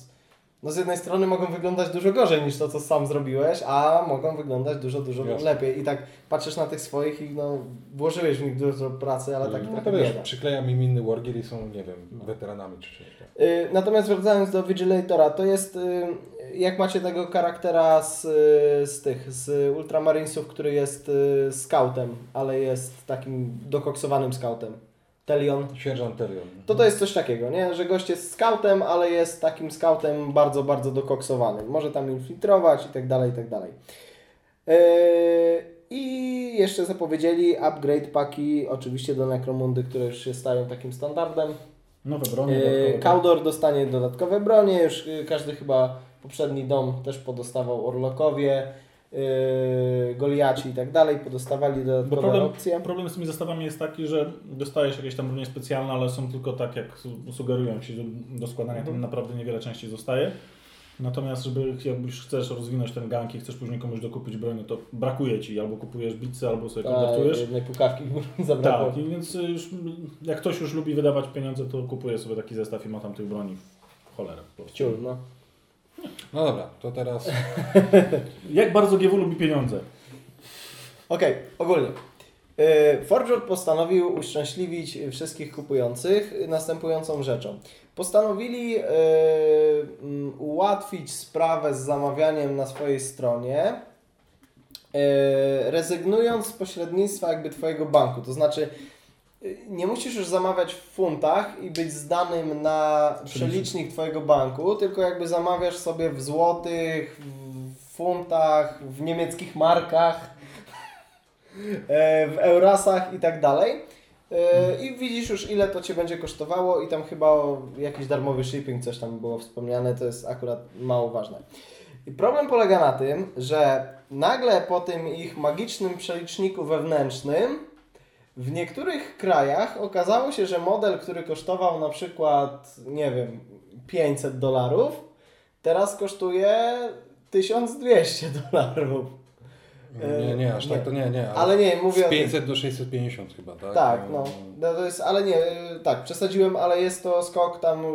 no z jednej strony mogą wyglądać dużo gorzej niż to, co sam zrobiłeś, a mogą wyglądać dużo, dużo lepiej. I tak patrzysz na tych swoich i no, włożyłeś w nich dużo pracy, ale tak
no
trochę
to wiesz, przyklejam im inny Wargear i są, nie wiem, weteranami czy czymś. tak.
Y, Natomiast wracając do Vigilatora, to jest y, jak macie tego charaktera z, y, z tych, z Ultramarinesów, który jest y, scoutem, ale jest takim dokoksowanym scoutem. Telion.
Sierżant Terion.
To to jest coś takiego, nie? że gość jest scoutem, ale jest takim scoutem bardzo, bardzo dokoksowanym. Może tam infiltrować i tak dalej, i tak dalej. Yy, I jeszcze zapowiedzieli upgrade paki, oczywiście do Necromundy, które już się stają takim standardem.
Nowe bronie.
Yy,
dodatkowe.
Kaudor dostanie dodatkowe bronie, już yy, każdy chyba poprzedni dom też podostawał Orlokowie, yy, Goliaci i tak dalej, podostawali
Bo
dodatkowe
problem,
opcje.
problem z tymi zestawami jest taki, że dostajesz jakieś tam bronie specjalne, ale są tylko tak, jak su- sugerują ci, do, do składania
Mhm.
tam naprawdę niewiele części zostaje. Natomiast, żeby jakbyś chcesz rozwinąć ten gank i chcesz później komuś dokupić broń, to brakuje ci, albo kupujesz bicy, albo sobie
A,
konwertujesz.
jednej pukawki zabrakło.
Tak, więc już jak ktoś już lubi wydawać pieniądze, to kupuje sobie taki zestaw i ma tam tych broni w cholerę. prostu.
Ciul, no.
No dobra, to teraz
Jak bardzo GW lubi pieniądze?
Okej, ogólnie. Yy, Forger postanowił uszczęśliwić wszystkich kupujących następującą rzeczą. Postanowili yy, mm, ułatwić sprawę z zamawianiem na swojej stronie, yy, rezygnując z pośrednictwa jakby Twojego banku. To znaczy, nie musisz już zamawiać w funtach i być zdanym na przelicznik Twojego banku, tylko jakby zamawiasz sobie w złotych, w funtach, w niemieckich markach, e, w Eurasach i tak dalej. Yy, I widzisz już ile to Cię będzie kosztowało i tam chyba jakiś darmowy shipping, coś tam było wspomniane, to jest akurat mało ważne. I problem polega na tym, że nagle po tym ich magicznym przeliczniku wewnętrznym w niektórych krajach okazało się, że model, który kosztował na przykład, nie wiem, 500 dolarów, teraz kosztuje 1200 dolarów.
Nie, nie, aż
Nie.
tak to nie, nie.
Ale nie, mówię
Z
tym-
500 do 650 chyba, tak?
Tak, no. no to jest, ale nie, y, tak, przesadziłem, ale jest to skok tam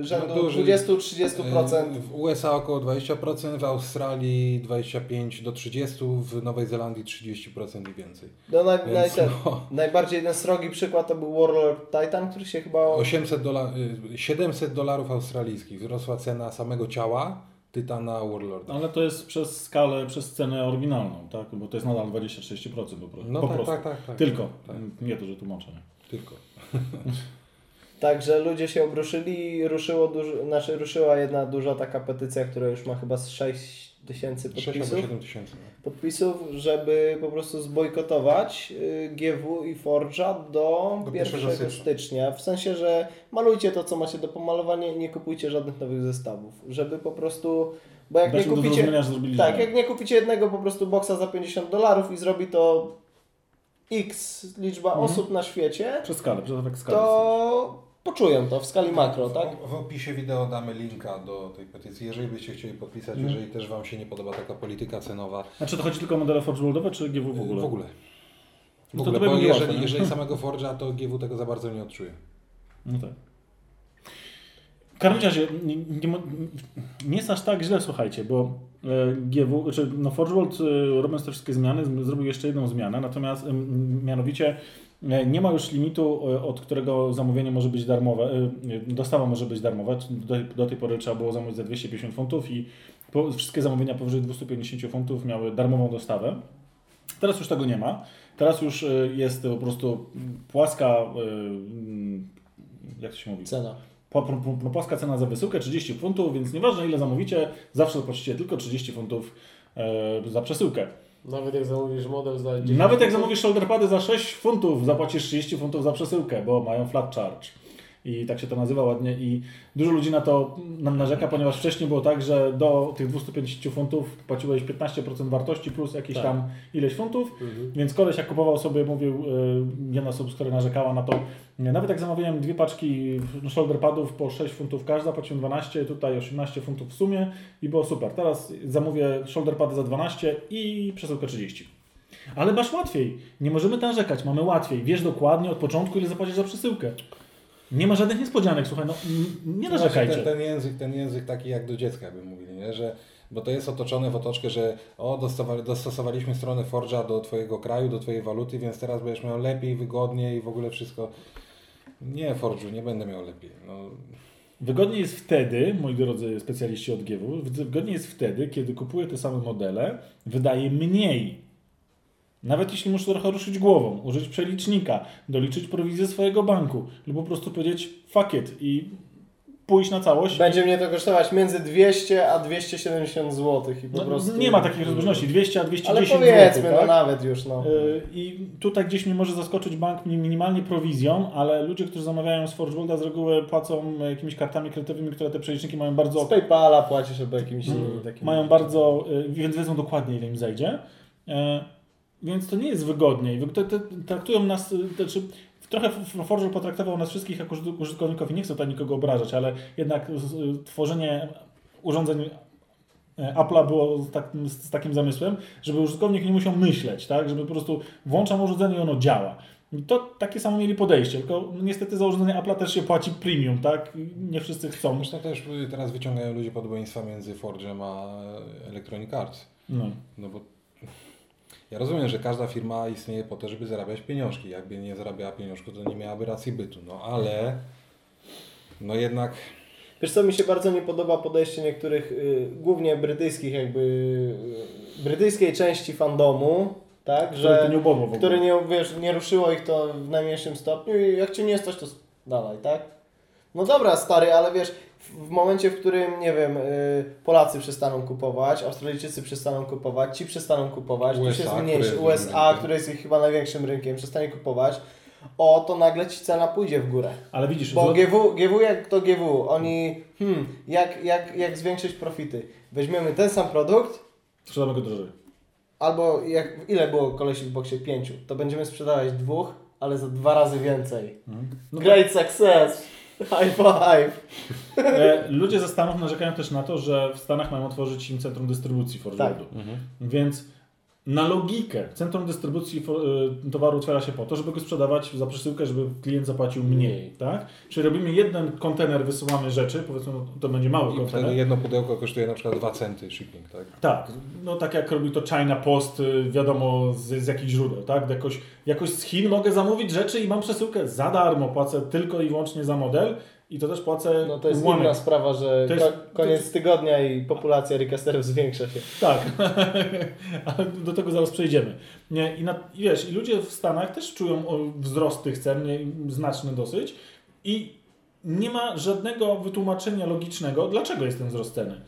y, rzędu
No duży.
20-30%.
E, W USA około 20%, w Australii 25 do 30, w Nowej Zelandii 30% i więcej.
No, naj, naj,
Więc
ten,
no,
najbardziej ten srogi przykład to był Warlord Titan, który się chyba...
800 dola, y, 700 dolarów australijskich wzrosła cena samego ciała Tytana Warlorda.
Ale to jest przez skalę, przez cenę oryginalną, tak? Bo to jest nadal 20-30% po, prostu.
No
po
tak,
prostu.
tak, tak, tak.
Tylko.
Tak,
Nie to, że tłumaczę. nie?
tylko.
Także ludzie się obruszyli i ruszyło duży, znaczy ruszyła jedna duża taka petycja, która już ma chyba z 6 tysięcy
6 albo
podpisów.
7 tysięcy.
Podpisów, żeby po prostu zbojkotować y, GW i Forge'a do,
Do
1
1
stycznia.
stycznia.
W sensie, że malujcie to, co macie do pomalowania i nie kupujcie żadnych nowych zestawów. Żeby po prostu... Bo jak nie kupicie... Tak, jak nie kupicie jednego po prostu boksa za 50 dolarów i zrobi to x liczba
Mhm.
osób na świecie,
Przez skalę, przez efekt skali.
to poczują to w skali makro, tak?
W, w opisie wideo damy linka do tej petycji, jeżeli byście chcieli podpisać,
Mhm.
jeżeli też Wam się nie podoba taka polityka cenowa.
Znaczy to chodzi tylko o modele Forge Worldowe, czy GW w ogóle?
W ogóle. W
No to
ogóle,
to
bo jeżeli,
łatwe, nie?
jeżeli samego Forge'a, to GW tego za bardzo nie odczuje.
No tak. W każdym razie nie, nie, nie jest aż tak źle, słuchajcie, bo e, GW, czy no Forge World e, robiąc te wszystkie zmiany, zrobił jeszcze jedną zmianę, natomiast mianowicie e, nie ma już limitu, e, od którego zamówienie może być darmowe, e, e, dostawa może być darmowa. Do, do tej pory trzeba było zamówić za 250 funtów i po, wszystkie zamówienia powyżej 250 funtów miały darmową dostawę. Teraz już tego nie ma. Teraz już e, jest po prostu płaska, e, mm, jak to się mówi?
Cena.
Płaska cena za wysyłkę 30 funtów, więc nieważne ile zamówicie, zawsze zapłacicie tylko 30 funtów e, za przesyłkę.
Nawet jak zamówisz model za 10
Nawet jak zamówisz shoulderpady za 6 funtów, zapłacisz 30 funtów za przesyłkę, bo mają flat charge. I tak się to nazywa ładnie i dużo ludzi na to nam narzeka, ponieważ wcześniej było tak, że do tych 250 funtów płaciłeś 15% wartości plus jakieś
Tak.
tam ileś funtów,
Mhm.
więc koleś jak kupował sobie, mówił, y, jedna z osób, która narzekała na to, nawet jak zamawiałem dwie paczki shoulder padów po 6 funtów każda, płaciłem 12, tutaj 18 funtów w sumie i było super. Teraz zamówię shoulder pady za 12 i przesyłkę 30. Ale masz łatwiej. Nie możemy narzekać, mamy łatwiej. Wiesz dokładnie od początku, ile zapłacisz za przesyłkę. Nie ma żadnych niespodzianek, słuchaj, no nie narzekajcie.
Ten, ten, język, ten język taki jak do dziecka by mówili, nie? że bo to jest otoczone w otoczkę, że o, dostosowaliśmy stronę Forge'a do Twojego kraju, do Twojej waluty, więc teraz będziesz miał lepiej, wygodniej i w ogóle wszystko. Nie, Forge'u, nie będę miał lepiej. No,
Wygodniej jest wtedy, moi drodzy specjaliści od GW, wygodniej jest wtedy, kiedy kupuję te same modele, wydaje mniej. Nawet jeśli muszę trochę ruszyć głową, użyć przelicznika, doliczyć prowizję swojego banku lub po prostu powiedzieć fuck it i pójść na całość.
Będzie mnie to kosztować między 200 a 270 zł i po
No,
prostu...
Nie ma takich rozbieżności, 200 a 210
Ale powiedzmy,
zł,
no
tak?
nawet już, no.
Yy, I tutaj gdzieś mnie może zaskoczyć bank mi- minimalnie prowizją, ale ludzie, którzy zamawiają z Forge z reguły płacą jakimiś kartami kredytowymi, które te przeliczniki mają bardzo
Z Paypala płacisz albo jakimś innym takim...
mają bardzo, y, więc wiedzą dokładnie ile im zajdzie. Więc to nie jest wygodniej. Traktują nas, znaczy trochę Forge potraktował nas wszystkich jako użytk- użytkowników i nie chcę tutaj nikogo obrażać, ale jednak z- tworzenie urządzeń e, Apple'a było z, tak, z takim zamysłem, żeby użytkownik nie musiał myśleć, tak? żeby po prostu włączam urządzenie i ono działa. I to takie samo mieli podejście, tylko niestety za urządzenie Apple'a też się płaci premium, tak? Nie wszyscy chcą.
Zresztą też teraz wyciągają ludzie podobieństwa między Forge'em a Electronic Arts.
No.
No bo ja rozumiem, że każda firma istnieje po to, żeby zarabiać pieniążki. Jakby nie zarabiała pieniążków, to nie miałaby racji bytu. No ale no jednak
Wiesz co, mi się bardzo nie podoba podejście niektórych, y, głównie brytyjskich jakby, y, brytyjskiej części fandomu, tak, że,
nie ogóle.
które nie, wiesz, nie ruszyło ich to w najmniejszym stopniu i jak Cię nie stać, to dalej, tak? No dobra, stary, ale wiesz, w, momencie, w którym, nie wiem, y, Polacy przestaną kupować, Australijczycy przestaną kupować, ci przestaną kupować, to się
USA,
zmniejszy, USA, które jest ich chyba największym rynkiem, przestanie kupować, o, to nagle ci cena pójdzie w górę.
Ale widzisz,
Bo GW, GW jak to GW, oni, hmm, jak, jak, jak zwiększyć profity? Weźmiemy ten sam produkt,
sprzedamy go drożej.
albo jak, ile było kolesi w boksie? Pięciu. To będziemy sprzedawać dwóch, ale za dwa razy więcej.
No
Great success! High five!
E, Ludzie ze Stanów narzekają też na to, że w Stanach mają otworzyć im centrum dystrybucji Forge
Tak.
Worldu. Więc na logikę centrum dystrybucji e, towaru otwiera się po to, żeby go sprzedawać za przesyłkę, żeby klient zapłacił mniej, tak? Czyli robimy jeden kontener, wysyłamy rzeczy, powiedzmy, no, to będzie mały
I
kontener.
jedno pudełko kosztuje na przykład 2 centy shipping, tak?
Tak, no tak jak robi to China Post, y, wiadomo z, z jakich źródeł, tak? Jakoś, jakoś z Chin mogę zamówić rzeczy i mam przesyłkę za darmo, płacę tylko i wyłącznie za model i to też płacę
No to jest
ułamek.
inna sprawa, że
To jest-
ko- koniec tygodnia i populacja recasterów zwiększa się.
Tak, ale do tego zaraz przejdziemy. Nie, i, na, I wiesz, i ludzie w Stanach też czują wzrost tych cen, nie, znaczny dosyć i nie ma żadnego wytłumaczenia logicznego, dlaczego jest ten wzrost ceny.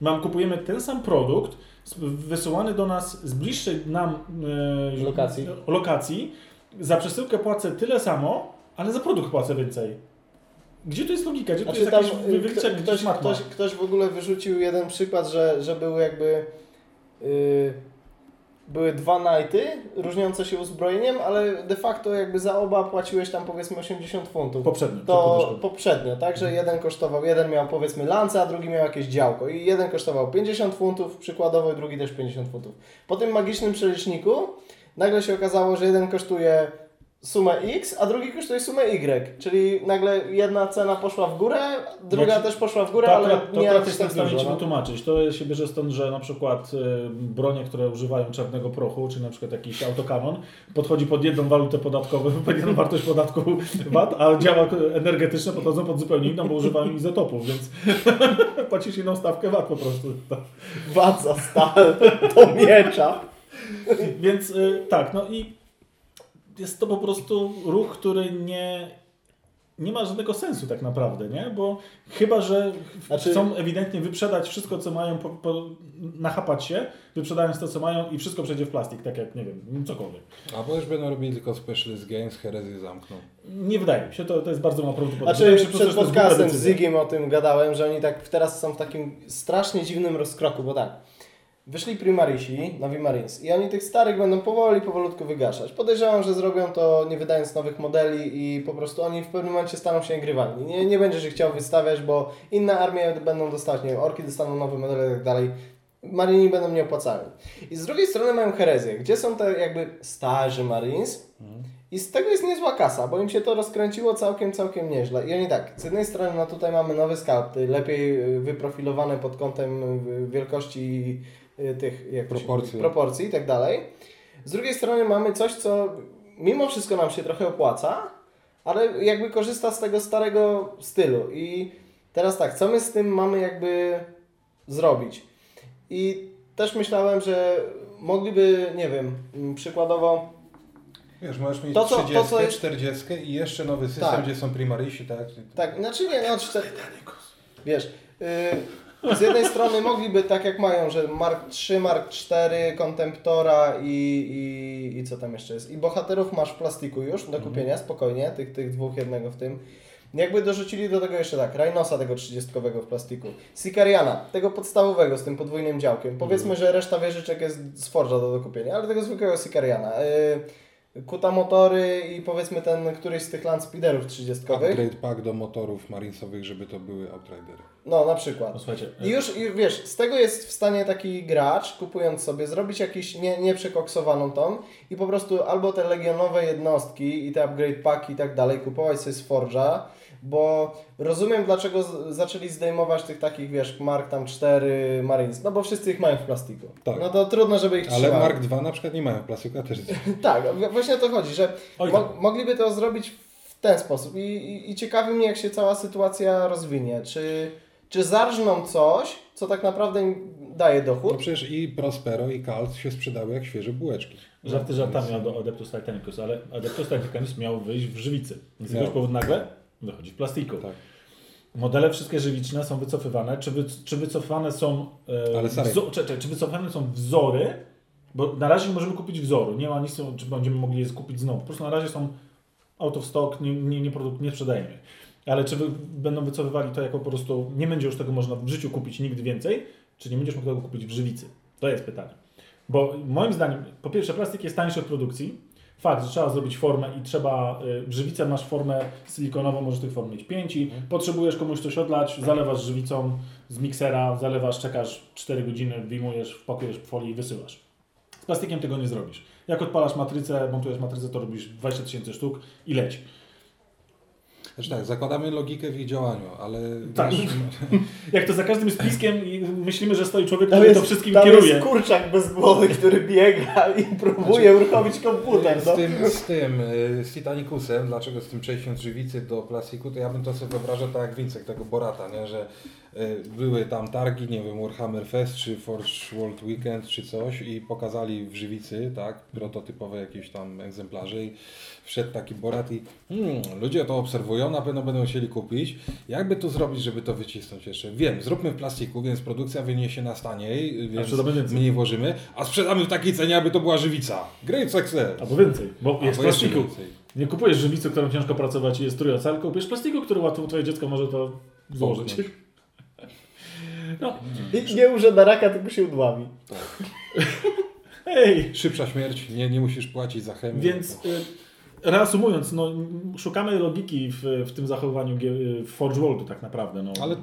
Mam, kupujemy ten sam produkt, wysyłany do nas z bliższej nam e,
Lokacji.
lokacji. Za przesyłkę płacę tyle samo, ale za produkt płacę więcej. Gdzie tu jest logika? Gdzie tu
Znaczy
jest
tam
wyliczenie,
kto- ktoś, ktoś, ktoś w ogóle wyrzucił jeden przykład, że, że były jakby y, były dwa nighty różniące się uzbrojeniem, ale de facto jakby za oba płaciłeś tam powiedzmy 80 funtów.
Poprzednio. przed
To poprzednio, tak, że jeden kosztował, jeden miał powiedzmy lance, a drugi miał jakieś działko i jeden kosztował 50 funtów przykładowo i drugi też 50 funtów. Po tym magicznym przeliczniku nagle się okazało, że jeden kosztuje sumę X, a drugi kosztuje sumę Y, czyli nagle jedna cena poszła w górę, druga
ci-
też poszła w górę,
To
ale
to
nie aż
jestem
tak dużo.
Ci
No.
wytłumaczyć. To się bierze stąd, że na przykład y, bronie, które używają czarnego prochu, czy na przykład jakiś autokanon, podchodzi pod jedną walutę podatkową, pod jedną wartość podatku VAT, a działa energetyczne podchodzą pod zupełnie inną, bo używają izotopów, więc płacisz inną stawkę VAT po prostu.
VAT za stal do miecza.
Więc y, tak, no i jest to po prostu ruch, który nie, nie ma żadnego sensu tak naprawdę, nie? Bo chyba, że
Znaczy-
chcą ewidentnie wyprzedać wszystko, co mają, po, po, nachapać się, wyprzedając to, co mają i wszystko przejdzie w plastik, tak jak, nie wiem, cokolwiek.
A bo już będą robili tylko Specialist Games, Herezję zamkną.
Nie wydaje mi się, to, to jest bardzo mało prawdopodobne.
Znaczy przed podcastem z. Zigim o tym gadałem, że oni tak teraz są w takim strasznie dziwnym rozkroku, bo tak, wyszli Primarisi, nowi Marines i oni tych starych będą powoli, powolutku wygaszać. Podejrzewam, że zrobią to nie wydając nowych modeli i po prostu oni w pewnym momencie staną się grywalni. Nie, nie będziesz ich chciał wystawiać, bo inne armie będą dostawać, nie wiem, orki dostaną nowe modele i tak dalej. Marini będą nieopłacalni. I z drugiej strony mają herezję, gdzie są te jakby starzy Marines, i z tego jest niezła kasa, bo im się to rozkręciło całkiem, całkiem nieźle. I oni tak, z jednej strony no tutaj mamy nowe skauty, lepiej y, wyprofilowane pod kątem y, wielkości tych jak to się
Proporcji.
proporcji i tak dalej. Z drugiej strony mamy coś, co mimo wszystko nam się trochę opłaca, ale jakby korzysta z tego starego stylu. I teraz tak, co my z tym mamy jakby zrobić? I też myślałem, że mogliby, nie wiem, mm, przykładowo
Wiesz, możesz mieć
To, co- to,
30,
co jest-
40 i jeszcze nowy system,
Tak.
gdzie są Primarisi, tak?
Tak, znaczy nie, no cztery, wiesz, yy, z jednej strony mogliby tak jak mają, że Mark 3, Mark 4, Contemptora i, i, i co tam jeszcze jest, i bohaterów masz w plastiku już do kupienia, spokojnie, tych, tych dwóch jednego w tym. Jakby dorzucili do tego jeszcze tak, Rhinosa tego 30 w plastiku, Sicariana, tego podstawowego z tym podwójnym działkiem. Powiedzmy, że reszta wieżyczek jest z Forge'a do dokupienia, ale tego zwykłego Sicariana. Yy, Kuta motory i powiedzmy ten któryś z tych Landspeederów 30
Upgrade pack do motorów marinesowych, żeby to były Outridery.
No, na przykład.
No, słuchajcie,
I już, i wiesz, z tego jest w stanie taki gracz, kupując sobie, zrobić jakiś nie, nieprzekoksowaną tą i po prostu albo te legionowe jednostki i te upgrade paki i tak dalej kupować sobie z Forge'a, bo rozumiem dlaczego zaczęli zdejmować tych takich, wiesz, Mark tam 4 Marines, no bo wszyscy ich mają w plastiku.
Tak.
No to trudno, żeby ich
Ale
trzymały.
Mark II na przykład nie mają plastiku, a też
Tak, właśnie o to chodzi, że
Oj,
mo- mogliby to zrobić w ten sposób I, i, i ciekawi mnie, jak się cała sytuacja rozwinie. Czy, czy zarżną coś, co tak naprawdę im daje
No
dochód?
przecież i Prospero i Cult się sprzedały jak świeże bułeczki.
Żarty żartami do Adeptus Titanicus, ale Adeptus Titanicus miał wyjść w żywicy. Z jakiegoś powodu nagle wychodzi w plastiku.
Tak.
Modele wszystkie żywiczne są wycofywane. Czy, wy, czy wycofane są. E,
Ale
wzo- czy, czy, czy wycofane są wzory? Bo na razie możemy kupić wzoru. Nie ma nic, czy będziemy mogli je kupić znowu. Po prostu na razie są out of stock, nie, nie, nie, produkt, nie sprzedajemy. Ale czy wy, będą wycofywali to jako po prostu, nie będzie już tego można w życiu kupić nigdy więcej, czy nie będziesz mógł tego kupić w żywicy? To jest pytanie. Bo moim zdaniem, po pierwsze, plastik jest tańszy od produkcji. Fakt, że trzeba zrobić formę i trzeba, y, żywicę masz formę silikonową, możesz tych form mieć 5 i potrzebujesz komuś coś odlać, zalewasz żywicą z miksera, zalewasz, czekasz 4 godziny, wyjmujesz, wpakujesz w folię i wysyłasz. Z plastikiem tego nie zrobisz. Jak odpalasz matrycę, montujesz matrycę, to robisz 20 tysięcy sztuk i leć.
Znaczy tak, zakładamy logikę w ich działaniu, ale
Tak.
wiesz,
Jak to za każdym spiskiem i myślimy, że stoi człowiek, który
jest,
to wszystkim
tam
kieruje.
jest kurczak bez głowy, który biega i próbuje uruchomić komputer. No.
z tym, z tym, y, z Titanikusem, dlaczego z tym przejściem z żywicy do plastiku, to ja bym to sobie wyobrażał tak jak Wincek, tego Borata, nie? że były tam targi, nie wiem, Warhammer Fest, czy Forge World Weekend, czy coś i pokazali w żywicy, tak, prototypowe jakieś tam egzemplarze i wszedł taki Borat i hmm, ludzie to obserwują, na pewno będą chcieli kupić. Jakby tu zrobić, żeby to wycisnąć jeszcze? Wiem, zróbmy w plastiku, więc produkcja wyniesie nas taniej, więc mniej włożymy, a sprzedamy w takiej cenie, aby to była żywica. Great success!
Albo więcej, bo jest
Albo
plastiku. Nie kupujesz żywicy, którą ciężko pracować i jest trująca, tylko kupujesz plastiku, który łatwo twoje dziecko może to złożyć. No,
I nie umrze na raka, tylko się udławi.
hej!
Szybsza śmierć, nie, nie musisz płacić za chemię.
Więc y, reasumując, no, szukamy logiki w, w tym zachowaniu w Forge Worldu tak naprawdę. No.
Ale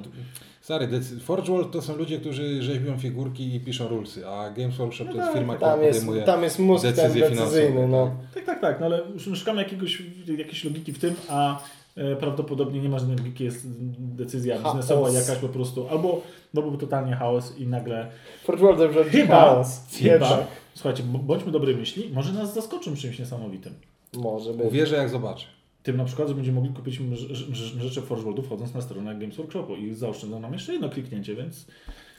stary, Forge World to są ludzie, którzy rzeźbią figurki i piszą rulesy, a Games Workshop to jest
tak,
firma, która
Tam jest,
podejmuje
tam jest mózg
decyzje
decyzyjny.
finansowe.
No.
Tak, tak, tak, no ale szukamy jakiegoś, jakiejś logiki w tym, a prawdopodobnie nie ma żadnej logiki, jest decyzja
Chaos.
biznesowa jakaś po prostu, albo no byłby totalnie chaos i nagle
Forge World rządzi
Chyba-
chaos.
chyba, słuchajcie, bądźmy dobrej myśli, może nas zaskoczą czymś niesamowitym.
Może być.
Uwierzę jak zobaczę.
Tym na przykład, że będziemy mogli kupić rzeczy Forge Worldu wchodząc na stronę Games Workshopu i zaoszczędzą nam jeszcze jedno kliknięcie, więc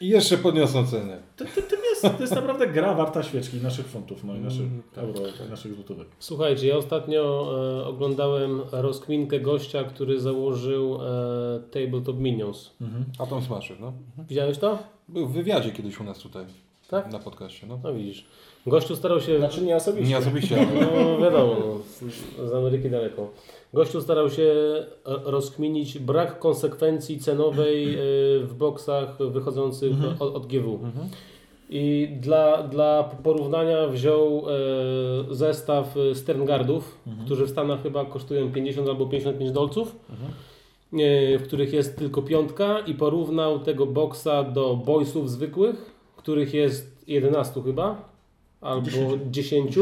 I jeszcze podniosą cenę.
to, to, to, jest, to jest naprawdę gra warta świeczki naszych funtów, no i naszych
Mm, tak.
euro, naszych złotówek.
Słuchajcie, ja ostatnio e, oglądałem rozkminkę gościa, który założył e, Tabletop Minions.
Mhm.
Atom Smasher, no.
Widziałeś to?
Był w wywiadzie kiedyś u nas tutaj,
Tak?
na podcaście, no.
No widzisz. Gościu starał się...
Znaczy nie osobiście.
Nie osobiście, ale...
No wiadomo, no, z- z Ameryki daleko. Gościu starał się e, rozkminić brak konsekwencji cenowej e, w boksach wychodzących od, od GW.
Mhm.
I dla, dla porównania wziął e, zestaw e, Sterngardów, którzy w Stanach chyba kosztują 50 albo 55 dolców, e, w których jest tylko piątka i porównał tego boksa do boysów zwykłych, których jest 11 chyba, albo 10, e,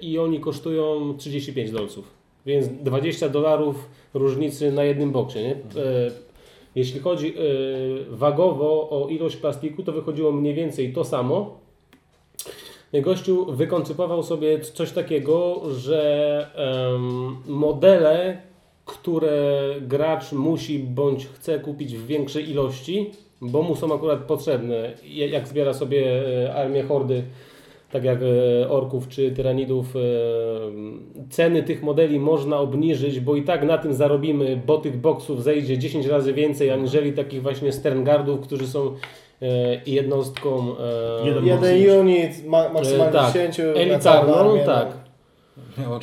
i oni kosztują 35 dolców. Więc 20 dolarów różnicy na jednym boksie, nie? E, jeśli chodzi e, wagowo o ilość plastiku, to wychodziło mniej więcej to samo. Gościu wykoncypował sobie coś takiego, że modele, które gracz musi bądź chce kupić w większej ilości, bo mu są akurat potrzebne, jak zbiera sobie e, armię hordy, tak jak e, orków czy tyranidów, e, ceny tych modeli można obniżyć, bo i tak na tym zarobimy, bo tych boksów zejdzie 10 razy więcej, aniżeli takich właśnie Sterngardów, którzy są e, jednostką
Jeden
Jeden unit, ma, maksymalnie
tak.
10 na całą
elitarną, tak.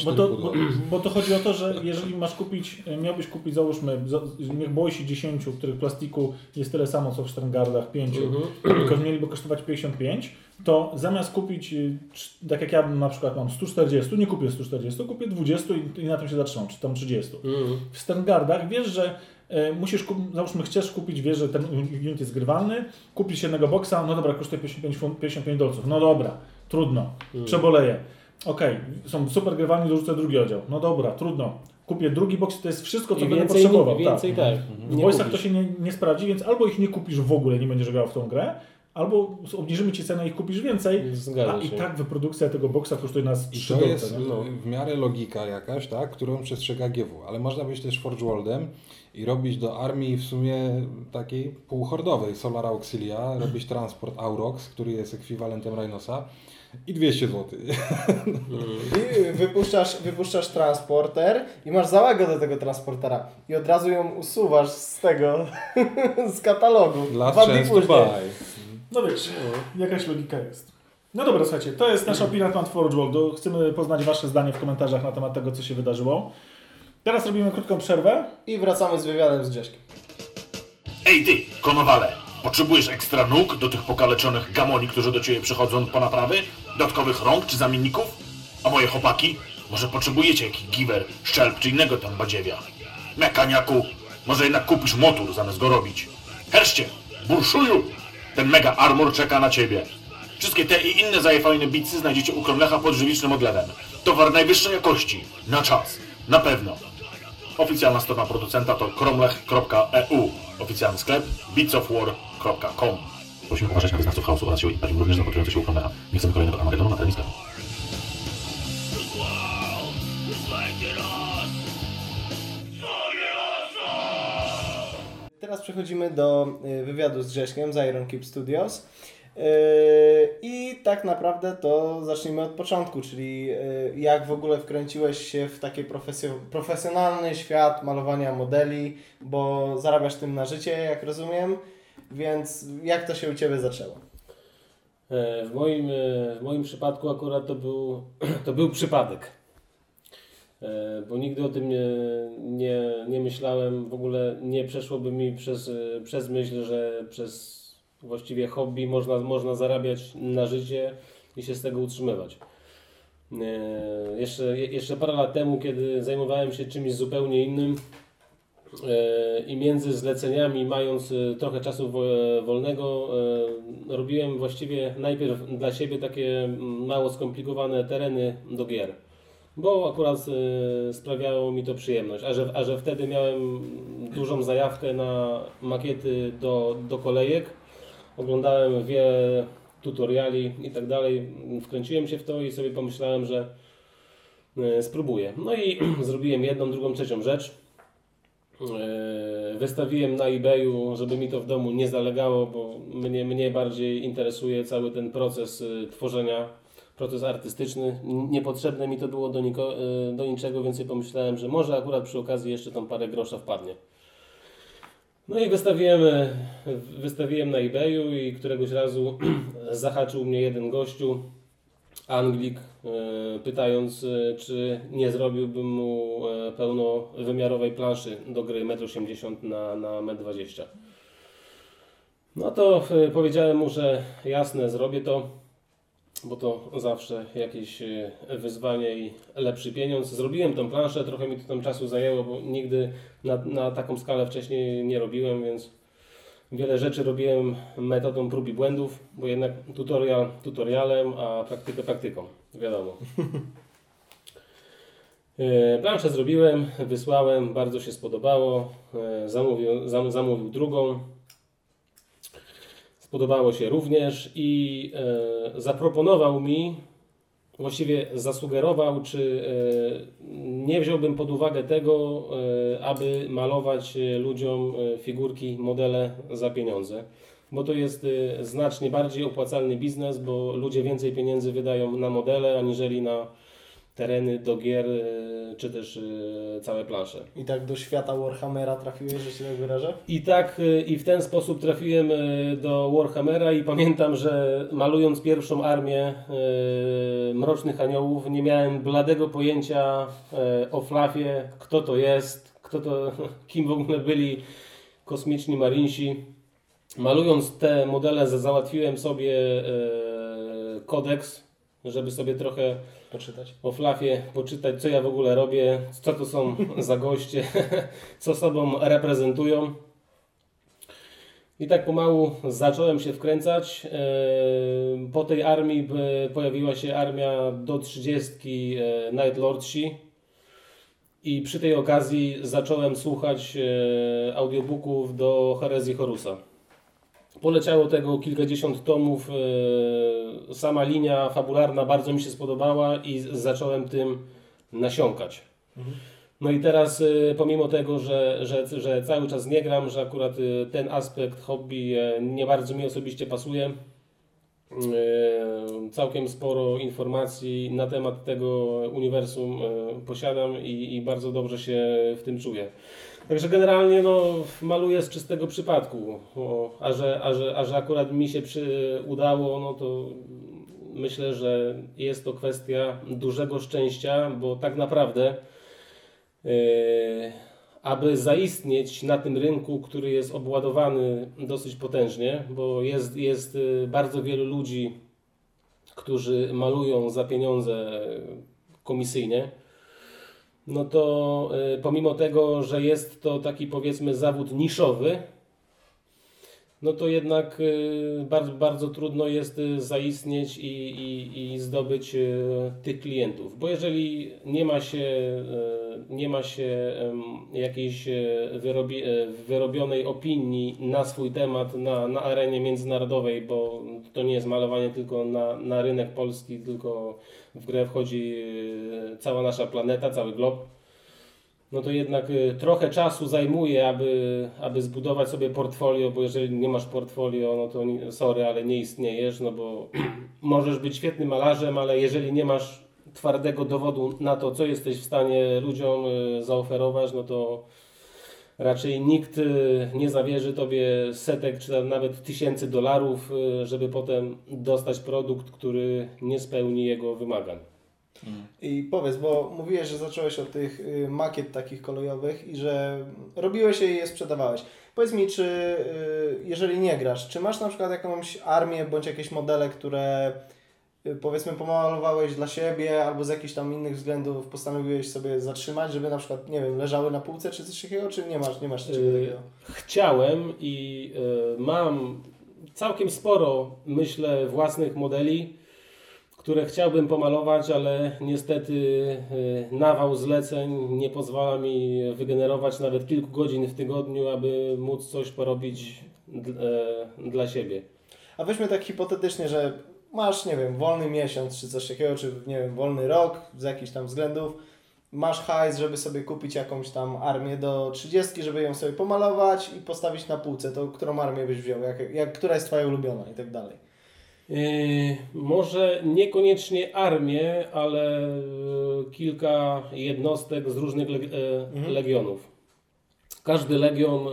Bo to, bo, bo to chodzi o to, że jeżeli masz kupić, miałbyś kupić, załóżmy, za- niech boi się 10, w których plastiku jest tyle samo co w Sterngardach, 5,
Mhm.
tylko mieliby kosztować 55, to zamiast kupić, cz- tak jak ja na przykład mam 140, nie kupię 140, kupię 20 i, na tym się zatrzymam, czy tam 30.
Mhm.
W Sterngardach wiesz, że e, musisz, załóżmy, chcesz kupić, wiesz, że ten unit jest grywalny, kupisz jednego boksa, no dobra, kosztuje 55, fun- 55 dolców, no dobra, trudno, przeboleję. Okej, są super grywalni, dorzucę drugi oddział, no dobra, trudno. Kupię drugi boks, to jest wszystko, co
I
będę
więcej,
potrzebował.
więcej
tak.
tak.
W
Nie
Voice'ach to się nie, nie sprawdzi, więc albo ich nie kupisz w ogóle, nie będziesz grał w tą grę, albo obniżymy Ci cenę i kupisz więcej,
Zgadza
a i tak wyprodukcja tego boksa kosztuje nas
I
3
to
dolce.
jest
nie?
no.
w miarę logika jakaś, tak, którą przestrzega GW. Ale można być też Forge Worldem i robić do armii w sumie takiej półhordowej Solar Auxilia, robić transport Aurox, który jest ekwiwalentem Rhinosa i 200 zł.
I wypuszczasz, wypuszczasz transporter i masz załogę do tego transportera i od razu ją usuwasz z tego, z katalogu.
Buy.
No wiesz, jakaś logika jest. No dobra, słuchajcie, to jest nasza opinia na temat Forge Worldu. Chcemy poznać Wasze zdanie w komentarzach na temat tego, co się wydarzyło. Teraz robimy krótką przerwę.
I wracamy z wywiadem z Grzeszkiem.
Ej ty, konowale, potrzebujesz ekstra nóg do tych pokaleczonych gamoni, którzy do ciebie przychodzą po naprawy? Dodatkowych rąk czy zamienników? A moje chłopaki? Może potrzebujecie jakiś giwer, szczelb czy innego tam badziewia? Mekaniaku, może jednak kupisz motor zamiast go robić? Herszcie, burszuju, ten mega armor czeka na ciebie. Wszystkie te i inne zajefajne bicy znajdziecie u Kromlecha pod żywicznym odlewem. Towar najwyższej jakości, na czas, na pewno. Oficjalna strona producenta to kromlech.eu. Oficjalny sklep beatsofwar.com. Prosimy uważać na wyznawców chaosu oraz siły imperium, również zapatrujących się u Kromlecha. Nie chcemy kolejnego Armagedonu na terenie sklepu.
Teraz przechodzimy do y, wywiadu z Grześkiem z Iron Keep Studios. Y, I tak naprawdę to zacznijmy od początku, czyli y, jak w ogóle wkręciłeś się w taki profesjo- profesjonalny świat malowania modeli, bo zarabiasz tym na życie, jak rozumiem, więc jak to się u Ciebie zaczęło?
E, W moim, e, w moim przypadku akurat to był, to był przypadek. E, Bo nigdy o tym nie, nie, nie myślałem, w ogóle nie przeszłoby mi przez, przez myśl, że przez właściwie hobby można, można zarabiać na życie i się z tego utrzymywać. Jeszcze, jeszcze parę lat temu, kiedy zajmowałem się czymś zupełnie innym, i między zleceniami, mając e, trochę czasu wo- wolnego, e, robiłem właściwie najpierw dla siebie takie mało skomplikowane tereny do gier, bo akurat e, sprawiało mi to przyjemność, a że, a że wtedy miałem dużą zajawkę na makiety do, do kolejek, oglądałem wiele tutoriali i tak dalej, wkręciłem się w to i sobie pomyślałem, że e, spróbuję. No i zrobiłem jedną, drugą, trzecią rzecz. E, Wystawiłem na eBayu, żeby mi to w domu nie zalegało, bo mnie, mnie bardziej interesuje cały ten proces e, tworzenia, proces artystyczny. Niepotrzebne mi to było do, niko, e, do niczego, więc pomyślałem, że może akurat przy okazji jeszcze tam parę grosza wpadnie. No i wystawiłem, wystawiłem na eBayu i któregoś razu zahaczył mnie jeden gościu, Anglik, e, pytając, e, czy nie zrobiłbym mu e, pełnowymiarowej planszy do gry 1,80 m na, na 1,20 m. No to powiedziałem mu, że jasne, zrobię to, bo to zawsze jakieś wyzwanie i lepszy pieniądz. Zrobiłem tą planszę, trochę mi to tam czasu zajęło, bo nigdy na, na taką skalę wcześniej nie robiłem, więc Wiele rzeczy robiłem metodą prób i błędów, bo jednak tutorial tutorialem, a praktykę praktyką, wiadomo. E, Planszę zrobiłem, wysłałem, bardzo się spodobało. E, Zamówił, zam, zamówił drugą. Spodobało się również i e, zaproponował mi, właściwie zasugerował, czy e, nie wziąłbym pod uwagę tego, e, aby malować e, ludziom figurki, modele za pieniądze. Bo to jest znacznie bardziej opłacalny biznes, bo ludzie więcej pieniędzy wydają na modele, aniżeli na tereny do gier, e, czy też e, całe plansze.
I tak do świata Warhammera trafiłeś, że się tak wyrażę?
I tak y, i w ten sposób trafiłem do Warhammera i pamiętam, że malując pierwszą armię Mrocznych Aniołów nie miałem bladego pojęcia o Flafie, kto to jest, kto to, kim w ogóle byli kosmiczni marinsi. Malując te modele za- załatwiłem sobie kodeks, żeby sobie trochę
Poczytać.
o Flafie, poczytać co ja w ogóle robię, co to są za goście, co sobą reprezentują. I tak pomału zacząłem się wkręcać. E, Po tej armii e, pojawiła się armia do 30 e, Night Lordsi. I przy tej okazji zacząłem słuchać e, audiobooków do Herezji Horusa. Poleciało tego kilkadziesiąt tomów. e, Sama linia fabularna bardzo mi się spodobała i zacząłem tym nasiąkać. No i teraz, e, pomimo tego, że, że, że cały czas nie gram, że akurat e, ten aspekt hobby nie bardzo mi osobiście pasuje, całkiem sporo informacji na temat tego uniwersum posiadam i, i bardzo dobrze się w tym czuję. Także generalnie no, maluję z czystego przypadku, o, a, że, a, że, a że akurat mi się przy, udało, no to myślę, że jest to kwestia dużego szczęścia, bo tak naprawdę e, aby zaistnieć na tym rynku, który jest obładowany dosyć potężnie, bo jest, jest e, bardzo wielu ludzi, którzy malują za pieniądze komisyjnie, no to e, pomimo tego, że jest to taki powiedzmy zawód niszowy, no to jednak y, bardzo, bardzo trudno jest y, zaistnieć i, i, i zdobyć y, tych klientów. Bo jeżeli nie ma się, nie ma się jakiejś wyrobi, wyrobionej opinii na swój temat na, na arenie międzynarodowej, bo to nie jest malowanie tylko na, na rynek polski, tylko w grę wchodzi cała nasza planeta, cały glob no to jednak y, trochę czasu zajmuje, aby, aby zbudować sobie portfolio, bo jeżeli nie masz portfolio, no to sorry, ale nie istniejesz, no bo możesz być świetnym malarzem, ale jeżeli nie masz twardego dowodu na to, co jesteś w stanie ludziom y, zaoferować, no to raczej nikt y, nie zawierzy tobie setek czy nawet tysięcy dolarów, żeby potem dostać produkt, który nie spełni jego wymagań.
I powiedz, bo mówiłeś, że zacząłeś od tych y, makiet takich kolejowych i że robiłeś je i je sprzedawałeś. Powiedz mi, czy y, jeżeli nie grasz, czy masz na przykład jakąś armię bądź jakieś modele, które y, powiedzmy pomalowałeś dla siebie albo z jakichś tam innych względów postanowiłeś sobie zatrzymać, żeby na przykład, nie wiem, leżały na półce czy coś takiego, czy nie masz, nie masz czegoś takiego?
Chciałem i mam całkiem sporo, myślę, własnych modeli, które chciałbym pomalować, ale niestety y, nawał zleceń nie pozwala mi wygenerować nawet kilku godzin w tygodniu, aby móc coś porobić e, dla siebie.
A weźmy tak hipotetycznie, że masz, nie wiem, wolny miesiąc czy coś takiego, czy nie wiem, wolny rok z jakichś tam względów. Masz hajs, żeby sobie kupić jakąś tam armię do 30, żeby ją sobie pomalować i postawić na półce. To którą armię byś wziął? Jak, jak, która jest Twoja ulubiona i tak dalej.
Yy, może niekoniecznie armię, ale yy, kilka jednostek z różnych leg- e, legionów. Każdy legion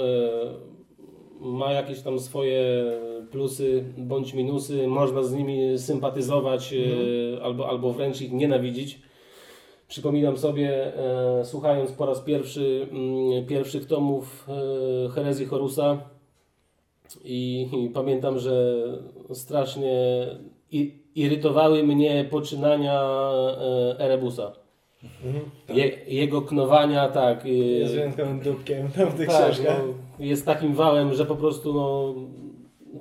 ma jakieś tam swoje plusy bądź minusy. Można z nimi sympatyzować e, albo, albo wręcz ich nienawidzić. Przypominam sobie, słuchając po raz pierwszy mm, pierwszych tomów Herezji Horusa, i, I pamiętam, że strasznie irytowały mnie poczynania e, Erebusa. Je, jego knowania, tak.
Jest wyjątkowym dupkiem tam w tych
tak,
książkach.
no, jest takim wałem, że po prostu no,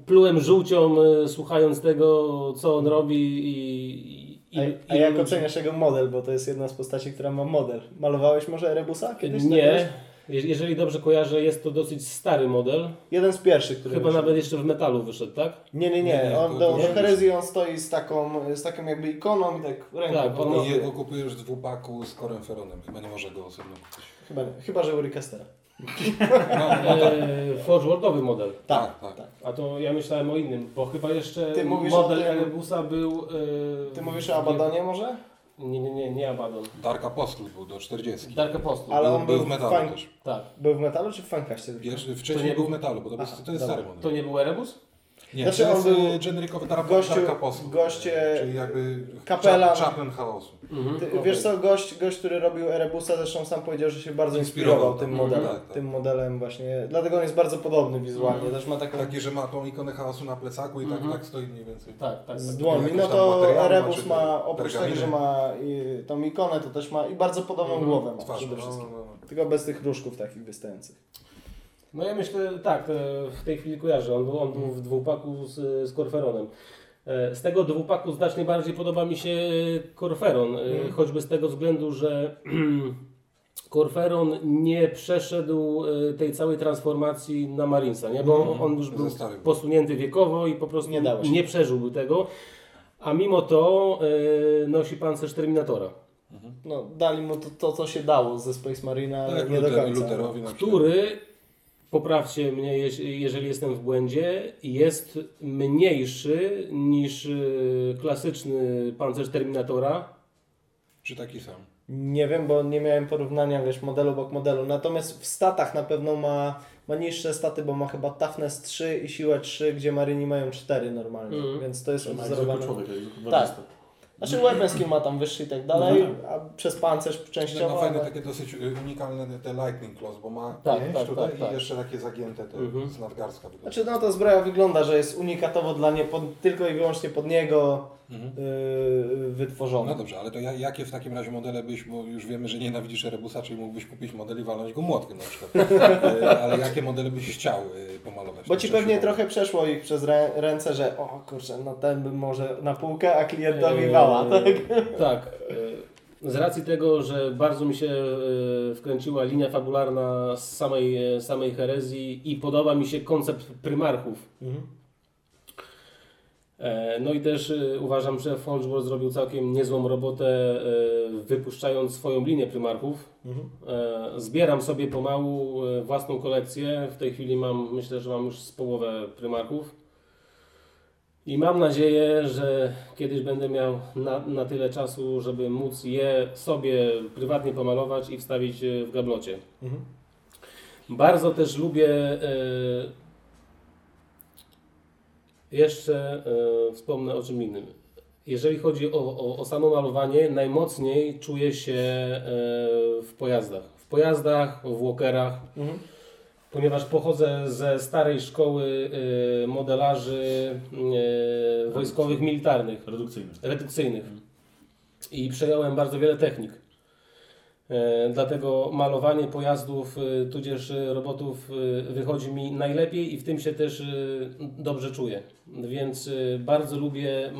plułem żółcią, e, słuchając tego, co on robi i, i,
A, a jak oceniasz jego model, bo to jest jedna z postaci, która ma model. Malowałeś może Erebusa kiedyś?
Nie. Je- Jeżeli dobrze kojarzę, jest to dosyć stary model.
Jeden z pierwszych, który
Chyba
wyszedł.
nawet jeszcze w metalu wyszedł, tak?
Nie, nie,
Nie,
nie.
nie,
On do, do herezji on stoi z taką, z taką jakby ikoną i tak ręką.
Tak, on
I jego kupujesz w dwupaku z Corem Feronem. Chyba nie może go osobno kupić.
Chyba, chyba, że u Ricastera.
No,
E, Forge Worldowy model.
Tak,
tak.
tak.
A to ja myślałem o innym, bo chyba jeszcze
Ty mówisz
model
tym-
Erebusa był... e,
Ty mówisz o Abadonie może?
Nie, nie, nie, nie Abaddon.
Dark Apostle był do 40.
Dark Apostle.
Ale
Był-
on
był
był
w metalu
fan-
też.
Tak.
Był w metalu czy w fankaście?
Pierwszy,
To
wcześniej
nie
był w metalu, bo to,
Aha,
jest, to jest model.
To nie był Erebus?
Nie,
Znaczy,
to jest
był
generikowy
gościu- goście-
Czyli jakby
kapelan.
Cha- Chaplain chaosu.
Mhm.
Ty. Wiesz co, gość, gość, który robił Erebusa, zresztą sam powiedział, że się bardzo
Inspirował,
inspirował tym
tak.
modelem.
Tak, tak.
Tym modelem właśnie. Dlatego on jest bardzo podobny wizualnie. Też ma taką
Taki, że ma tą ikonę chaosu na plecaku i tak, tak stoi mniej więcej.
Tak, tak.
z
tak.
dłoni.
Jakiś
No to Erebus
czy
ma, oprócz
pergaminy.
tego, że ma i, tą ikonę, to też ma i bardzo podobną
Mhm.
głowę ma
Twarz,
przede
no,
wszystkim.
no, no.
Tylko bez tych różków takich wystających.
No ja myślę, tak, e, w tej chwili kojarzę. On był, on był w dwupaku z, z Corferonem. E, Z tego dwupaku znacznie bardziej podoba mi się Corferon, e,
Mhm.
choćby z tego względu, że Corferon nie przeszedł e, tej całej transformacji na Marinesa, nie? bo
Mhm.
on już był posunięty wiekowo i po prostu
Nie dało się.
nie przeżyłby tego, a mimo to e, nosi pancerz Terminatora.
No, dali mu to, to co się dało ze Space Marina, ale
Tak,
nie do końca.
Luterowi
który, poprawcie mnie, jeżeli jestem w błędzie, jest mniejszy niż y, klasyczny pancerz Terminatora.
Czy taki sam?
Nie wiem, bo nie miałem porównania, wiesz, modelu obok modelu. Natomiast w statach na pewno ma, ma niższe staty, bo ma chyba toughness 3 i siłę 3, gdzie maryni mają 4 normalnie,
Mhm.
więc to jest
To ma
wzorowane.
zwykły człowiek, jak zwykły
Tak. Znaczy skill ma tam wyższy i tak dalej,
Mhm.
a przez pancerz
Czyli
częściowo.
ma fajne
ale-
takie dosyć y, unikalne te lightning claws, bo ma
Tak,
pięść
tak,
tutaj
tak, tak.
i jeszcze takie zagięte te
Mhm.
z nadgarstka. wygląda.
Znaczy no to zbroja wygląda, że jest unikatowo dla nie, pod, tylko i wyłącznie pod niego
Mhm.
yy, wytworzona.
No dobrze, ale to ja, jakie w takim razie modele byś, bo już wiemy, że nienawidzisz Erebusa, czyli mógłbyś kupić model i walnąć go młotkiem na przykład. E, ale jakie modele byś chciał y, pomalować?
Bo ci pewnie trochę przeszło ich przez rę, ręce, że o kurczę, no ten bym może na półkę, a klientowi
Eee,
wała, tak?
Tak. e, Z racji tego, że bardzo mi się e, wkręciła linia fabularna z samej, e, samej herezji i podoba mi się koncept prymarchów.
Mhm.
E, No i też e, uważam, że Forge World zrobił całkiem niezłą robotę e, wypuszczając swoją linię prymarchów.
Mhm.
Zbieram sobie pomału własną kolekcję. W tej chwili mam, myślę, że mam już z połowę prymarków. I mam nadzieję, że kiedyś będę miał na, na tyle czasu, żeby móc je sobie prywatnie pomalować i wstawić w gablocie.
Mhm.
Bardzo też lubię jeszcze e, wspomnę o czym innym. Jeżeli chodzi o, o, o samo malowanie, najmocniej czuję się e, w pojazdach. W pojazdach, w walkerach,
Mhm.
ponieważ pochodzę ze starej szkoły e, modelarzy e, wojskowych, militarnych
Redukcyjny.
redukcyjnych i przejąłem bardzo wiele technik. E, dlatego malowanie pojazdów, e, tudzież robotów e, wychodzi mi najlepiej i w tym się też dobrze czuję. Więc bardzo lubię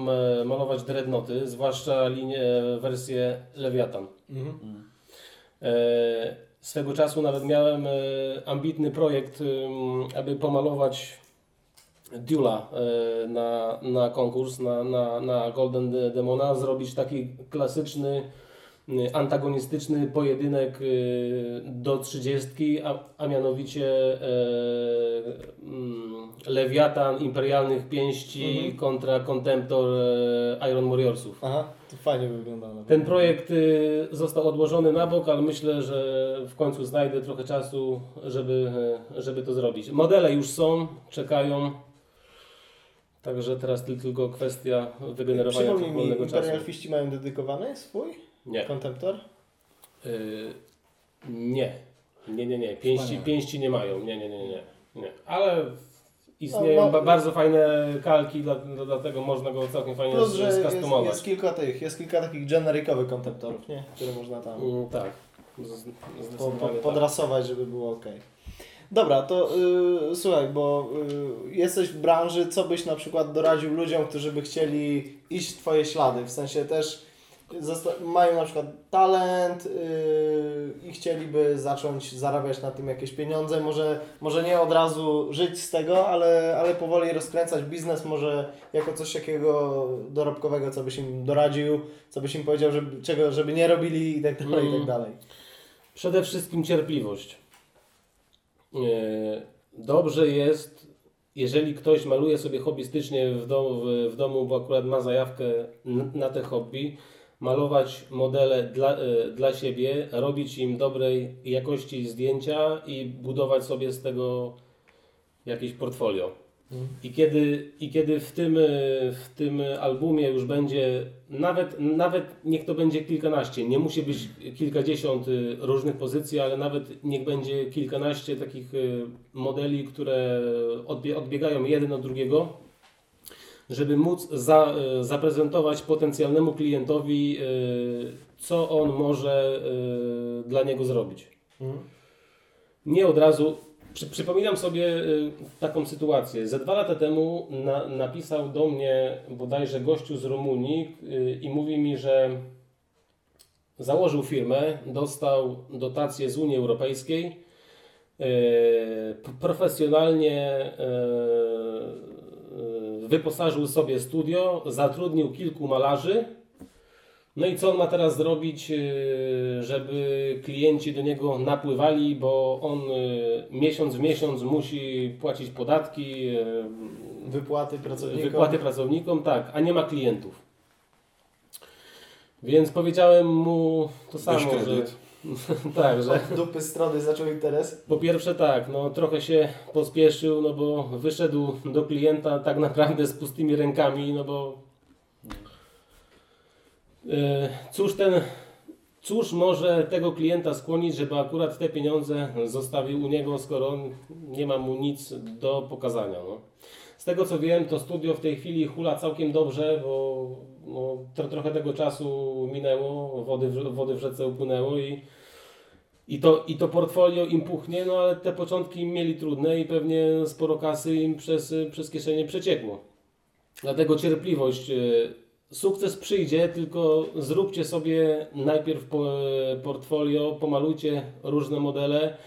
malować dreadnoty, zwłaszcza linię, wersję Lewiatan.
Mhm.
E, swego czasu nawet miałem ambitny projekt, aby pomalować Dula na, na konkurs, na, na, na Golden De- Demona, zrobić taki klasyczny, antagonistyczny pojedynek y, do trzydziestki, a, a mianowicie e, mm, Lewiatan Imperialnych Pięści
Mhm.
kontra Contemptor e, Iron Warriorsów.
Aha, to fajnie wygląda.
Ten projekt y, został odłożony na bok, ale myślę, że w końcu znajdę trochę czasu, żeby, y, żeby to zrobić. Modele już są, czekają. Także teraz tyl- tylko kwestia wygenerowania wolnego czasu.
Imperial Fiści mają dedykowany swój
Nie.
Contemptor?
Y, nie. Nie, nie, nie. Pięści,
Wspaniale.
pięści nie mają. Nie, nie, nie, nie. nie. Ale istnieją
No, no-
ba- bardzo fajne kalki, dla, dla- dlatego można go całkiem fajnie
Plus, że jest,
skustomować.
jest kilka tych, jest kilka takich generikowych Contemptorów, nie? Które można tam
Mm, tak.
Po, po,
tak.
podrasować, żeby było ok. Dobra, to y, słuchaj, bo y, jesteś w branży, co byś na przykład doradził ludziom, którzy by chcieli iść w Twoje ślady, w sensie też mają na przykład talent y, i chcieliby zacząć zarabiać na tym jakieś pieniądze, może, może nie od razu żyć z tego, ale, ale powoli rozkręcać biznes, może jako coś takiego dorobkowego, co byś im doradził, co byś im powiedział, żeby, czego, żeby nie robili i tak dalej, i tak
Mm.
dalej.
Przede wszystkim cierpliwość. E, Dobrze jest, jeżeli ktoś maluje sobie hobbystycznie w domu, w, domu bo akurat ma zajawkę na te hobby, malować modele dla, e, dla siebie, robić im dobrej jakości zdjęcia i budować sobie z tego jakieś portfolio. I kiedy, I kiedy w, tym, e, w tym albumie już będzie, nawet, nawet niech to będzie kilkanaście, nie musi być kilkadziesiąt y, różnych pozycji, ale nawet niech będzie kilkanaście takich modeli, które odbie, odbiegają jeden od drugiego, żeby móc za, y, zaprezentować potencjalnemu klientowi, y, co on może y, dla niego zrobić.
Mhm.
Nie od razu. Przy, przypominam sobie taką sytuację. Ze dwa lata temu na, napisał do mnie bodajże gościu z Rumunii i mówi mi, że założył firmę, dostał dotację z Unii Europejskiej, profesjonalnie wyposażył sobie studio, zatrudnił kilku malarzy. No i co on ma teraz zrobić, y, żeby klienci do niego napływali, bo on y, miesiąc w miesiąc musi płacić podatki, y,
Wypłaty pracownikom.
wypłaty pracownikom, tak, a nie ma klientów. Więc powiedziałem mu to samo, że. Tak, że
Od dupy strony zaczął interes.
po pierwsze tak, no trochę się pospieszył, no bo wyszedł do klienta tak naprawdę z pustymi rękami, no bo e, cóż ten, cóż może tego klienta skłonić, żeby akurat te pieniądze zostawił u niego, skoro on nie ma mu nic do pokazania, no. Z tego co wiem, to studio w tej chwili hula całkiem dobrze, bo no, tro, trochę tego czasu minęło, wody wody w rzece upłynęło i i to, I to portfolio im puchnie, no ale te początki mieli trudne i pewnie sporo kasy im przez, przez kieszenie przeciekło. Dlatego cierpliwość. e, Sukces przyjdzie, tylko zróbcie sobie najpierw po, portfolio, pomalujcie różne modele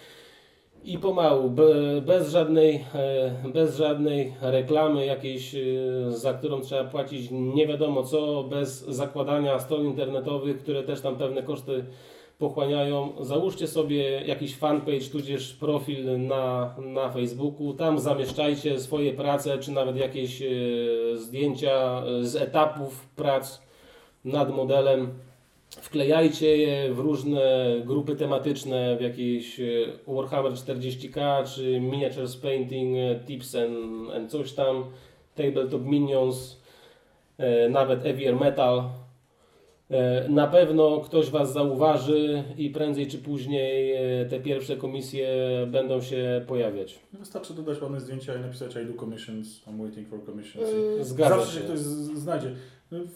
i pomału, be, bez, żadnej, e, bez żadnej reklamy jakiejś, e, za którą trzeba płacić nie wiadomo co, bez zakładania stron internetowych, które też tam pewne koszty pochłaniają. Załóżcie sobie jakiś fanpage, tudzież profil na, na Facebooku, tam zamieszczajcie swoje prace, czy nawet jakieś e, zdjęcia z etapów prac nad modelem. Wklejajcie je w różne grupy tematyczne, w jakieś e, Warhammer 40k, czy Miniatures Painting, e, Tips and, and coś tam, Tabletop Minions, e, nawet Heavier Metal. Na pewno ktoś Was zauważy i prędzej czy później te pierwsze komisje będą się pojawiać.
Wystarczy dodać ładne zdjęcia i napisać I do commissions, I'm waiting for commissions.
Zgadza
Zawsze się
się.
ktoś znajdzie.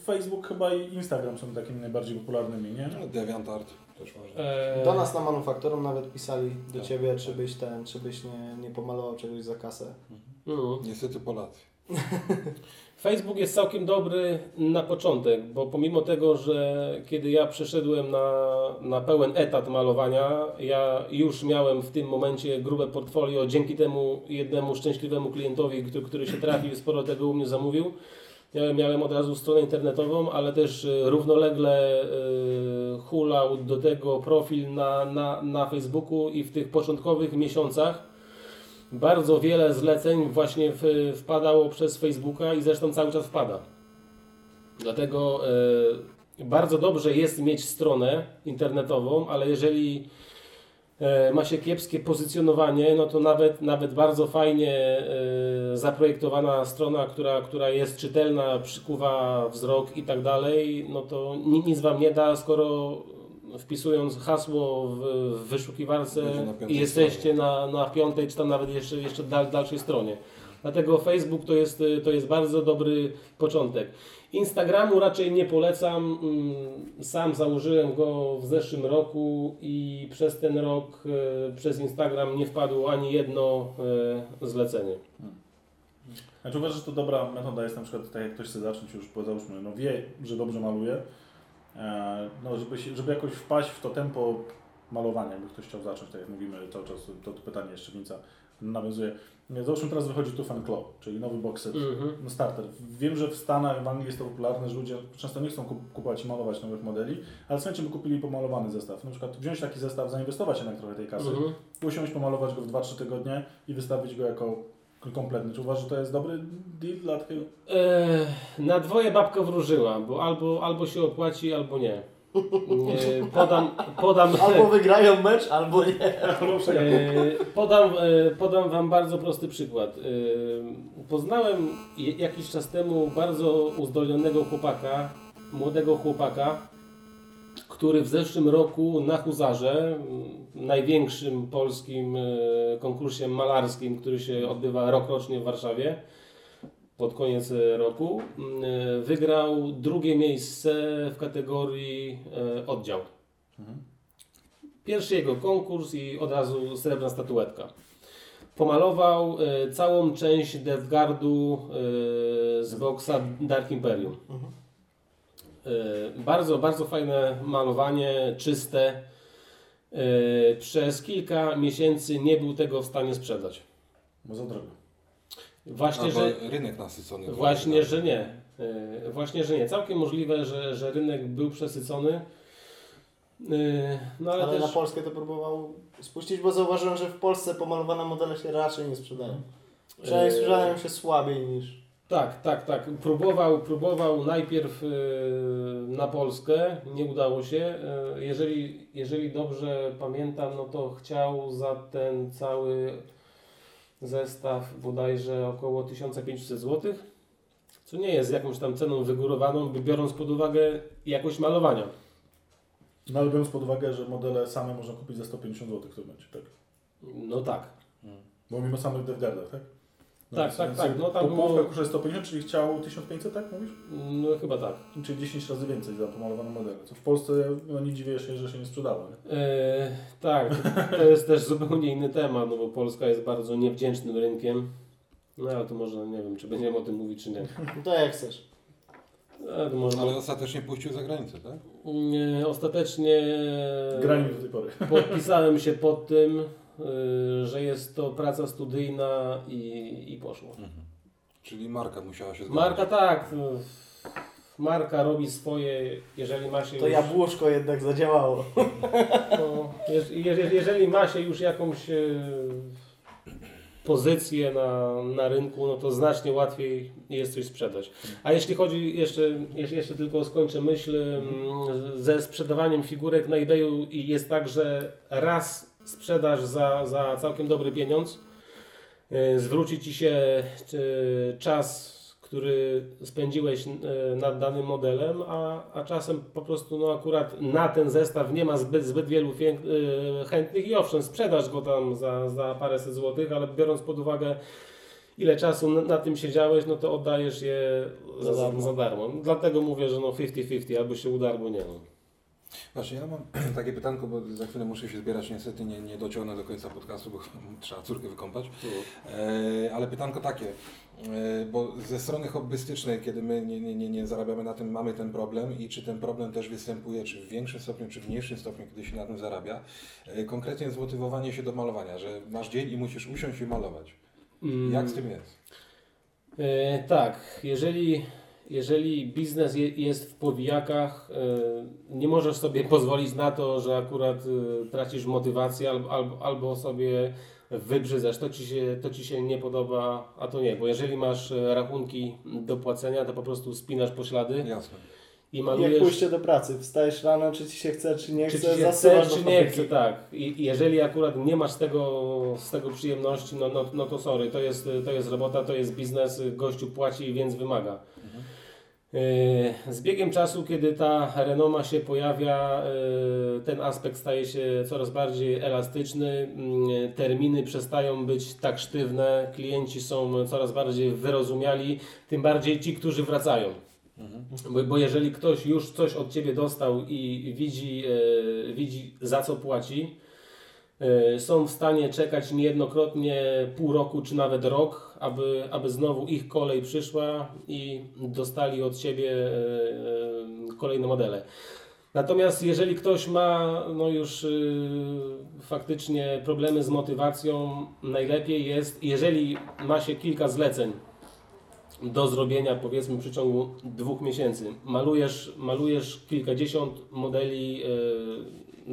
Facebook chyba i Instagram są takimi najbardziej popularnymi, nie?
No, DeviantArt też można.
E,
Do nas na manufakturą nawet pisali do
Tak.
ciebie, czy byś ten, czy byś nie, nie pomalował czegoś za kasę.
mm.
Niestety Polacy.
Facebook jest całkiem dobry na początek, bo pomimo tego, że kiedy ja przeszedłem na, na pełen etat malowania, ja już miałem w tym momencie grube portfolio dzięki temu jednemu szczęśliwemu klientowi, który, który się trafił i sporo tego u mnie zamówił. Ja miałem od razu stronę internetową, ale też e, równolegle e, hulał do tego profil na, na, na Facebooku i w tych początkowych miesiącach bardzo wiele zleceń właśnie wpadało przez Facebooka i zresztą cały czas wpada. Dlatego e, bardzo dobrze jest mieć stronę internetową, ale jeżeli ma się kiepskie pozycjonowanie, no to nawet, nawet bardzo fajnie e, zaprojektowana strona, która, która jest czytelna, przykuwa wzrok i tak dalej, no to ni- nic Wam nie da, skoro wpisując hasło w, w wyszukiwarce
na
jesteście na, na piątej, czy tam nawet jeszcze, jeszcze dal, dalszej stronie. Dlatego Facebook to jest, to jest bardzo dobry początek. Instagramu raczej nie polecam. Mm, Sam założyłem go w zeszłym roku i przez ten rok y, przez Instagram nie wpadło ani jedno y, zlecenie.
Znaczy uważasz, że to dobra metoda jest na przykład, tak jak ktoś chce zacząć już, załóżmy, no wie, że dobrze maluje, e, no żeby, się, żeby jakoś wpaść w to tempo malowania, jakby ktoś chciał zacząć, tak jak mówimy cały czas, to, to pytanie jeszcze Winca nawiązuje. Załóżmy teraz wychodzi tu Fan Claw, czyli nowy box set,
Mhm.
no starter. Wiem, że w Stanach, w Anglii jest to popularne, że ludzie często nie chcą kup- kupować i malować nowych modeli, ale chęcią by kupili pomalowany zestaw. Na przykład wziąć taki zestaw, zainwestować jednak trochę tej kasy,
Mhm.
usiąść, pomalować go w 2-3 tygodnie i wystawić go jako kompletny. Czy uważasz, że to jest dobry deal dla takiego?
E, na dwoje babka wróżyła, bo albo, albo się opłaci, albo nie. E, podam, podam,
Albo wygrają mecz, albo nie.
E, podam, e, podam Wam bardzo prosty przykład. Poznałem jakiś czas temu bardzo uzdolnionego chłopaka, młodego chłopaka, który w zeszłym roku na Huzarze, największym polskim konkursie malarskim, który się odbywa rokrocznie w Warszawie, pod koniec e, roku, m, e, wygrał drugie miejsce w kategorii e, oddział. Pierwszy jego konkurs i od razu srebrna statuetka. Pomalował całą część Deathguardu e, z boksa Dark Imperium. E, bardzo, bardzo fajne malowanie, czyste. Przez kilka miesięcy nie był tego w stanie sprzedać.
Bo za drogo.
Właśnie,
Albo
że,
rynek nasycony.
właśnie, że nie. E, Właśnie, że nie. Całkiem możliwe, że, że rynek był przesycony. E, No ale,
Ale na
też...
Polskę to próbował spuścić, bo zauważyłem, że w Polsce pomalowane modele się raczej nie sprzedają. Przynajmniej
Eee.
sprzedają się słabiej niż...
Tak, tak, tak. Próbował, próbował najpierw e, na Polskę, nie udało się. E, jeżeli, jeżeli dobrze pamiętam, no to chciał za ten cały zestaw bodajże około 1500 zł, co nie jest jakąś tam ceną wygórowaną, biorąc pod uwagę jakość malowania.
No ale biorąc pod uwagę, że modele same można kupić za 150 zł tym momencie, tak?
No tak.
Bo mówimy o samych DevGuardach, tak?
Tak, tak, tak. No tam było-
połowę kosztuje 150, czyli chciał 1500, tak mówisz?
No chyba tak.
Czyli 10 razy więcej za pomalowane modele. Co w Polsce no, nie dziwię się, że się nie sprzedało. Nie?
E, tak, to jest też zupełnie inny temat, no bo Polska jest bardzo niewdzięcznym rynkiem. No ale to może, nie wiem, czy będziemy o tym mówić, czy nie.
No to jak chcesz.
Ale może,
Ale ostatecznie puścił za granicę, tak?
Nie, ostatecznie
Granie do tej pory.
podpisałem się pod tym, że jest to praca studyjna i, i poszło.
Czyli marka musiała się zgodzić.
Marka tak, y, marka robi swoje, jeżeli ma się
To
już,
jabłuszko jednak zadziałało.
to, jeż- jeż- jeżeli ma się już jakąś y, pozycję na, na rynku, no to znacznie łatwiej jest coś sprzedać. A jeśli chodzi, jeszcze, jeszcze, tylko skończę myśl, mm, ze sprzedawaniem figurek na eBayu i jest tak, że raz sprzedaż za, za całkiem dobry pieniądz, y, zwróci Ci się czas, który spędziłeś y, nad danym modelem, a, a czasem po prostu no akurat na ten zestaw nie ma zbyt, zbyt wielu y, chętnych i owszem, sprzedasz go tam za, za paręset złotych, ale biorąc pod uwagę ile czasu na, na tym siedziałeś, no to oddajesz je za, za, za darmo. Dlatego mówię, że no 50-50, albo się uda, albo nie. No.
Właśnie, ja mam takie pytanko, bo za chwilę muszę się zbierać, niestety nie, nie dociągnę do końca podcastu, bo trzeba córkę wykąpać. E, ale pytanko takie, e, bo ze strony hobbystycznej, kiedy my nie, nie, nie, nie zarabiamy na tym, mamy ten problem i czy ten problem też występuje, czy w większym stopniu, czy w mniejszym stopniu, kiedy się na tym zarabia, e, konkretnie zmotywowanie się do malowania, że masz dzień i musisz usiąść i malować.
Mm.
Jak z tym jest?
E, tak, jeżeli, jeżeli biznes je, jest w powijakach, e, nie możesz sobie pozwolić na to, że akurat e, tracisz motywację albo, albo, albo sobie wybrzydzasz, to ci, się, to ci się nie podoba, a to nie, bo jeżeli masz e, rachunki do płacenia, to po prostu spinasz poślady
Jasne.
i
Jak
malujesz...
pójście do pracy. Wstajesz rano, czy ci się chce, czy nie
Czy
chce,
ci się chce, czy nie chce, tak. I i jeżeli akurat nie masz z tego, z tego przyjemności, no, no, no to sorry, to jest, to jest robota, to jest biznes, gościu płaci, więc wymaga. Yy, Z biegiem czasu, kiedy ta renoma się pojawia, yy, ten aspekt staje się coraz bardziej elastyczny, yy, terminy przestają być tak sztywne, klienci są coraz bardziej wyrozumiali, tym bardziej ci, którzy wracają. Bo, bo jeżeli ktoś już coś od Ciebie dostał i widzi, widzi za co płaci, są w stanie czekać niejednokrotnie pół roku czy nawet rok, aby, aby znowu ich kolej przyszła i dostali od Ciebie e, e, kolejne modele. Natomiast jeżeli ktoś ma no już y, faktycznie problemy z motywacją, najlepiej jest, jeżeli ma się kilka zleceń, do zrobienia powiedzmy w przeciągu dwóch miesięcy. Malujesz, malujesz kilkadziesiąt modeli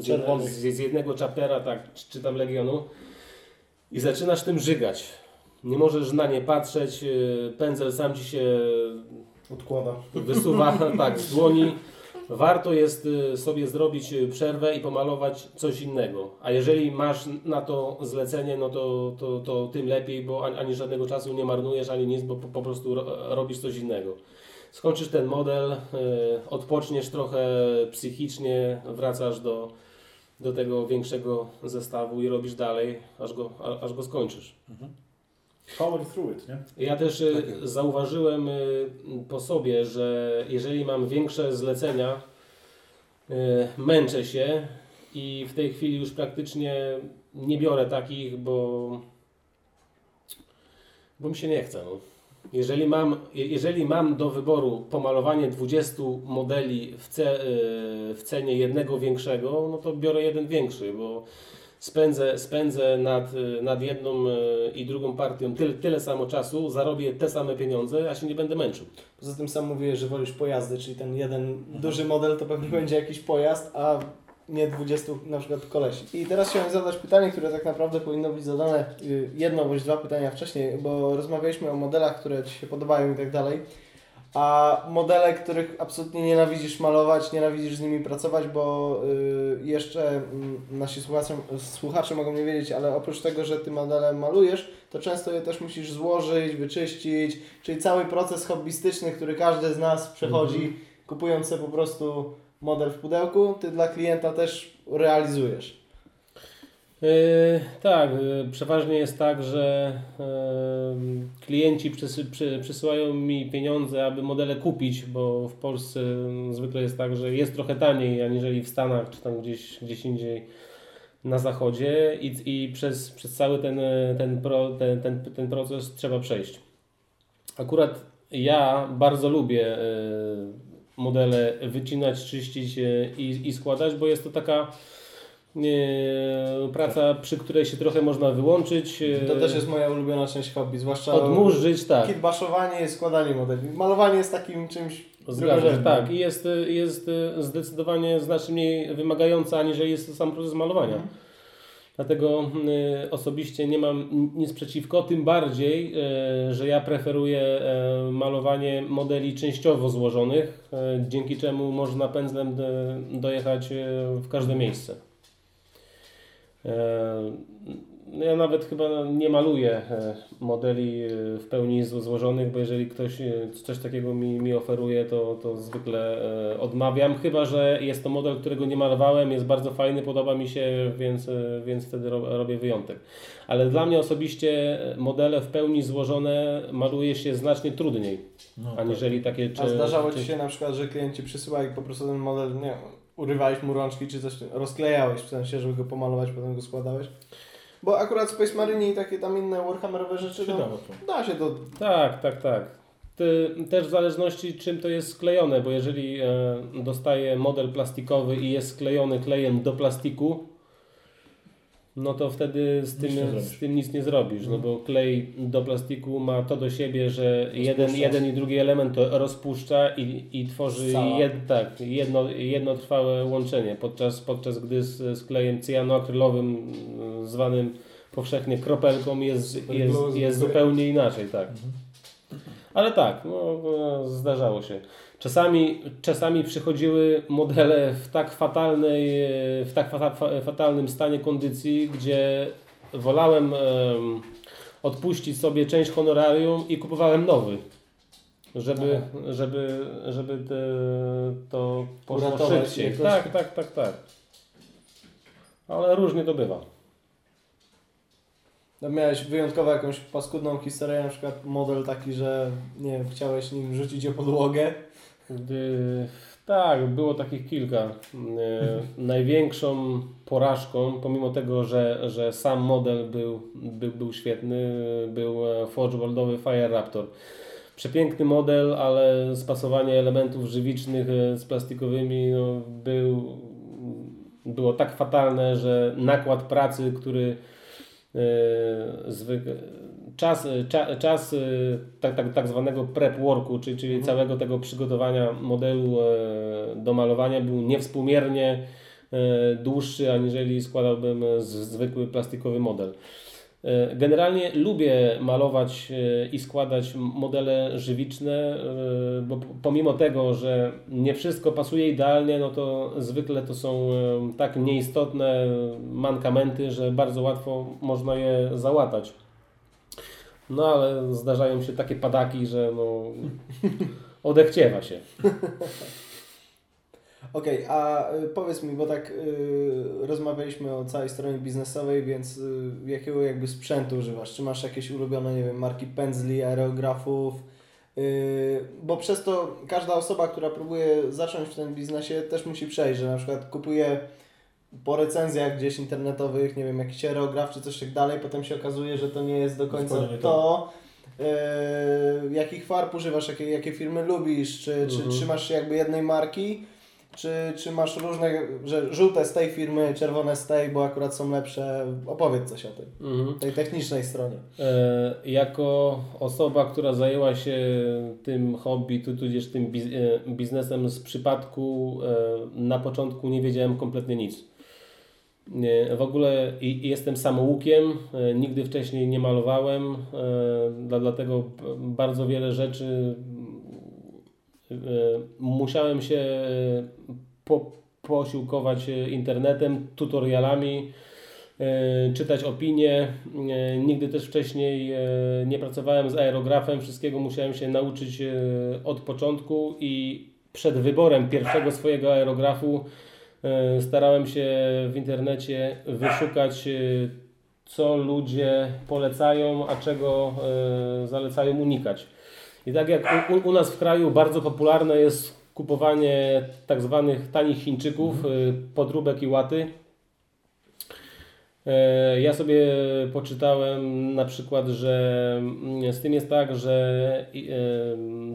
Czerwonych.
z, z jednego chaptera, tak, czy, tam Legionu i zaczynasz tym żygać. Nie możesz na nie patrzeć, e, pędzel sam Ci się
Odkłada.
wysuwa tak z dłoni. Warto jest y, sobie zrobić y, przerwę i pomalować coś innego. A jeżeli masz na to zlecenie, no to, to, to tym lepiej, bo ani, ani żadnego czasu nie marnujesz, ani nic, bo po, po prostu ro, robisz coś innego. Skończysz ten model, y, odpoczniesz trochę psychicznie, wracasz do, do tego większego zestawu i robisz dalej, aż go, a, aż go skończysz.
Power through it, nie?
Ja też y,
Tak
zauważyłem y, po sobie, że jeżeli mam większe zlecenia, y, męczę się i w tej chwili już praktycznie nie biorę takich, bo, bo mi się nie chce. No. Jeżeli, mam, je- jeżeli mam do wyboru pomalowanie 20 modeli w, ce, y, w cenie jednego większego, no to biorę jeden większy, bo spędzę, spędzę nad, y, nad jedną y, i drugą partią tyle, tyle samo czasu, zarobię te same pieniądze, a się nie będę męczył.
Poza tym sam mówiłeś, że wolisz pojazdy, czyli ten jeden duży model to pewnie będzie jakiś pojazd, a nie 20 na przykład kolesi. I teraz chciałem zadać pytanie, które tak naprawdę powinno być zadane y, jedno bądź dwa pytania wcześniej, bo rozmawialiśmy o modelach, które Ci się podobają i tak dalej. A modele, których absolutnie nienawidzisz malować, nienawidzisz z nimi pracować, bo y, jeszcze mm, nasi słuchacze, słuchacze mogą nie wiedzieć, ale oprócz tego, że ty modele malujesz, to często je też musisz złożyć, wyczyścić, czyli cały proces hobbystyczny, który każdy z nas przechodzi, kupując sobie po prostu model w pudełku, ty dla klienta też realizujesz.
Yy, tak, yy, przeważnie jest tak, że yy, klienci przysy, przy, przysyłają mi pieniądze, aby modele kupić, bo w Polsce zwykle jest tak, że jest trochę taniej aniżeli w Stanach czy tam gdzieś, gdzieś indziej na zachodzie i, i przez, przez cały ten, ten, pro, ten, ten, ten proces trzeba przejść. Akurat ja bardzo lubię modele wycinać, czyścić yy, i, i składać, bo jest to taka e, praca, przy której się trochę można wyłączyć. e,
To też jest moja ulubiona część hobby, zwłaszcza
Odmurzyć, tak.
kitbaszowanie i składanie modeli. Malowanie jest takim czymś
Zgadza się,
drugorzędnym.
tak. I jest, e, jest e, zdecydowanie znacznie mniej wymagająca, aniżeli jest sam proces malowania.
Mhm.
Dlatego y, osobiście nie mam nic przeciwko, tym bardziej, y, że ja preferuję y, malowanie modeli częściowo złożonych, y, dzięki czemu można pędzlem do, dojechać y, w każde miejsce. No ja nawet chyba nie maluję e, modeli e, w pełni zło- złożonych, bo jeżeli ktoś e, coś takiego mi, mi oferuje, to, to zwykle odmawiam. Chyba, że jest to model, którego nie malowałem, jest bardzo fajny, podoba mi się, więc, więc wtedy ro, robię wyjątek. Ale dla mnie osobiście modele w pełni złożone maluje się znacznie trudniej,
No,
aniżeli takie...
A
czy-
zdarzało
czy-
Ci się na przykład, że klienci przysyłali po prostu ten model, nie urywałeś mu rączki czy coś, rozklejałeś w sensie, żeby go pomalować, potem go składałeś? Bo akurat Space Marine i takie tam inne Warhammerowe rzeczy,
Się
no,
to.
da się to
Tak, tak, tak. Ty, też w zależności czym to jest sklejone, bo jeżeli e, dostaję model plastikowy i jest sklejony klejem do plastiku, no to wtedy z tym,
Nic nie zrobisz.
z tym nic nie zrobisz, no bo klej do plastiku ma to do siebie, że jeden, jeden i drugi element to rozpuszcza i, i tworzy jed, tak, jedno, jednotrwałe łączenie, podczas, podczas gdy z, z klejem cyjanoakrylowym, mm, zwanym powszechnie kropelką, jest, jest, jest zupełnie inaczej, tak. Ale tak, no, no, zdarzało się. Czasami, czasami przychodziły modele w tak fatalnej, w tak fata, fa- fatalnym stanie kondycji, gdzie wolałem em, odpuścić sobie część honorarium i kupowałem nowy. Żeby, żeby, żeby te, to
Uratować jakoś.
Tak, tak, tak, tak. Ale różnie to bywa.
No miałeś wyjątkowo jakąś paskudną historię, na przykład model taki, że nie wiem, chciałeś nim rzucić o podłogę.
Tak, było takich kilka. E, największą porażką, pomimo tego, że, że sam model był, był, był świetny, był e, Forge Worldowy Fire Raptor. Przepiękny model, ale spasowanie elementów żywicznych e, z plastikowymi no, był, było tak fatalne, że nakład pracy, który e, czas, cza, czas e, tak, tak, tak zwanego prep worku, czyli, czyli całego tego przygotowania modelu e, do malowania był niewspółmiernie e, dłuższy, aniżeli składałbym z, zwykły plastikowy model. E, Generalnie lubię malować e, i składać modele żywiczne, e, bo pomimo tego, że nie wszystko pasuje idealnie, no to zwykle to są e, tak nieistotne mankamenty, że bardzo łatwo można je załatać. No ale zdarzają się takie padaki, że no odechciewa się.
Okej, a y, powiedz mi, bo tak y, rozmawialiśmy o całej stronie biznesowej, więc y, jakiego jakby sprzętu używasz? Czy masz jakieś ulubione, nie wiem, marki pędzli, aerografów? Y, bo przez to każda osoba, która próbuje zacząć w tym biznesie też musi przejść, że na przykład kupuje po recenzjach gdzieś internetowych, nie wiem, jakiś aerograf czy coś tak dalej, potem się okazuje, że to nie jest do końca
nie
to. Y, jakich farb używasz, jakie, jakie firmy lubisz, czy, czy
Mhm.
trzymasz się jakby jednej marki? Czy, czy masz różne, że żółte z tej firmy, czerwone z tej, bo akurat są lepsze? Opowiedz coś o tym,
Mhm.
tej technicznej stronie.
E, jako osoba, która zajęła się tym hobby, tu- tudzież tym e, biznesem z przypadku, e, na początku nie wiedziałem kompletnie nic. W ogóle jestem samoukiem, e, nigdy wcześniej nie malowałem, e, dla, dlatego bardzo wiele rzeczy e, musiałem się po, posiłkować internetem, tutorialami, czytać opinie. Nigdy też wcześniej nie pracowałem z aerografem, wszystkiego musiałem się nauczyć od początku i przed wyborem pierwszego swojego aerografu starałem się w internecie wyszukać e, co ludzie polecają, a czego e, zalecają unikać. I tak jak u, u nas w kraju bardzo popularne jest kupowanie tak zwanych tanich Chińczyków, podróbek i łaty. E, Ja sobie poczytałem na przykład, że mm, z tym jest tak, że e,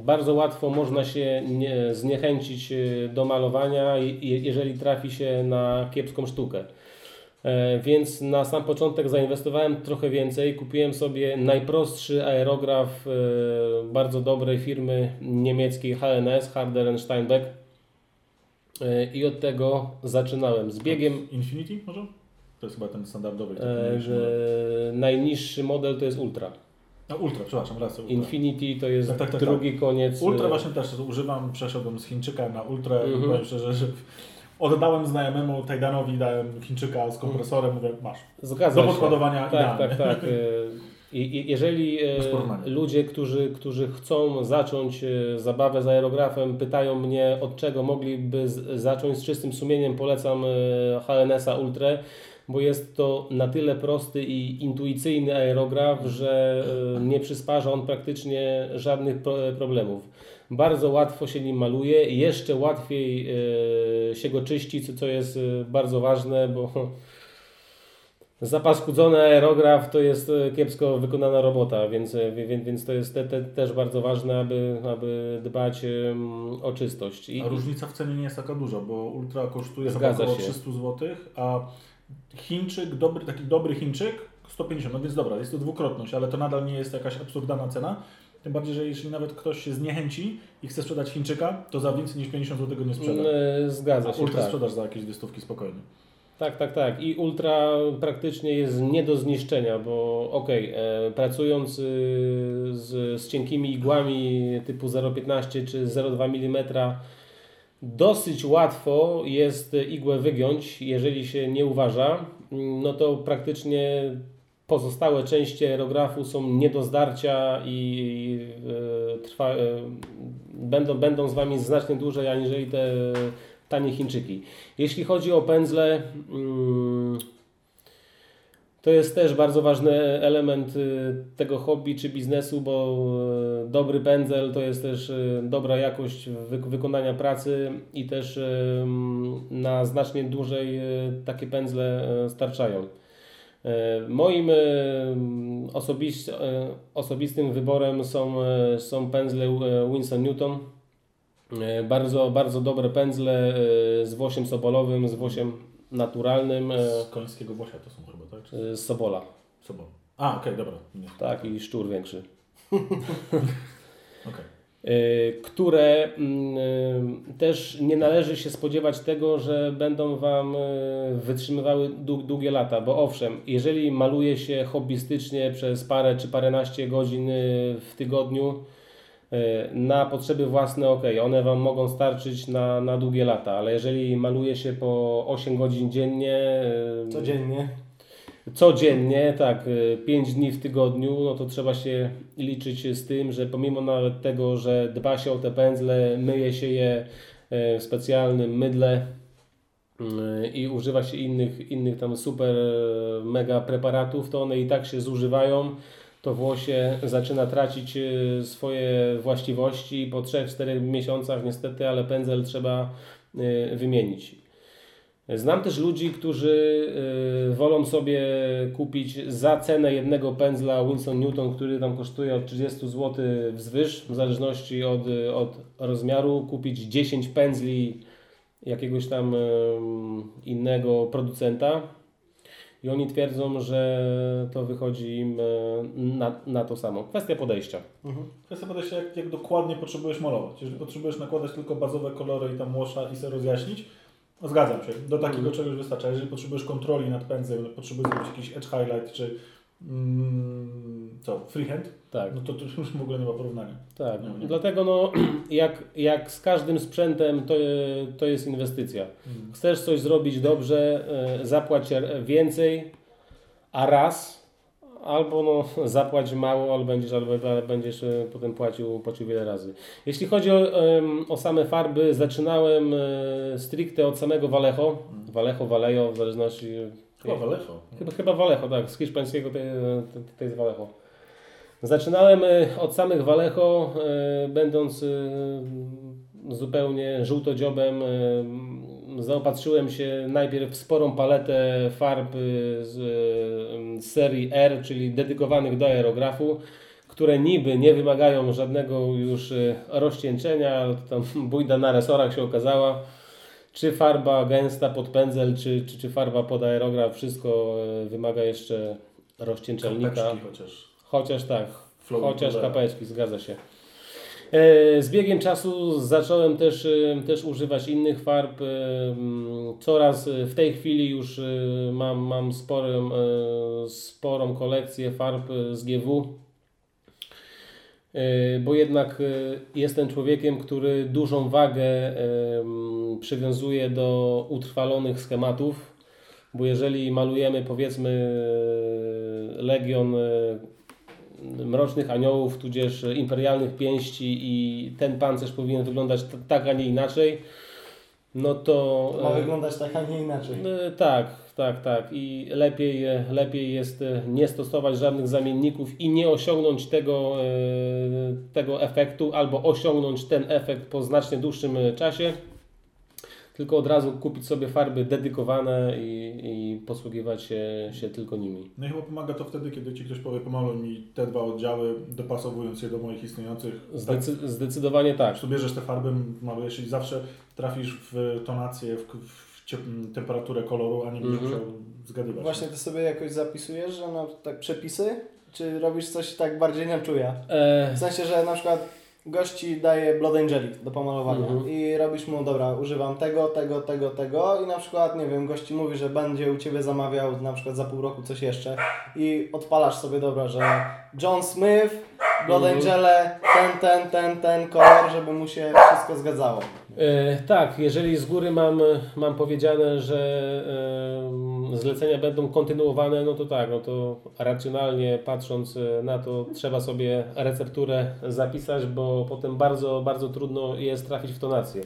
bardzo łatwo można się nie, zniechęcić e, do malowania, jeżeli trafi się na kiepską sztukę. Więc na sam początek zainwestowałem trochę więcej. Kupiłem sobie najprostszy aerograf bardzo dobrej firmy niemieckiej HNS, Harder Steinbeck. I od tego zaczynałem. Z biegiem
Infinity może? To jest chyba ten standardowy. taki
e,
najniższy model.
że najniższy model to jest Ultra.
No, Ultra, przepraszam, raz.
Infinity to jest
Tak, tak, tak,
drugi koniec.
Ultra
e,
właśnie też używam, przeszedłem z Chińczyka na Ultra i
Mhm.
powiem szczerze, że oddałem znajomemu Tajdanowi, dałem Chińczyka z kompresorem, mówię, masz.
Zgadza
Do
się.
podkładowania
Tak, tak, tak. e, I, jeżeli ludzie, którzy, którzy chcą zacząć zabawę z aerografem, pytają mnie od czego mogliby zacząć z czystym sumieniem, polecam HNS-a Ultra, bo jest to na tyle prosty i intuicyjny aerograf, że e, nie przysparza on praktycznie żadnych pro, problemów. Bardzo łatwo się nim maluje, jeszcze łatwiej e, się go czyści, co, jest e, bardzo ważne, bo Zapaskudzony aerograf to jest e, kiepsko wykonana robota, więc, e, więc, więc to jest te, te, też bardzo ważne, aby, aby dbać o czystość. I,
A różnica w cenie nie jest taka duża, bo Ultra kosztuje około
się.
300 zł, a Chińczyk, dobry, taki dobry Chińczyk 150, no więc dobra, jest to dwukrotność, ale to nadal nie jest jakaś absurdalna cena. Tym bardziej, że jeśli nawet ktoś się zniechęci i chce sprzedać Chińczyka, to za więcej niż 50 zł go nie sprzeda.
e,
A
Zgadza się,
Ultra
tak.
sprzedasz za jakieś dwie stówki spokojnie.
Tak, tak, tak. I Ultra praktycznie jest nie do zniszczenia, bo okej, e, pracując y, z, z cienkimi igłami typu 0,15 czy 0,2 mm, dosyć łatwo jest igłę wygiąć, jeżeli się nie uważa. No to praktycznie pozostałe części aerografu są nie do zdarcia i e, trwa, e, będą, będą z Wami znacznie dłużej aniżeli te tanie Chińczyki. Jeśli chodzi o pędzle, mm, to jest też bardzo ważny element y, tego hobby czy biznesu, bo y, dobry pędzel to jest też y, dobra jakość wy- wykonania pracy i też na znacznie dłużej takie pędzle starczają. Moim osobiś, y, osobistym wyborem są, są pędzle Winston Newton. Bardzo, bardzo dobre pędzle z włosiem sobolowym, z włosiem naturalnym, e,
Z końskiego włosia to są chyba, tak? Czy
e, z sobola.
sobą? A, okej, dobra. Nie.
Tak, i szczur większy.
Okej.
e, które mm, też nie należy się spodziewać tego, że będą Wam wytrzymywały dłu- długie lata, bo owszem, jeżeli maluje się hobbystycznie przez parę czy paręnaście godzin w tygodniu na potrzeby własne, ok, one Wam mogą starczyć na, na długie lata, ale jeżeli maluje się po 8 godzin dziennie, e,
Codziennie.
codziennie, tak, 5 dni w tygodniu, no to trzeba się liczyć z tym, że pomimo nawet tego, że dba się o te pędzle, myje się je w specjalnym mydle i używa się innych, innych tam super mega preparatów, to one i tak się zużywają. To włosie zaczyna tracić e, swoje właściwości po 3-4 miesiącach niestety, ale pędzel trzeba e, wymienić. Znam też ludzi, którzy y, wolą sobie kupić za cenę jednego pędzla Winston Newton, który tam kosztuje od 30 zł wzwyż, w zależności od, y, od rozmiaru, kupić 10 pędzli jakiegoś tam innego producenta i oni twierdzą, że to wychodzi im e, na, na to samo. Kwestia podejścia.
Kwestia podejścia, jak, jak dokładnie potrzebujesz malować. Jeżeli potrzebujesz nakładać tylko bazowe kolory i tam łosza i sobie rozjaśnić, no zgadzam się, do takiego
Mhm.
czegoś wystarcza. Jeżeli potrzebujesz kontroli nad pędzlem, potrzebujesz zrobić jakiś edge highlight, czy co, freehand,
Tak.
no to, to już w ogóle nie ma porównania.
Tak,
No, nie.
dlatego no, jak, jak z każdym sprzętem to, to jest inwestycja. Chcesz coś zrobić dobrze, e, zapłać więcej, a raz, albo no, zapłać mało, ale będziesz, albo, będziesz e, potem płacił, płacił wiele razy. Jeśli chodzi o, o same farby, zaczynałem e, stricte od samego Vallejo, Vallejo, Vallejo, w zależności...
Chyba Vallejo.
Chyba, chyba Vallejo, tak, z hiszpańskiego to, jest Vallejo. Zaczynałem e, od samych Vallejo, e, będąc e, zupełnie żółtodziobem. Zaopatrzyłem się najpierw w sporą paletę farb z serii R, czyli dedykowanych do aerografu, które niby nie wymagają żadnego już rozcieńczenia, tam bójda na resorach się okazała. Czy farba gęsta pod pędzel, czy, czy, czy farba pod aerograf, wszystko e, wymaga jeszcze rozcieńczalnika.
Kapeczki chociaż.
Chociaż tak,
Flow
chociaż
Cooler.
kapeczki, zgadza się. E, Z biegiem czasu zacząłem też, e, też używać innych farb. Coraz w tej chwili już mam, mam sporą, e, sporą kolekcję farb z GW. E, Bo jednak e, jestem człowiekiem, który dużą wagę przywiązuje do utrwalonych schematów. Bo jeżeli malujemy powiedzmy e, Legion Mrocznych Aniołów, tudzież Imperialnych Pięści i ten pancerz powinien wyglądać tak, a nie inaczej, no to...
Ma wyglądać tak, a nie inaczej.
Tak, tak, tak. I lepiej, lepiej jest e, nie stosować żadnych zamienników i nie osiągnąć tego, e, tego efektu, albo osiągnąć ten efekt po znacznie dłuższym e, czasie, tylko od razu kupić sobie farby dedykowane i, i posługiwać się, się tylko nimi.
No i chyba pomaga to wtedy, kiedy Ci ktoś powie, pomaluj mi te dwa oddziały, dopasowując je do moich istniejących. Tak,
Zdecy- zdecydowanie tak.
tu bierzesz te farby, malujesz i zawsze trafisz w tonację, w, w temperaturę koloru, a nie będziesz
Mhm.
musiał zgadywać.
Właśnie ty sobie jakoś zapisujesz, że no, tak przepisy? Czy robisz coś tak bardziej na czuja?
E,
W sensie, że na przykład gości daje Blood Angelic do pomalowania
Mhm.
i robisz mu, dobra, używam tego, tego, tego, tego i na przykład, nie wiem, gości mówi, że będzie u Ciebie zamawiał na przykład za pół roku coś jeszcze i odpalasz sobie, dobra, że John Smith, Blood
Mhm.
Angele, ten, ten, ten, ten kolor, żeby mu się wszystko zgadzało.
E, tak, jeżeli z góry mam, mam powiedziane, że e, zlecenia będą kontynuowane, no to tak, no to racjonalnie patrząc e, na to, trzeba sobie recepturę zapisać, bo potem bardzo, bardzo trudno jest trafić w tonację.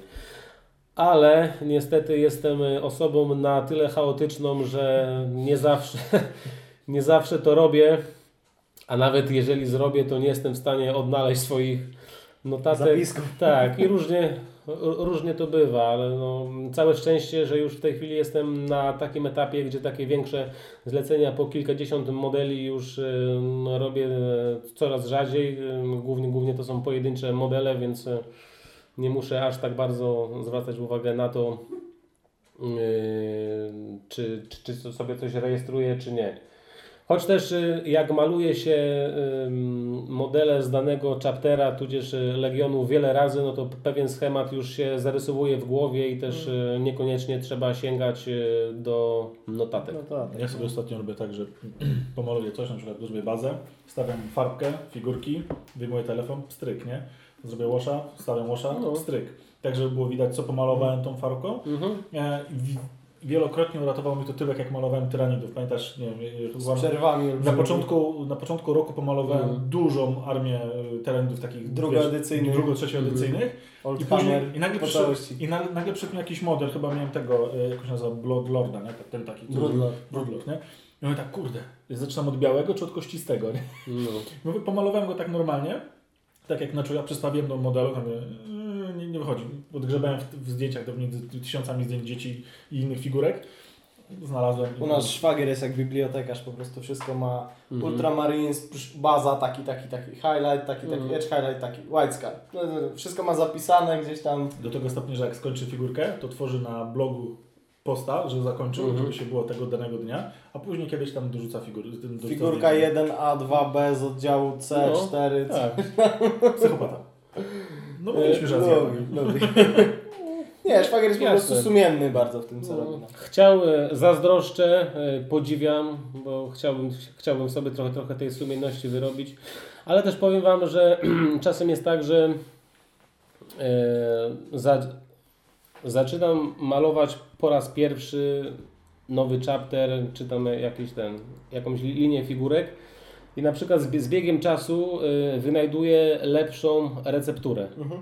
Ale niestety jestem osobą na tyle chaotyczną, że nie zawsze, nie zawsze to robię, a nawet jeżeli zrobię, to nie jestem w stanie odnaleźć swoich notatek.
Zapisków.
Tak, i różnie, różnie to bywa, ale no, całe szczęście, że już w tej chwili jestem na takim etapie, gdzie takie większe zlecenia po kilkadziesiąt modeli już robię e, coraz rzadziej. Głównie, głównie to są pojedyncze modele, więc e, nie muszę aż tak bardzo zwracać uwagę na to, yy, czy, czy, czy sobie coś rejestruję, czy nie. Choć też y, jak maluje się modele z danego chaptera, tudzież y, Legionu wiele razy, no to pewien schemat już się zarysowuje w głowie i też y, niekoniecznie trzeba sięgać do notatek.
No tak.
Ja sobie ostatnio robię tak, że pomaluję coś, na przykład zrobię bazę, stawiam farbkę, figurki, wyjmuję telefon, stryk, nie? Zrobię łosza, stawiam łosza,
No.
stryk. Tak, żeby było widać, co pomalowałem tą farbką.
Mhm.
Wielokrotnie uratował mi to tyłek, jak malowałem tyranidów. Pamiętasz, nie wiem,
Z
chyba
przerwami.
na początku, na początku roku pomalowałem
Mhm.
dużą armię e, tyranidów takich
Drugoedycyjnych.
drugo, trzecioedycyjnych. I
Old
później, i nagle, przyszedł, i na, nagle przyszedł jakiś model, chyba miałem tego, jak się nazywa, Blood Lorda, nie? Ten taki.
Broodlord.
Broodlord, nie? I mówię tak, kurde, zaczynam od białego czy od kościstego, nie?
No.
Mówię, pomalowałem go tak normalnie, tak jak na czuja przystawiłem do modelu, tam nie, wychodzi. Odgrzebałem w, w zdjęciach dawniej z tysiącami zdjęć dzieci i innych figurek. znalazłem.
U nas szwagier jest jak bibliotekarz, po prostu wszystko ma
Mhm.
Ultramarines, baza, taki, taki, taki, highlight, taki, taki,
Mhm.
edge highlight, taki, white sky. No, no, no, Wszystko ma zapisane gdzieś tam.
Do tego stopnia, że jak skończy figurkę, to tworzy na blogu posta, że zakończył,
Mhm.
żeby się było tego danego dnia, a później kiedyś tam dorzuca figury.
Figurka
zdjęcie.
1A, 2B z oddziału C4.
Tak.
Psychopata. No mówiliśmy, że Azjata.
lubi, lubi. Nie, szwagier jest po prostu sumienny bardzo w tym, co
No.
robi. no.
Chciał, e, zazdroszczę, e, podziwiam, bo chciałbym, chciałbym sobie trochę, trochę tej sumienności wyrobić, ale też powiem Wam, że czasem jest tak, że e, za, zaczynam malować po raz pierwszy nowy chapter, czy tam jakiś ten, jakąś li- linię figurek i na przykład z, bie- z biegiem czasu e, wynajduję lepszą recepturę.
Mhm.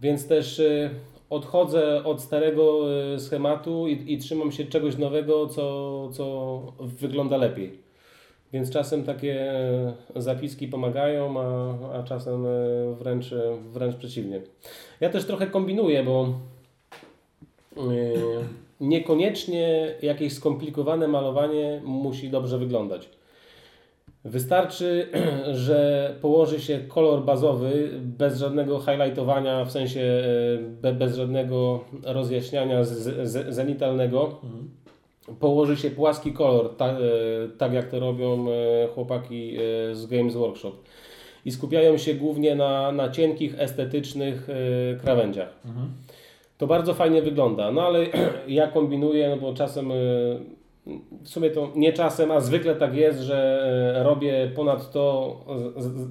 Więc też y, odchodzę od starego y, schematu i, i trzymam się czegoś nowego, co, co wygląda lepiej. Więc czasem takie y, zapiski pomagają, a, a czasem y, wręcz, y, wręcz przeciwnie. Ja też trochę kombinuję, bo y, niekoniecznie jakieś skomplikowane malowanie musi dobrze wyglądać. Wystarczy, że położy się kolor bazowy bez żadnego highlightowania, w sensie e, be, bez żadnego rozjaśniania zenitalnego.
Mhm.
Położy się płaski kolor, ta, e, tak jak to robią e, chłopaki z Games Workshop. I skupiają się głównie na, na cienkich, estetycznych krawędziach.
Mhm.
To bardzo fajnie wygląda, no ale ja kombinuję, no bo czasem, w sumie to nie czasem, a zwykle tak jest, że y, robię ponad to,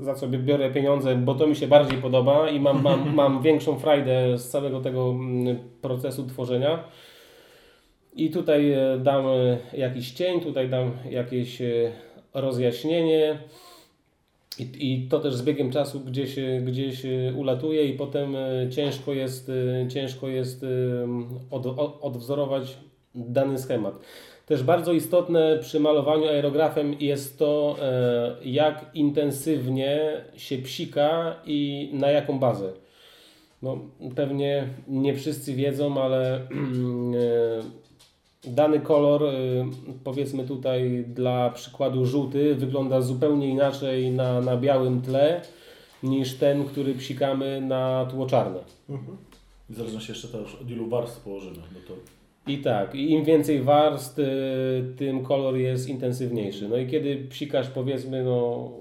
za co biorę pieniądze, bo to mi się bardziej podoba i mam, mam, mam większą frajdę z całego tego mm, procesu tworzenia. I tutaj y, dam y, jakiś cień, tutaj dam jakieś rozjaśnienie. I, I to też z biegiem czasu gdzieś, gdzieś ulatuje i potem ciężko jest, ciężko jest od, od, odwzorować dany schemat. Też bardzo istotne przy malowaniu aerografem jest to, e, jak intensywnie się psika i na jaką bazę. No, pewnie nie wszyscy wiedzą, ale e, dany kolor, y, powiedzmy tutaj dla przykładu żółty, wygląda zupełnie inaczej na, na białym tle niż ten, który psikamy na tło czarne.
W zależności jeszcze też od ilu warstw położymy. No to
I tak, im więcej warstw, y, tym kolor jest intensywniejszy. No i kiedy psikasz powiedzmy, no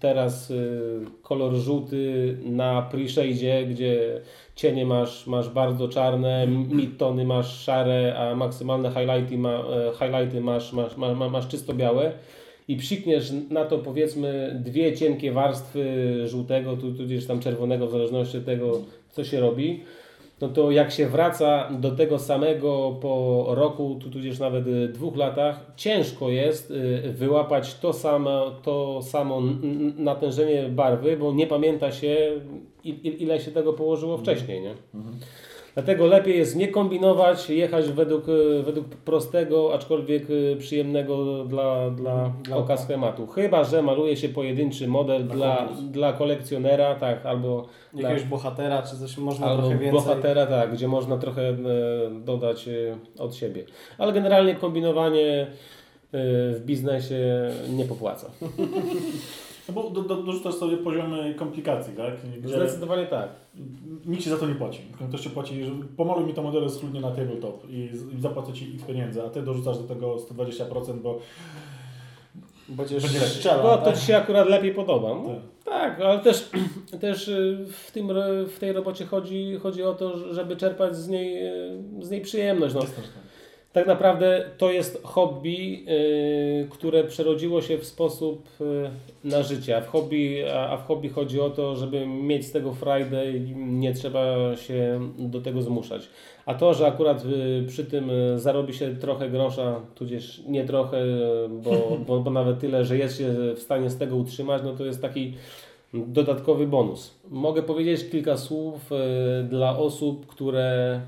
teraz y, kolor żółty na pre-shade'zie, gdzie cienie masz, masz bardzo czarne, midtony masz szare, a maksymalne highlighty, ma, e, highlighty masz, masz, masz, masz czysto białe i psikniesz na to powiedzmy dwie cienkie warstwy żółtego, tu, tudzież tam czerwonego, w zależności od tego, co się robi, no to jak się wraca do tego samego po roku, tu tudzież nawet dwóch latach, ciężko jest y, wyłapać to samo, to samo natężenie barwy, bo nie pamięta się ile się tego położyło wcześniej, nie? Dlatego lepiej jest nie kombinować, jechać według, y, według prostego, aczkolwiek y, przyjemnego dla, dla
Dla
oka schematu. Chyba, że maluje się pojedynczy model dla, dla kolekcjonera, tak, albo dla,
Jakiegoś bohatera, czy coś można
Albo
trochę więcej.
bohatera, tak, gdzie można trochę e, dodać e, od siebie. Ale generalnie kombinowanie e, w biznesie nie popłaca.
No bo do, do, dorzucasz sobie poziomy komplikacji, tak? Gdzie
Zdecydowanie tak.
nikt ci za to nie płaci. Ktoś ci płaci, że pomaluj mi to modele schludnie na tabletop i, i zapłacę ci x pieniędzy, a ty dorzucasz do tego 120%, bo
Będziesz
Będzie
strzelał,
No to
tak?
Ci się akurat lepiej podoba. No,
Tak.
tak, ale też, też y, w, tym, w tej robocie chodzi, chodzi o to, żeby czerpać z niej, y, z niej przyjemność. No.
tak.
Tak naprawdę to jest hobby, y, które przerodziło się w sposób na życie. A w, hobby, a, w hobby chodzi o to, żeby mieć z tego frajdę i nie trzeba się do tego zmuszać. A to, że akurat y, przy tym y, zarobi się trochę grosza, tudzież nie trochę, y, bo, bo, bo nawet tyle, że jest się w stanie z tego utrzymać, no to jest taki dodatkowy bonus. Mogę powiedzieć kilka słów dla osób, które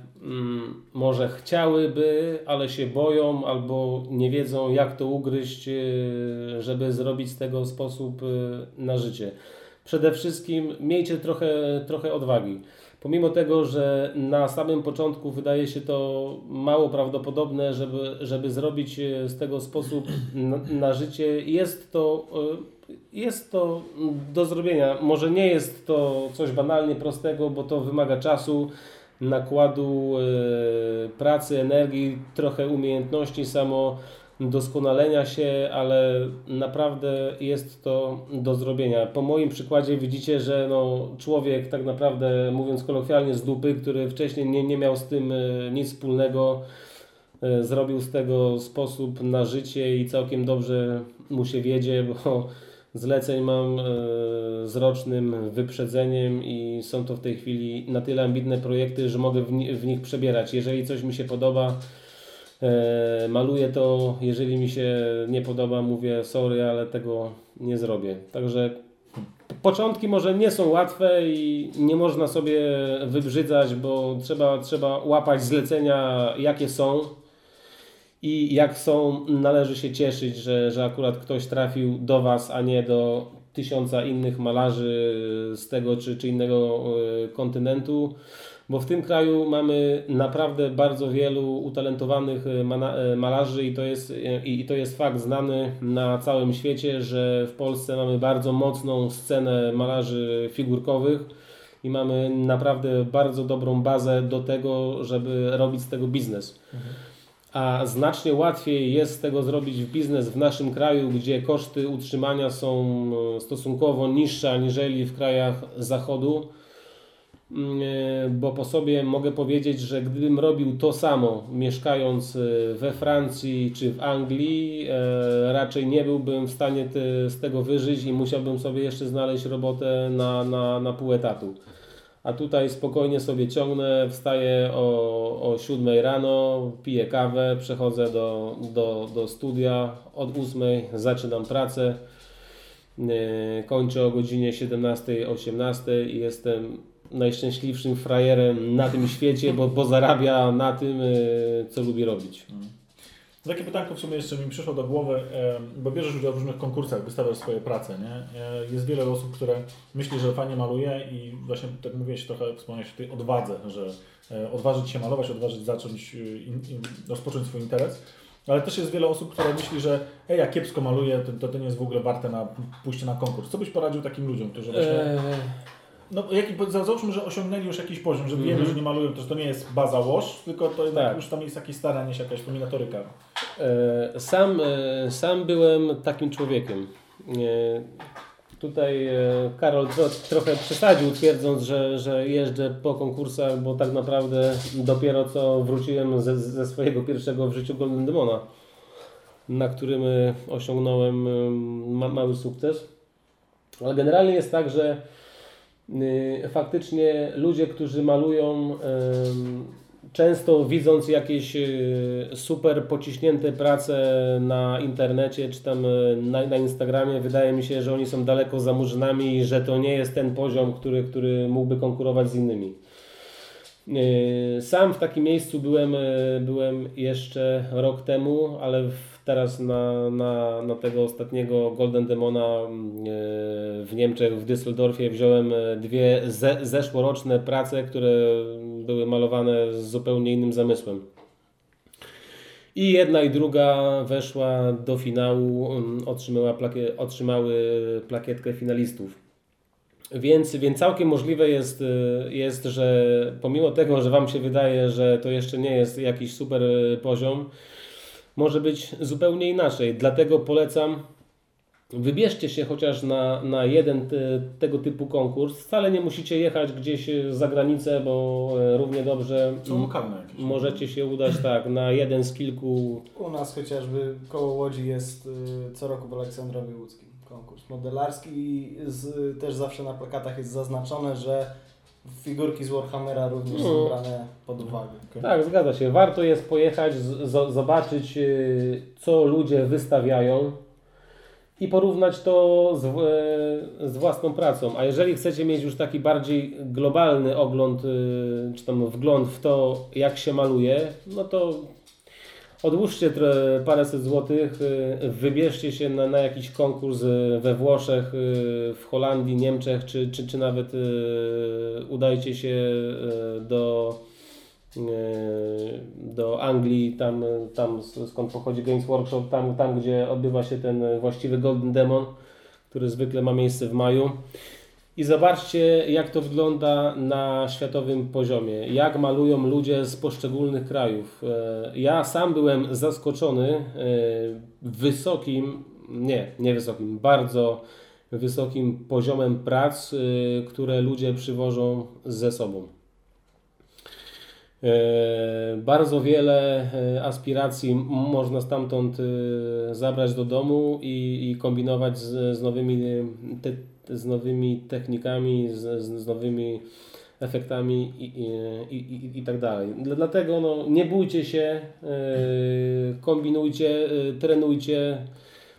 może chciałyby, ale się boją albo nie wiedzą jak to ugryźć, y, żeby zrobić z tego sposób y, na życie. Przede wszystkim miejcie trochę, trochę odwagi. pomimo tego, że na samym początku wydaje się to mało prawdopodobne, żeby, żeby zrobić e, z tego sposób na, na życie, jest to, e, jest to do zrobienia. Może nie jest to coś banalnie prostego, bo to wymaga czasu, nakładu e, pracy, energii, trochę umiejętności samo doskonalenia się, ale naprawdę jest to do zrobienia. Po moim przykładzie widzicie, że no, człowiek tak naprawdę, mówiąc kolokwialnie, z dupy, który wcześniej nie, nie miał z tym e, nic wspólnego, e, zrobił z tego sposób na życie i całkiem dobrze mu się wiedzie, bo zleceń mam e, z rocznym wyprzedzeniem i są to w tej chwili na tyle ambitne projekty, że mogę w, ni w nich przebierać. Jeżeli coś mi się podoba, E, maluję to, jeżeli mi się nie podoba, mówię sorry, ale tego nie zrobię. Także początki może nie są łatwe i nie można sobie wybrzydzać, bo trzeba, trzeba łapać zlecenia, jakie są. I jak są, należy się cieszyć, że, że akurat ktoś trafił do Was, a nie do tysiąca innych malarzy z tego czy, czy innego e, kontynentu bo w tym kraju mamy naprawdę bardzo wielu utalentowanych e, e, malarzy i to, jest, i to jest fakt znany na całym świecie, że w Polsce mamy bardzo mocną scenę malarzy figurkowych i mamy naprawdę bardzo dobrą bazę do tego, żeby robić z tego biznes. A znacznie łatwiej jest tego zrobić biznes w naszym kraju, gdzie koszty utrzymania są stosunkowo niższe aniżeli w krajach zachodu Mm, e, bo po sobie mogę powiedzieć, że gdybym robił to samo, mieszkając e, we Francji czy w Anglii, e, raczej nie byłbym w stanie te, z tego wyżyć i musiałbym sobie jeszcze znaleźć robotę na, na, na pół etatu. A tutaj spokojnie sobie ciągnę, wstaję o, o 7 rano, piję kawę, przechodzę do, do, do studia, od 8 zaczynam pracę, kończę o godzinie 17-18 i jestem najszczęśliwszym frajerem na tym świecie, bo, bo zarabia na tym, e, co lubi robić.
Takie pytanko w sumie jeszcze mi przyszło do głowy, bo bierzesz udział w różnych konkursach, wystawiasz swoje prace, nie? E, jest wiele osób, które myśli, że fajnie maluje i właśnie tak mówiłeś trochę, wspomniałeś o tej odwadze, że e, odważyć się malować, odważyć zacząć, in, in, rozpocząć swój interes. Ale też jest wiele osób, które myśli, że ej, ja kiepsko maluję, to, to nie jest w ogóle warte na pójście na konkurs. Co byś poradził takim ludziom, którzy właśnie... Eee no, załóżmy, że osiągnęli już jakiś poziom, że wiemy, mm -hmm. że nie malują, to, że to nie jest baza wash, tylko to jednak tak. już tam jest jakieś staranie jakaś kombinatoryka.
E, sam, e, sam byłem takim człowiekiem. E, tutaj Karol tro, trochę przesadził, twierdząc, że, że jeżdżę po konkursach, bo tak naprawdę dopiero co wróciłem ze, ze swojego pierwszego w życiu Golden Demona, na którym osiągnąłem ma, mały sukces. Ale generalnie jest tak, że faktycznie ludzie, którzy malują, często widząc jakieś y, super pociśnięte prace na internecie czy tam y, na, na Instagramie, wydaje mi się, że oni są daleko za murzynami i że to nie jest ten poziom, który, który mógłby konkurować z innymi. Sam w takim miejscu byłem, byłem jeszcze rok temu, ale teraz na, na, na tego ostatniego Golden Demona w Niemczech, w Düsseldorfie wziąłem dwie ze, zeszłoroczne prace, które były malowane z zupełnie innym zamysłem. I jedna i druga weszła do finału, mm, otrzymała plakie, otrzymały plakietkę finalistów. Więc, więc całkiem możliwe jest, e, jest, że pomimo tego, że Wam się wydaje, że to jeszcze nie jest jakiś super poziom, może być zupełnie inaczej. Dlatego polecam, wybierzcie się chociaż na, na jeden te, tego typu konkurs. Wcale nie musicie jechać gdzieś za granicę, bo e, równie dobrze możecie się udać tak na jeden z kilku.
U nas chociażby koło Łodzi jest y, co roku w Aleksandrowie Łódzkim konkurs modelarski i z, też zawsze na plakatach jest zaznaczone, że figurki z Warhammera również są no. brane pod uwagę.
Okay. Tak, zgadza się. Warto jest pojechać, z, zobaczyć, y, co ludzie wystawiają i porównać to z, z, własną pracą. A jeżeli chcecie mieć już taki bardziej globalny ogląd, y, czy tam wgląd w to, jak się maluje, no to Odłóżcie paręset złotych, y, wybierzcie się na, na jakiś konkurs y, we Włoszech, w Holandii, Niemczech, czy, czy, czy nawet udajcie się do, do Anglii, tam, tam skąd pochodzi Games Workshop, tam, tam gdzie odbywa się ten właściwy Golden Demon, który zwykle ma miejsce w maju. I zobaczcie, jak to wygląda na światowym poziomie. Jak malują ludzie z poszczególnych krajów. E, Ja sam byłem zaskoczony e, wysokim, nie, nie wysokim, bardzo wysokim poziomem prac, e, które ludzie przywożą ze sobą. E, Bardzo wiele e, aspiracji można stamtąd e, zabrać do domu i, i kombinować z, z, nowymi, te, z nowymi technikami, z, z, nowymi efektami i, i, i, i, tak dalej. Dla- Dlatego no, nie bójcie się, kombinujcie, trenujcie.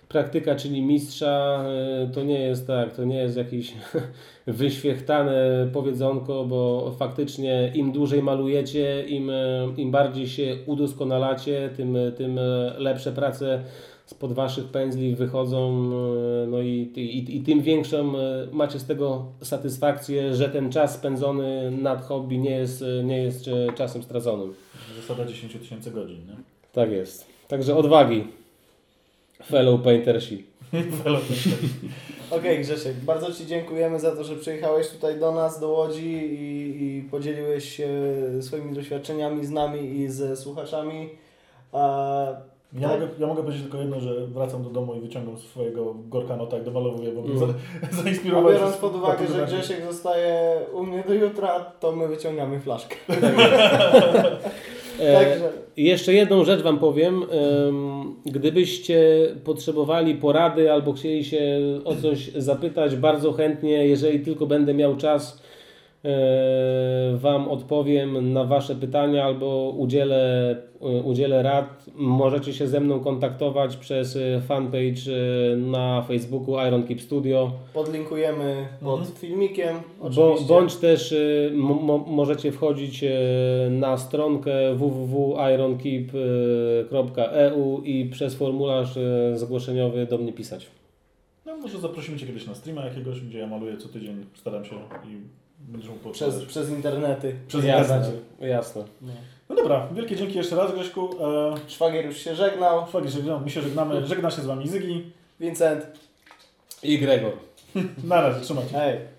Praktyka, czyli mistrza, e, to nie jest tak, to nie jest jakieś wyświechtane powiedzonko, bo faktycznie im dłużej malujecie, im, e, im bardziej się udoskonalacie, tym, tym e, lepsze prace spod waszych pędzli wychodzą, no i, i, i tym większą macie z tego satysfakcję, że ten czas spędzony nad hobby nie jest, nie jest czasem straconym.
Zasada 10 tysięcy godzin, nie?
Tak jest. Także odwagi, fellow paintersi.
Okej Grzesiek, bardzo Ci dziękujemy za to, że przyjechałeś tutaj do nas, do Łodzi i, i podzieliłeś się swoimi doświadczeniami z nami i ze słuchaczami. A,
Ja,
Tak.
mogę, ja mogę powiedzieć tylko jedno, że wracam do domu i wyciągam swojego Gorka Notak do malowuję, bo mnie
Mm.
zainspirowałeś.
biorąc pod uwagę, że
Grzesiek
Grzesiek zostaje u mnie do jutra, to my wyciągamy flaszkę.
E, Jeszcze jedną rzecz Wam powiem. Ym, Gdybyście potrzebowali porady albo chcieli się o coś zapytać, bardzo chętnie, jeżeli tylko będę miał czas, e, Wam odpowiem na Wasze pytania albo udzielę, e, udzielę rad. Możecie się ze mną kontaktować przez e, fanpage e, na Facebooku Iron Keep Studio.
podlinkujemy pod
Mhm.
filmikiem. Oczywiście.
bądź też mo, mo, możecie wchodzić na stronkę www.ironkeep.eu i przez formularz zgłoszeniowy do mnie pisać.
No może zaprosimy Cię kiedyś na streama jakiegoś, gdzie ja maluję co tydzień, staram się i
przez, przez internety.
Przez
jasne,
internet.
jasne.
No dobra, wielkie dzięki jeszcze raz Grześku. E,
Szwagier już się żegnał.
Fagi, żegnam, my się żegnamy. Żegna się z Wami Zygi.
Vincent,
I Gregor.
Na razie, trzymajcie.
hej.